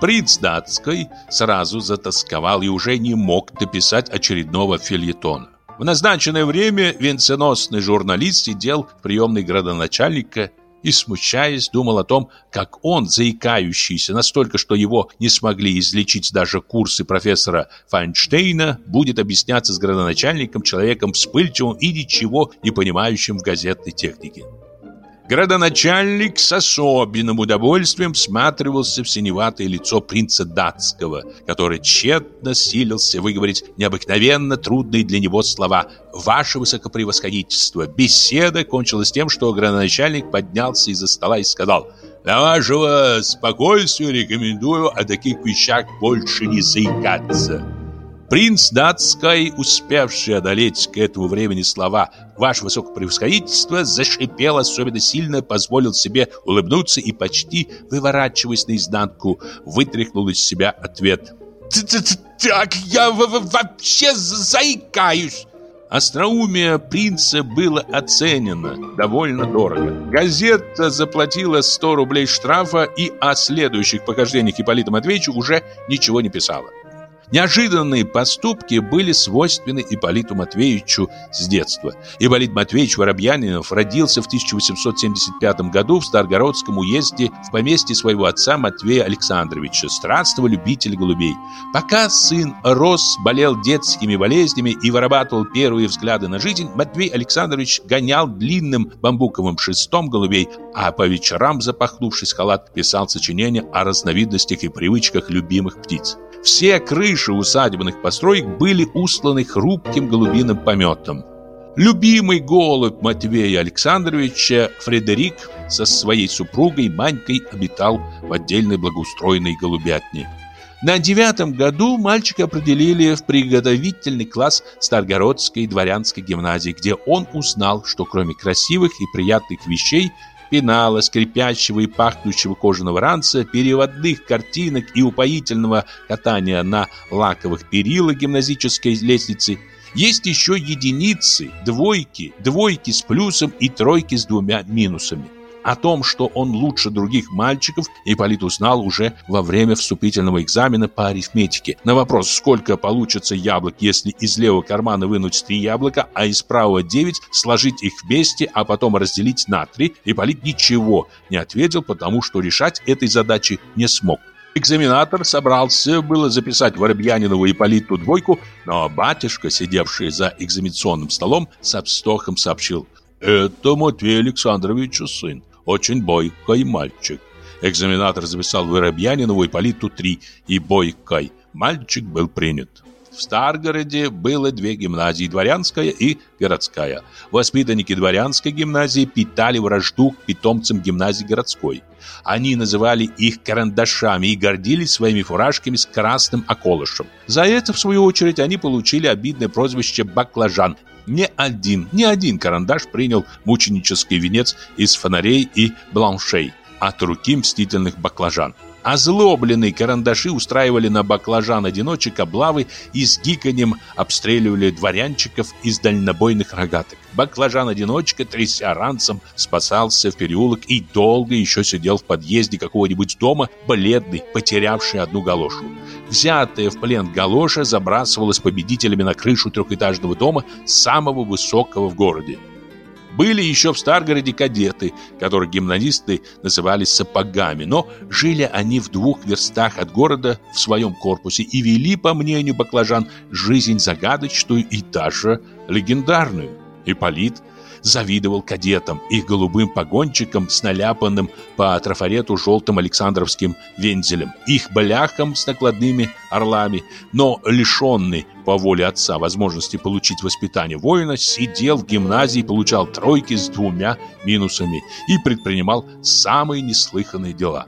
Принц датской сразу затасковал и уже не мог дописать очередного фельетона. В назначенное время венценосный журналист сидел в приемной градоначальника и, смущаясь, думал о том, как он, заикающийся настолько, что его не смогли излечить даже курсы профессора Файнштейна, будет объясняться с градоначальником, человеком вспыльчивым и ничего не понимающим в газетной технике. Градоначальник с особенным удовольствием всматривался в синеватое лицо принца датского, который тщетно силился выговорить необыкновенно трудные для него слова «Ваше высокопревосходительство». Беседа кончилась тем, что градоначальник поднялся из-за стола и сказал «Для вашего спокойствия рекомендую о таких вещах больше не заикаться». Принц датской, успевший одолеть к этому времени слова «Ваше высокопревосходительство», зашипел особенно сильно, позволил себе улыбнуться и, почти выворачиваясь наизнанку, вытряхнул из себя ответ. «Так я вообще заикаюсь!» Остроумие принца было оценено довольно дорого. Газета заплатила 100 рублей штрафа и о следующих похождениях Ипполита Матвеевича уже ничего не писала. Неожиданные поступки были свойственны Ипполиту Матвеевичу с детства. Ипполит Матвеевич Воробьянинов родился в 1875 году в Старгородском уезде в поместье своего отца Матвея Александровича, страстного любителя голубей. Пока сын рос, болел детскими болезнями и вырабатывал первые взгляды на жизнь, Матвей Александрович гонял длинным бамбуковым шестом голубей, а по вечерам, запахнувшись халат, писал сочинения о разновидностях и привычках любимых птиц. Все крыши усадебных построек были усланы хрупким голубиным пометом. Любимый голубь Матвея Александровича Фредерик со своей супругой Манькой обитал в отдельной благоустроенной голубятне. На девятом году мальчика определили в приготовительный класс Старгородской дворянской гимназии, где он узнал, что кроме красивых и приятных вещей – пенала, скрипящего и пахнущего кожаного ранца, переводных картинок и упоительного катания на лаковых перилах гимназической лестницы, есть еще единицы, двойки, двойки с плюсом и тройки с двумя минусами. О том, что он лучше других мальчиков, Ипполит узнал уже во время вступительного экзамена по арифметике. На вопрос, сколько получится яблок, если из левого кармана вынуть три яблока, а из правого девять, сложить их вместе, а потом разделить на три, Ипполит ничего не ответил, потому что решать этой задачи не смог. Экзаменатор собрался было записать Воробьянинову и Политу двойку, но батюшка, сидевший за экзаменационным столом, с вздохом сообщил «Это Матвей Александрович сын очень бойкой мальчик. Экзаменатор записал Воробьянинову Политу три, и бойкой. Мальчик был принят. В Старгороде было две гимназии, дворянская и городская. Воспитанники дворянской гимназии питали вражду к питомцам гимназии городской. Они называли их карандашами и гордились своими фуражками с красным околышем. За это, в свою очередь, они получили обидное прозвище «баклажан», ни один, ни один карандаш принял мученический венец из фонарей и бланшей от руки мстительных баклажан. Озлобленные карандаши устраивали на баклажан-одиночек облавы и с гиканьем обстреливали дворянчиков из дальнобойных рогаток. Баклажан-одиночка, тряся ранцем, спасался в переулок и долго еще сидел в подъезде какого-нибудь дома, бледный, потерявший одну галошу. Взятая в плен галоша забрасывалась победителями на крышу трехэтажного дома, самого высокого в городе. Были еще в Старгороде кадеты, которых гимназисты называли сапогами, но жили они в двух верстах от города в своем корпусе и вели, по мнению баклажан, жизнь загадочную и даже легендарную. Ипполит завидовал кадетам, их голубым погончикам с наляпанным по трафарету желтым Александровским вензелем, их бляхам с накладными орлами, но лишенный по воле отца возможности получить воспитание воина, сидел в гимназии, получал тройки с двумя минусами и предпринимал самые неслыханные дела.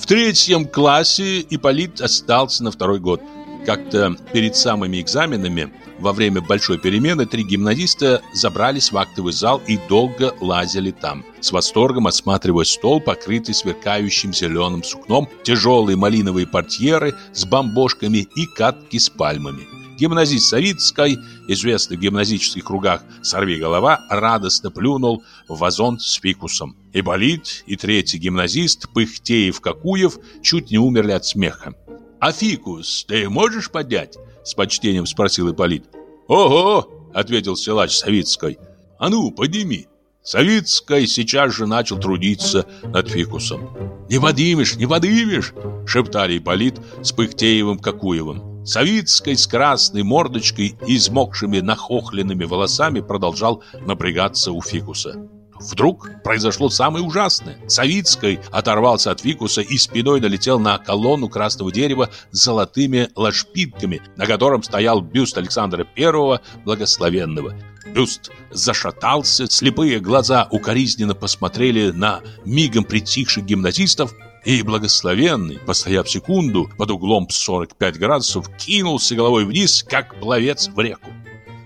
В третьем классе Ипполит остался на второй год. Как-то перед самыми экзаменами во время большой перемены три гимназиста забрались в актовый зал и долго лазили там, с восторгом осматривая стол, покрытый сверкающим зеленым сукном, тяжелые малиновые портьеры с бомбошками и катки с пальмами. Гимназист Савицкой, известный в гимназических кругах «Сорви-голова», радостно плюнул в вазон с фикусом. И Болит, и третий гимназист, Пыхтеев-Какуев, чуть не умерли от смеха. «А фикус ты можешь поднять?» С почтением спросил Ипполит. «Ого!» — ответил силач Савицкой. «А ну, подними!» Савицкий сейчас же начал трудиться над фикусом. «Не подымешь, не подымешь!» — шептали Ипполит с Пыхтеевым-Какуевым. Савицкий с красной мордочкой и измокшими нахохленными волосами продолжал напрягаться у фикуса. Вдруг произошло самое ужасное. Савицкий оторвался от фикуса и спиной налетел на колонну красного дерева с золотыми ложпинками, на котором стоял бюст Александра I Благословенного. Бюст зашатался, слепые глаза укоризненно посмотрели на мигом притихших гимназистов, и благословенный, постояв секунду под углом 45 градусов, кинулся головой вниз, как пловец в реку.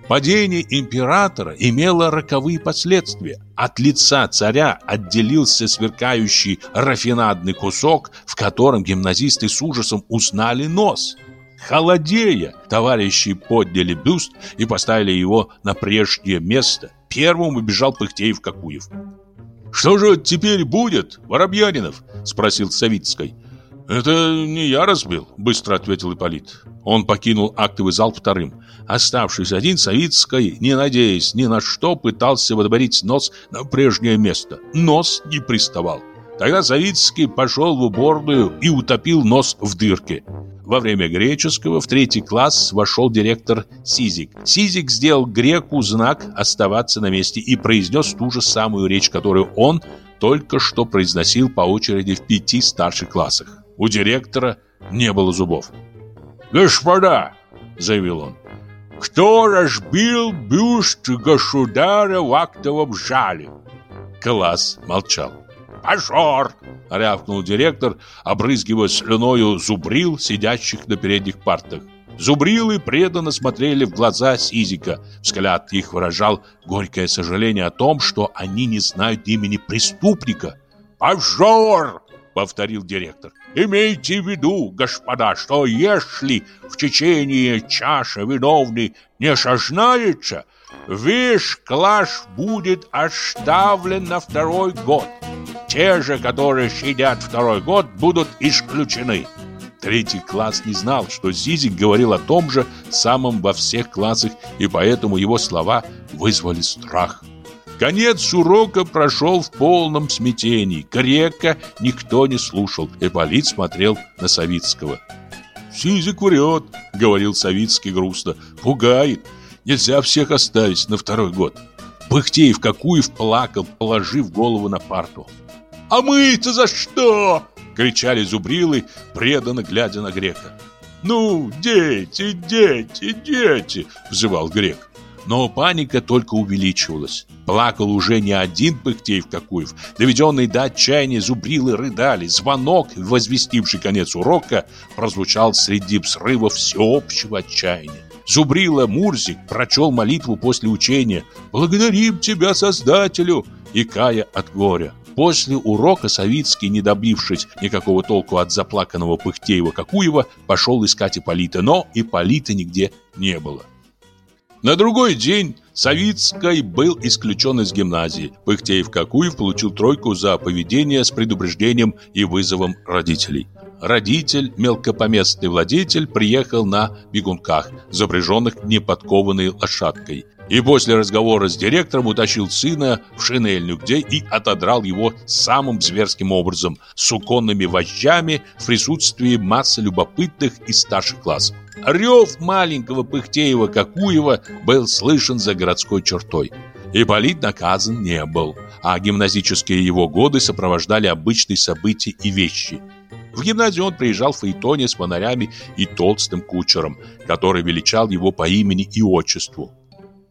Падение императора имело роковые последствия. От лица царя отделился сверкающий рафинадный кусок, в котором гимназисты с ужасом узнали нос. Холодея, товарищи подняли бюст и поставили его на прежнее место. Первым убежал Пыхтеев-Какуев. «Что же теперь будет, Воробьянинов?» – спросил Савицкой. «Это не я разбил», — быстро ответил Ипполит. Он покинул актовый зал вторым. Оставшись один, Савицкой, не надеясь ни на что, пытался водворить нос на прежнее место. Нос не приставал. Тогда Савицкий пошел в уборную и утопил нос в дырке. Во время греческого в третий класс вошел директор Сизик. Сизик сделал греку знак оставаться на месте и произнес ту же самую речь, которую он только что произносил по очереди в пяти старших классах. У директора не было зубов. «Господа!» — заявил он. «Кто разбил бюст государя в актовом зале?» Класс молчал. «Пожор!» — рявкнул директор, обрызгивая слюною зубрил, сидящих на передних партах. Зубрилы преданно смотрели в глаза Сизика. Взгляд их выражал горькое сожаление о том, что они не знают имени преступника. «Пожор!» — повторил директор. Имейте в виду, господа, что если в течение часа виновный не сознается, весь класс будет оставлен на второй год. Те же, которые сидят второй год, будут исключены. Третий класс не знал, что Зизик говорил о том же самом во всех классах, и поэтому его слова вызвали страх. Конец урока прошел в полном смятении. Грека никто не слушал. Ипполит смотрел на Савицкого. «Сизик врет», — говорил Савицкий грустно. «Пугает. Нельзя всех оставить на второй год». Пыхтеев Какуев плакал, положив голову на парту. «А мы-то за что?» — кричали зубрилы, преданно глядя на грека. «Ну, дети, дети, дети!» — взывал грек. Но паника только увеличивалась. Плакал уже не один Пыхтеев-Какуев. Доведенные до отчаяния зубрилы рыдали. Звонок, возвестивший конец урока, прозвучал среди взрывов всеобщего отчаяния. Зубрила Мурзик прочел молитву после учения «Благодарим тебя, Создателю!» и кая от горя. После урока Савицкий, не добившись никакого толку от заплаканного Пыхтеева-Какуева, пошел искать Ипполита, но Ипполита нигде не было. На другой день Савицкий был исключен из гимназии. Пыхтеев-Какуев получил тройку за поведение с предупреждением и вызовом родителей. Родитель, мелкопоместный владетель, приехал на бегунках, запряженных неподкованной лошадкой. И после разговора с директором утащил сына в шинельню, где и отодрал его самым зверским образом, с уконными вожжами в присутствии массы любопытных из старших классов. Рев маленького Пыхтеева-Какуева был слышен за городской чертой. Ипполит наказан не был, а гимназические его годы сопровождали обычные события и вещи. В гимназию он приезжал в фаэтоне с фонарями и толстым кучером, который величал его по имени и отчеству.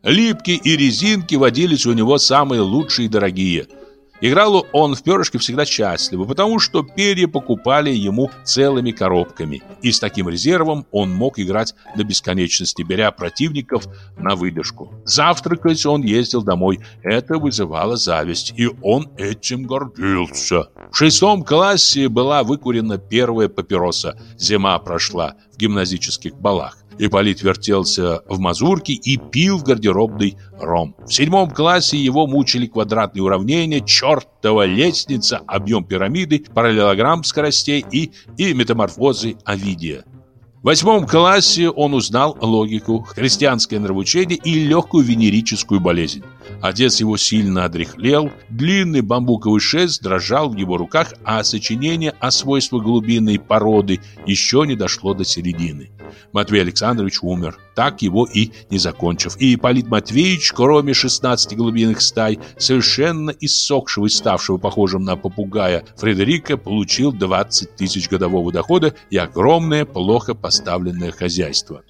Липки и резинки водились у него самые лучшие и дорогие – Играл он в перышки всегда счастливо, потому что перья покупали ему целыми коробками. И с таким резервом он мог играть до бесконечности, беря противников на выдержку. Завтракать он ездил домой. Это вызывало зависть, и он этим гордился. В шестом классе была выкурена первая папироса. Зима прошла в гимназических балах. Ипполит вертелся в мазурке и пил в гардеробной ром. В седьмом классе его мучили квадратные уравнения, чертова лестница, объем пирамиды, параллелограмм скоростей и, и метаморфозы Овидия. В восьмом классе он узнал логику, христианское нравоучение и легкую венерическую болезнь. Отец его сильно одряхлел, длинный бамбуковый шест дрожал в его руках, а сочинение о свойствах глубинной породы еще не дошло до середины. Матвей Александрович умер, так его и не закончив. И Ипполит Матвеевич, кроме 16 глубинных стай, совершенно иссохшего и ставшего похожим на попугая Фредерика, получил 20 тысяч годового дохода и огромное, плохо поставленное хозяйство.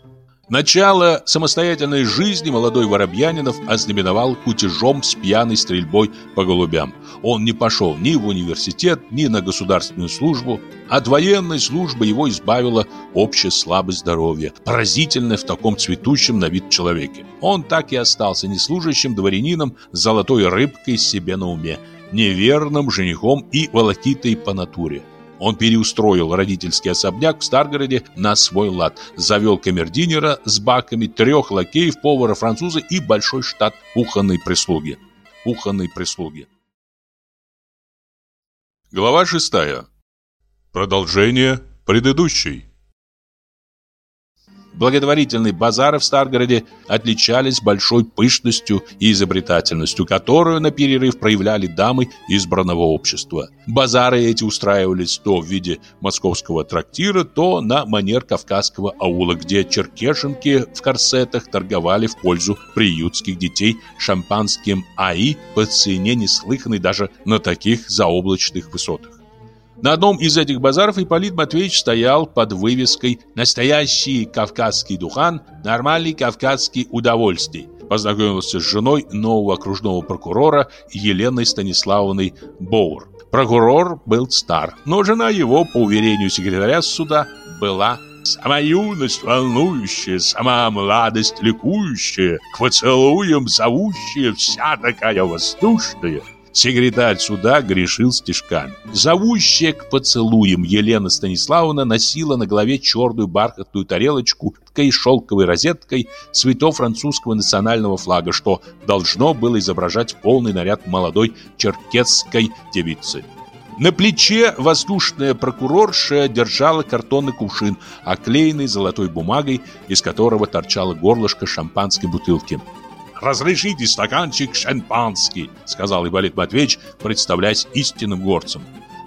Начало самостоятельной жизни молодой Воробьянинов ознаменовал кутежом с пьяной стрельбой по голубям. Он не пошел ни в университет, ни на государственную службу. От военной службы его избавила общая слабость здоровья, поразительная в таком цветущем на вид человеке. Он так и остался неслужащим дворянином с золотой рыбкой себе на уме, неверным женихом и волокитой по натуре. Он переустроил родительский особняк в Старгороде на свой лад, завел камердинера с баками, трех лакеев, повара француза и большой штат кухонной прислуги. Кухонной прислуги. Глава шестая. Продолжение предыдущей. Благотворительные базары в Старгороде отличались большой пышностью и изобретательностью, которую на перерыв проявляли дамы избранного общества. Базары эти устраивались то в виде московского трактира, то на манер кавказского аула, где черкешенки в корсетах торговали в пользу приютских детей шампанским АИ по цене неслыханной даже на таких заоблачных высотах. На одном из этих базаров Ипполит Матвеевич стоял под вывеской «Настоящий кавказский духан, нормальный кавказский удовольствий». Познакомился с женой нового окружного прокурора Еленой Станиславовной Боур. Прокурор был стар, но жена его, по уверению секретаря суда, была Сама юность волнующая, сама младость ликующая, К поцелуям зовущая, вся такая воздушная. Секретарь суда грешил стишками. Зовущая к поцелуям Елена Станиславовна носила на голове черную бархатную тарелочку с шелковой розеткой цветов французского национального флага, что должно было изображать полный наряд молодой черкесской девицы. На плече воздушная прокурорша держала картонный кувшин, оклеенный золотой бумагой, из которого торчало горлышко шампанской бутылки разрешите стаканчик шампанский», сказал Ипполит Матвеевич, представляясь истинным горцем.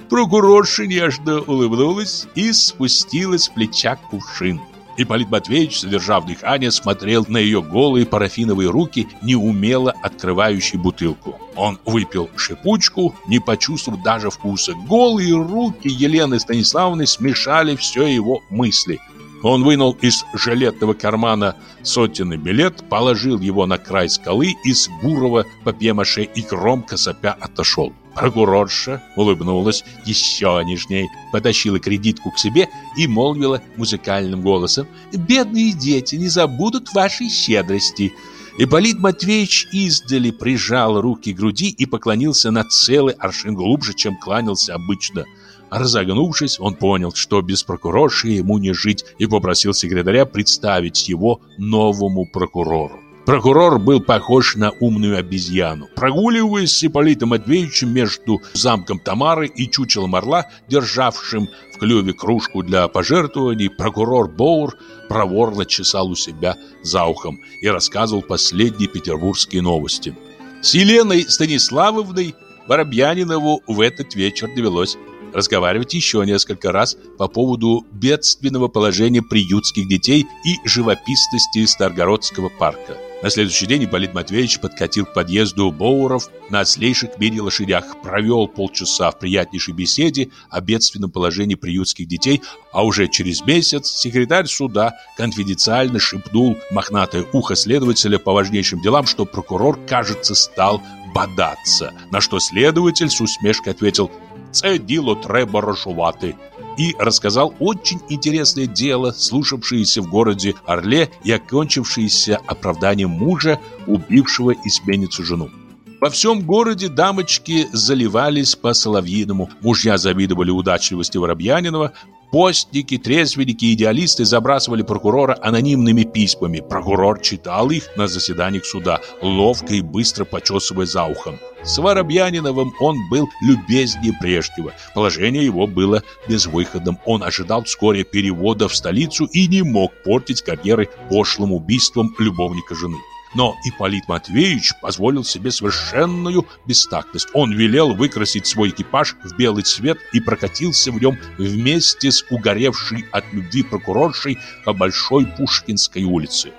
Прокурорша нежно улыбнулась и спустилась в плеча кувшин. Ипполит Матвеевич, задержав дыхание, смотрел на ее голые парафиновые руки, неумело открывающие бутылку. Он выпил шипучку, не почувствовав даже вкуса. Голые руки Елены Станиславовны смешали все его мысли – он вынул из жилетного кармана сотенный билет, положил его на край скалы из бурого папье-маше и громко сопя отошел. Прокурорша улыбнулась еще нежней, потащила кредитку к себе и молвила музыкальным голосом «Бедные дети не забудут вашей щедрости». Ипполит Матвеевич издали прижал руки к груди и поклонился на целый аршин глубже, чем кланялся обычно – Разогнувшись, он понял, что без прокурорши ему не жить, и попросил секретаря представить его новому прокурору. Прокурор был похож на умную обезьяну. Прогуливаясь с Ипполитом Матвеевичем между замком Тамары и чучелом орла, державшим в клюве кружку для пожертвований, прокурор Боур проворно чесал у себя за ухом и рассказывал последние петербургские новости. С Еленой Станиславовной Воробьянинову в этот вечер довелось разговаривать еще несколько раз по поводу бедственного положения приютских детей и живописности Старгородского парка. На следующий день Ипполит Матвеевич подкатил к подъезду Боуров на ослейших мире лошадях, провел полчаса в приятнейшей беседе о бедственном положении приютских детей, а уже через месяц секретарь суда конфиденциально шепнул мохнатое ухо следователя по важнейшим делам, что прокурор, кажется, стал бодаться, на что следователь с усмешкой ответил це діло треба розшувати. И рассказал очень интересное дело, слушавшееся в городе Орле и окончившееся оправданием мужа, убившего изменницу жену. Во всем городе дамочки заливались по-соловьиному, мужья завидовали удачливости Воробьянинова, Постники, трезвенники, идеалисты забрасывали прокурора анонимными письмами. Прокурор читал их на заседаниях суда, ловко и быстро почесывая за ухом. С Воробьяниновым он был любезнее прежнего. Положение его было безвыходным. Он ожидал вскоре перевода в столицу и не мог портить карьеры пошлым убийством любовника жены. Но Ипполит Матвеевич позволил себе совершенную бестактность. Он велел выкрасить свой экипаж в белый цвет и прокатился в нем вместе с угоревшей от любви прокуроршей по Большой Пушкинской улице.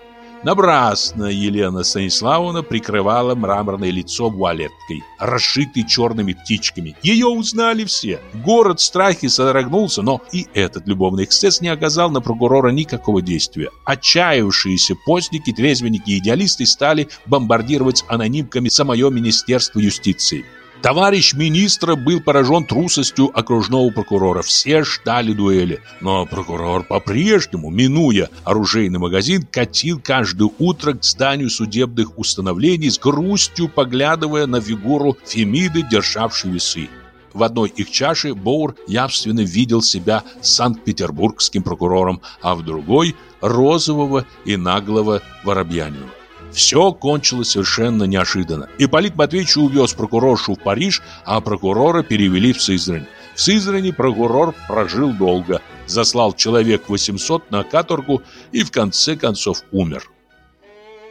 Напрасно Елена Станиславовна прикрывала мраморное лицо вуалеткой, расшитой черными птичками. Ее узнали все. Город в страхе содрогнулся, но и этот любовный эксцесс не оказал на прокурора никакого действия. Отчаявшиеся постники, трезвенники и идеалисты стали бомбардировать анонимками самое Министерство юстиции. Товарищ министра был поражен трусостью окружного прокурора. Все ждали дуэли. Но прокурор по-прежнему, минуя оружейный магазин, катил каждое утро к зданию судебных установлений с грустью, поглядывая на фигуру Фемиды, державшей весы. В одной их чаше Боур явственно видел себя санкт-петербургским прокурором, а в другой – розового и наглого Воробьянинова. Все кончилось совершенно неожиданно. Ипполит Матвеевич увез прокуроршу в Париж, а прокурора перевели в Сызрань. В Сызрани прокурор прожил долго, заслал человек 800 на каторгу и в конце концов умер.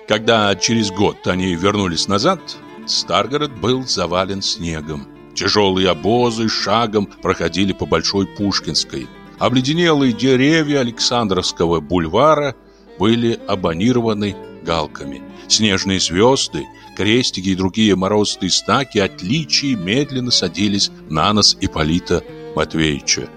Когда через год они вернулись назад, Старгород был завален снегом. Тяжелые обозы шагом проходили по Большой Пушкинской. Обледенелые деревья Александровского бульвара были абонированы галками. Снежные звезды, крестики и другие морозные знаки отличий медленно садились на нос Ипполита Матвеевича.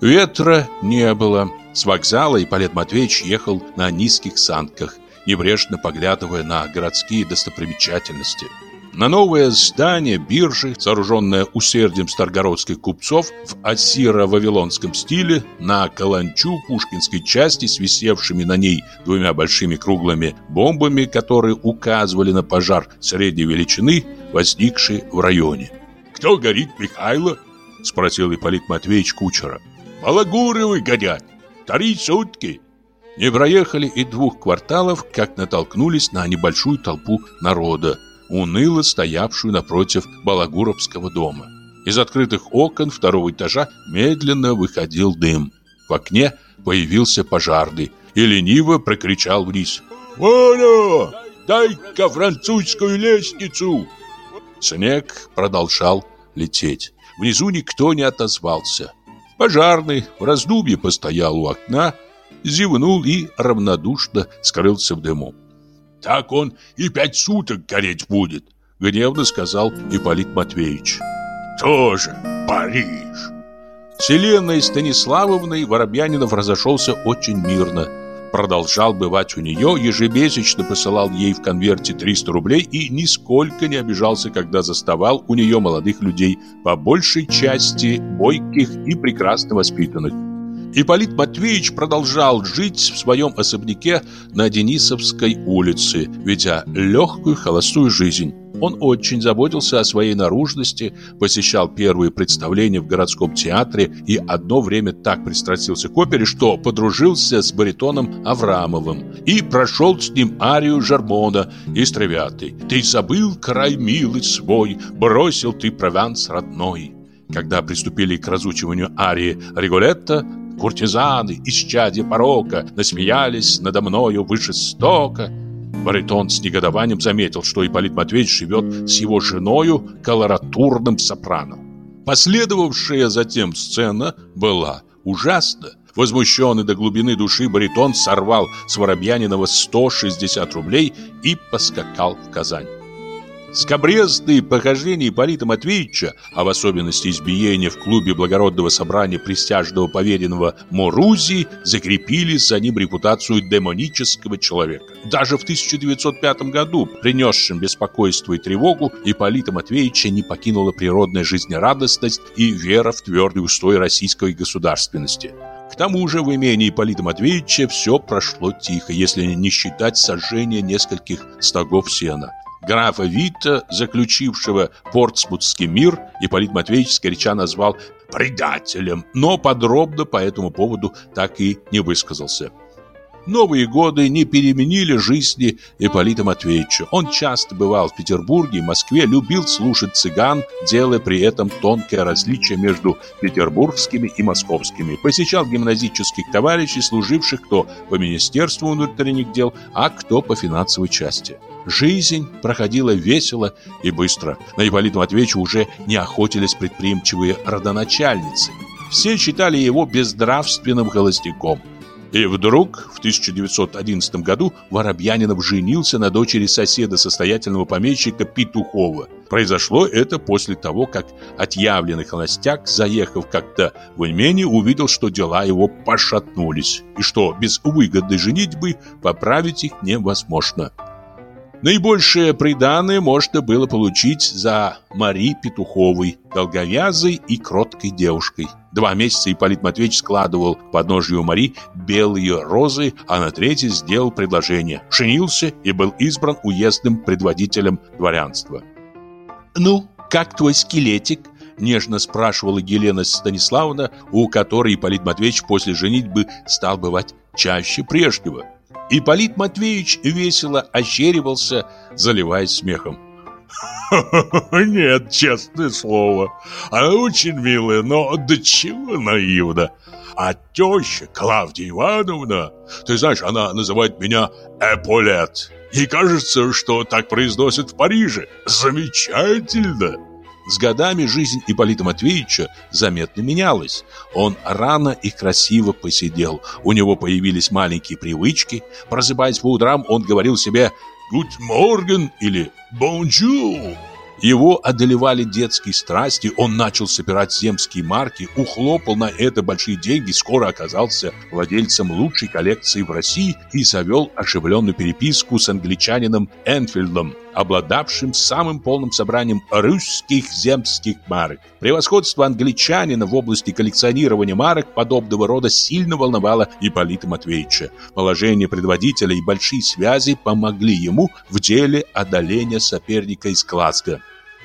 Ветра не было. С вокзала Ипполит Матвеевич ехал на низких санках, небрежно поглядывая на городские достопримечательности – на новое здание биржи, сооруженное усердием старгородских купцов в ассиро-вавилонском стиле, на каланчу пушкинской части с висевшими на ней двумя большими круглыми бомбами, которые указывали на пожар средней величины, возникший в районе. «Кто горит, Михайло?» – спросил Ипполит Матвеевич кучера. «Балагуровы горят. Три сутки». Не проехали и двух кварталов, как натолкнулись на небольшую толпу народа, уныло стоявшую напротив Балагуровского дома. Из открытых окон второго этажа медленно выходил дым. В окне появился пожарный и лениво прокричал вниз. «Ваня, дай-ка французскую лестницу!» Снег продолжал лететь. Внизу никто не отозвался. Пожарный в раздумье постоял у окна, зевнул и равнодушно скрылся в дыму. Так он и пять суток гореть будет, гневно сказал Ипполит Матвеевич. Тоже Париж. С Еленой Станиславовной Воробьянинов разошелся очень мирно. Продолжал бывать у нее, ежемесячно посылал ей в конверте 300 рублей и нисколько не обижался, когда заставал у нее молодых людей, по большей части бойких и прекрасно воспитанных. Ипполит Матвеевич продолжал жить в своем особняке на Денисовской улице, ведя легкую холостую жизнь. Он очень заботился о своей наружности, посещал первые представления в городском театре и одно время так пристрастился к опере, что подружился с баритоном Аврамовым и прошел с ним арию Жармона из «Травяты». «Ты забыл край милый свой, бросил ты Прованс родной». Когда приступили к разучиванию арии Риголетто, куртизаны, исчадья порока, насмеялись надо мною выше стока. Баритон с негодованием заметил, что Ипполит Матвеевич живет с его женою колоратурным сопрано. Последовавшая затем сцена была ужасна. Возмущенный до глубины души баритон сорвал с Воробьянинова 160 рублей и поскакал в Казань. Скобрезные похождения Ипполита Матвеевича, а в особенности избиения в клубе благородного собрания присяжного поверенного Морузи, закрепили за ним репутацию демонического человека. Даже в 1905 году, принесшим беспокойство и тревогу, Ипполита Матвеевича не покинула природная жизнерадостность и вера в твердый устой российской государственности. К тому же в имении Ипполита Матвеевича все прошло тихо, если не считать сожжения нескольких стогов сена – Графа Витта, заключившего портсмутский мир, Ипполит Матвеевич скорича назвал предателем, но подробно по этому поводу так и не высказался. Новые годы не переменили жизни Ипполита Матвеевича. Он часто бывал в Петербурге и Москве, любил слушать цыган, делая при этом тонкое различие между петербургскими и московскими. Посещал гимназических товарищей, служивших кто по Министерству внутренних дел, а кто по финансовой части. Жизнь проходила весело и быстро. На Ипполита Матвеевича уже не охотились предприимчивые родоначальницы. Все считали его безнравственным холостяком. И вдруг в 1911 году Воробьянинов женился на дочери соседа состоятельного помещика Петухова. Произошло это после того, как отъявленный холостяк, заехав как-то в имение, увидел, что дела его пошатнулись, и что без выгодной женитьбы поправить их невозможно. Наибольшее приданое можно было получить за Мари Петуховой, долговязой и кроткой девушкой. Два месяца Ипполит Матвеевич складывал к подножию Мари белые розы, а на третий сделал предложение. Женился и был избран уездным предводителем дворянства. «Ну, как твой скелетик?» Нежно спрашивала Елена Станиславовна, у которой Ипполит Матвеевич после женитьбы стал бывать чаще прежнего. Ипполит Матвеевич весело ощеривался, заливаясь смехом. «Нет, честное слово, она очень милая, но до чего наивна. А теща Клавдия Ивановна, ты знаешь, она называет меня Эполет. И кажется, что так произносят в Париже. Замечательно!» С годами жизнь Ипполита Матвеевича заметно менялась. Он рано и красиво посидел. У него появились маленькие привычки. Просыпаясь по утрам, он говорил себе «Good morning» или «Bonjour». Его одолевали детские страсти, он начал собирать земские марки, ухлопал на это большие деньги, скоро оказался владельцем лучшей коллекции в России и завел оживленную переписку с англичанином Энфилдом, обладавшим самым полным собранием русских земских марок. Превосходство англичанина в области коллекционирования марок подобного рода сильно волновало Ипполита Матвеевича. Положение предводителя и большие связи помогли ему в деле одоления соперника из Глазго.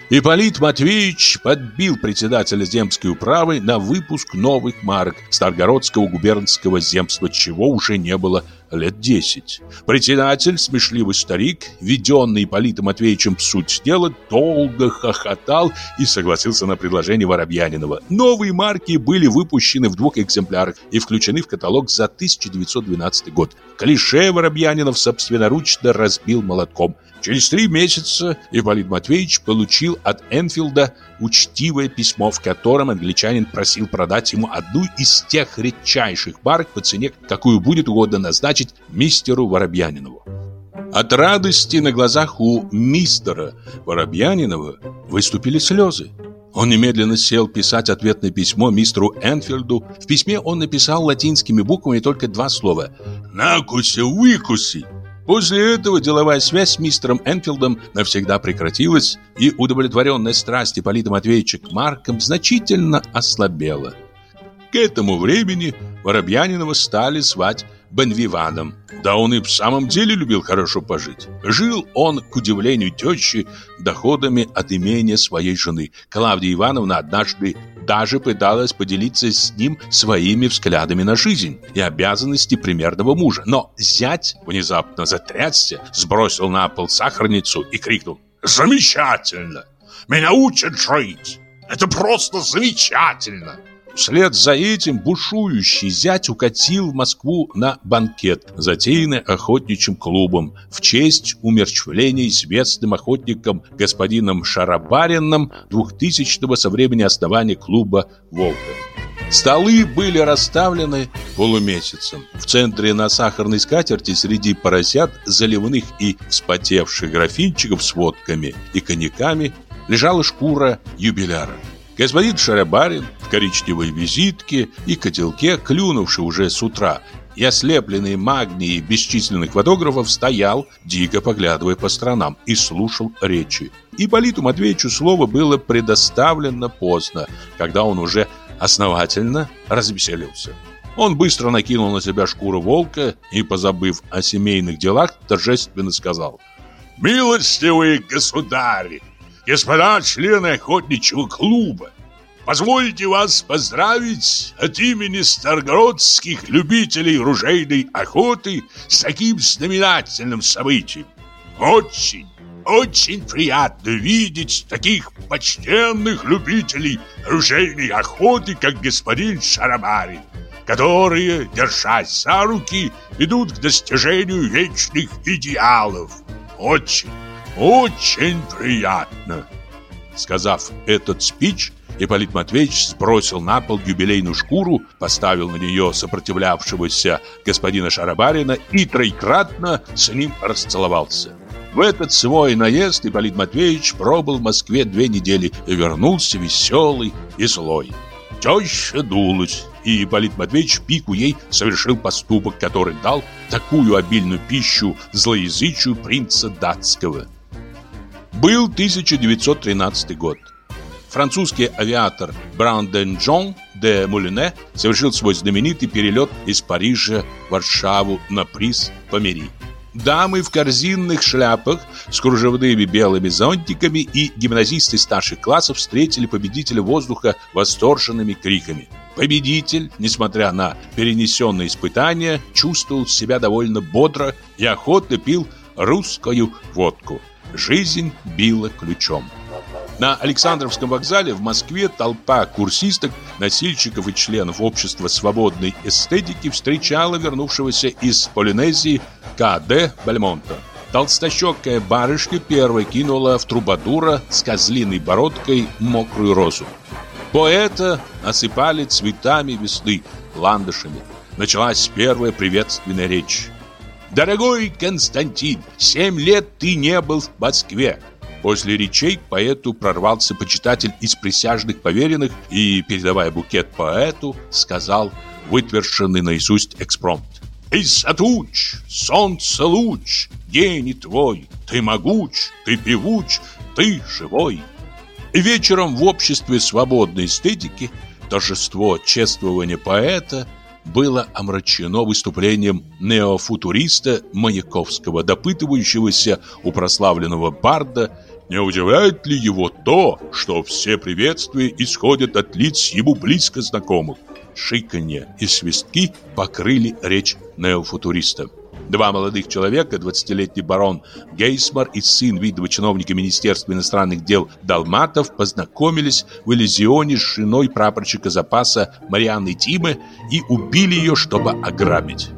Ипполит Матвеевич подбил председателя земской управы на выпуск новых марок Старгородского губернского земства, чего уже не было лет десять. Председатель, смешливый старик, введенный Ипполитом Матвеевичем в суть дела, долго хохотал и согласился на предложение Воробьянинова. Новые марки были выпущены в двух экземплярах и включены в каталог за 1912 год. Клише Воробьянинов собственноручно разбил молотком – Через три месяца Ипполит Матвеевич получил от Энфилда учтивое письмо, в котором англичанин просил продать ему одну из тех редчайших марок по цене, какую будет угодно назначить мистеру Воробьянинову. От радости на глазах у мистера Воробьянинова выступили слезы. Он немедленно сел писать ответное письмо мистеру Энфилду. В письме он написал латинскими буквами только два слова «Накуси, выкуси». После этого деловая связь с мистером Энфилдом навсегда прекратилась, и удовлетворенная страсть Ипполита Матвеевича к маркам значительно ослабела. К этому времени Воробьянинова стали звать Бенвиваном. Да он и в самом деле любил хорошо пожить. Жил он, к удивлению тещи, доходами от имения своей жены. Клавдия Ивановна однажды даже пыталась поделиться с ним своими взглядами на жизнь и обязанности примерного мужа. Но зять внезапно затрясся, сбросил на пол сахарницу и крикнул «Замечательно! Меня учат жить! Это просто замечательно!» Вслед за этим бушующий зять укатил в Москву на банкет, затеянный охотничьим клубом, в честь умерчвления известным охотником господином Шарабарином 2000-го со времени основания клуба «Волга». Столы были расставлены полумесяцем. В центре на сахарной скатерти среди поросят, заливных и вспотевших графинчиков с водками и коньяками лежала шкура юбиляра. Господин Шарабарин в коричневой визитке и котелке, клюнувший уже с утра, и ослепленный магнией бесчисленных фотографов, стоял, дико поглядывая по сторонам, и слушал речи. И Политу Матвеевичу слово было предоставлено поздно, когда он уже основательно развеселился. Он быстро накинул на себя шкуру волка и, позабыв о семейных делах, торжественно сказал «Милостивые государи! Господа члены охотничьего клуба. Позвольте вас поздравить от имени старгородских любителей ружейной охоты с таким знаменательным событием. Очень, очень приятно видеть таких почтенных любителей ружейной охоты, как господин Шарабарин, которые, держась за руки, идут к достижению вечных идеалов. Очень, очень приятно. Сказав этот спич, Ипполит Матвеевич сбросил на пол юбилейную шкуру, поставил на нее сопротивлявшегося господина Шарабарина и троекратно с ним расцеловался. В этот свой наезд Ипполит Матвеевич пробыл в Москве две недели и вернулся веселый и злой. Теща дулась, и Ипполит Матвеевич пику ей совершил поступок, который дал такую обильную пищу злоязычию принца датского. Был 1913 год. Французский авиатор Бранден Джон де Мулине совершил свой знаменитый перелет из Парижа в Варшаву на приз Помери. Дамы в корзинных шляпах с кружевными белыми зонтиками и гимназисты старших классов встретили победителя воздуха восторженными криками. Победитель, несмотря на перенесенные испытания, чувствовал себя довольно бодро и охотно пил русскую водку. Жизнь била ключом. На Александровском вокзале в Москве толпа курсисток, носильщиков и членов общества свободной эстетики встречала вернувшегося из Полинезии К.Д. Бальмонта. Толстощекая барышня первой кинула в трубадура с козлиной бородкой мокрую розу. Поэта осыпали цветами весны, ландышами. Началась первая приветственная речь. «Дорогой Константин, семь лет ты не был в Москве. После речей поэту прорвался почитатель из присяжных поверенных и, передавая букет поэту, сказал вытвершенный наизусть экспромт. «Из-за туч, солнце луч, день твой, ты могуч, ты певуч, ты живой». И вечером в обществе свободной эстетики торжество чествования поэта было омрачено выступлением неофутуриста Маяковского, допытывающегося у прославленного барда не удивляет ли его то, что все приветствия исходят от лиц ему близко знакомых? Шиканье и свистки покрыли речь неофутуриста. Два молодых человека, 20-летний барон Гейсмар и сын видного чиновника Министерства иностранных дел Далматов, познакомились в Элизионе с женой прапорщика запаса Марианны Тимы и убили ее, чтобы ограбить.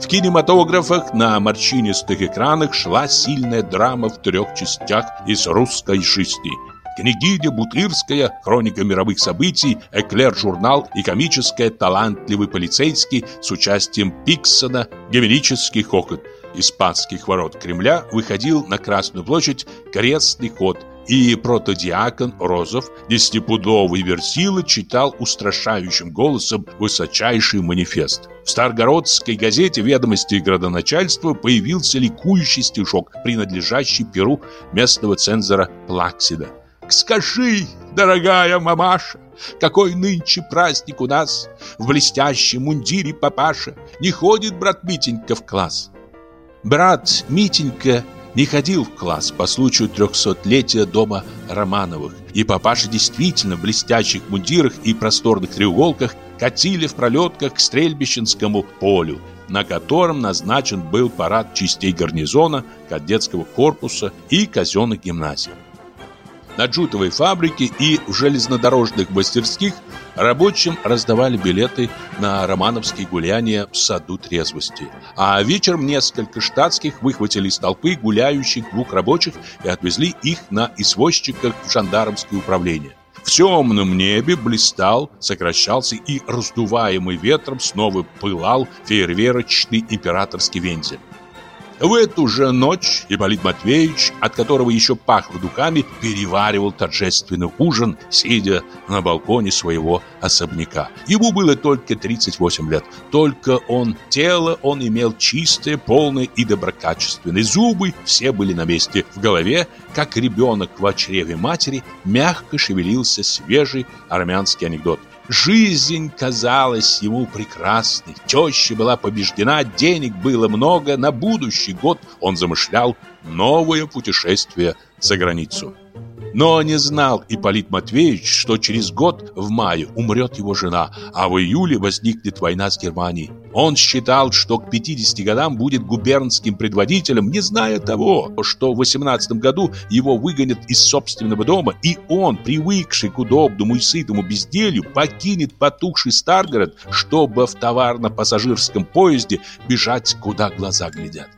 В кинематографах на морщинистых экранах шла сильная драма в трех частях из русской жизни. Княгиня Бутырская, хроника мировых событий, эклер-журнал и комическая талантливый полицейский с участием Пиксона, гомерический хохот. Испанских ворот Кремля выходил на Красную площадь крестный ход – и протодиакон Розов, десятипудовый версила, читал устрашающим голосом высочайший манифест. В Старгородской газете «Ведомости градоначальства» появился ликующий стишок, принадлежащий перу местного цензора Плаксида. «Скажи, дорогая мамаша, какой нынче праздник у нас! В блестящем мундире папаша не ходит брат Митенька в класс!» Брат Митенька не ходил в класс по случаю трехсотлетия дома Романовых, и папаша действительно в блестящих мундирах и просторных треуголках катили в пролетках к стрельбищенскому полю, на котором назначен был парад частей гарнизона, кадетского корпуса и казенных гимназий. На джутовой фабрике и в железнодорожных мастерских рабочим раздавали билеты на романовские гуляния в саду трезвости. А вечером несколько штатских выхватили из толпы гуляющих двух рабочих и отвезли их на извозчиках в жандармское управление. В темном небе блистал, сокращался и, раздуваемый ветром, снова пылал фейерверочный императорский вензель. В эту же ночь Ипполит Матвеевич, от которого еще пахло духами, переваривал торжественный ужин, сидя на балконе своего особняка. Ему было только 38 лет. Только он, тело он имел чистое, полное и доброкачественное. Зубы все были на месте. В голове, как ребенок в чреве матери, мягко шевелился свежий армянский анекдот. Жизнь казалась ему прекрасной. Теща была побеждена, денег было много. На будущий год он замышлял новое путешествие за границу. Но не знал Ипполит Матвеевич, что через год в мае умрет его жена, а в июле возникнет война с Германией. Он считал, что к 50 годам будет губернским предводителем, не зная того, что в 18 году его выгонят из собственного дома, и он, привыкший к удобному и сытому безделью, покинет потухший Старгород, чтобы в товарно-пассажирском поезде бежать, куда глаза глядят.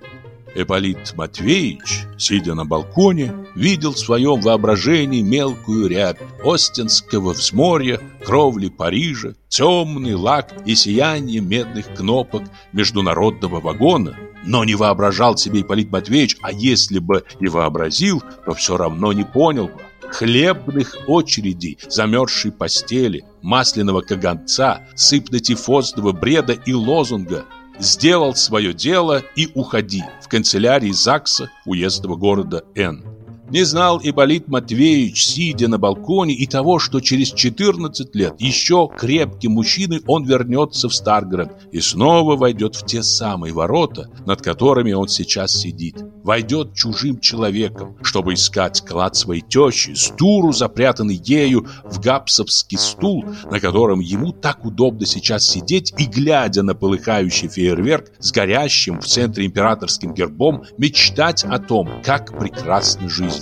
Эполит Матвеевич, сидя на балконе, видел в своем воображении мелкую рябь Остинского взморья, кровли Парижа, темный лак и сияние медных кнопок международного вагона, но не воображал себе Ипполит Матвеевич, а если бы и вообразил, то все равно не понял бы. Хлебных очередей, замерзшей постели, масляного каганца, сыпно-тифозного бреда и лозунга – сделал свое дело и уходи в канцелярии ЗАГСа уездного города Н. Не знал Ипполит Матвеевич, сидя на балконе, и того, что через 14 лет еще крепким мужчиной он вернется в Старгород и снова войдет в те самые ворота, над которыми он сейчас сидит. Войдет чужим человеком, чтобы искать клад своей тещи, с дуру запрятанный ею в гапсовский стул, на котором ему так удобно сейчас сидеть и, глядя на полыхающий фейерверк с горящим в центре императорским гербом, мечтать о том, как прекрасна жизнь.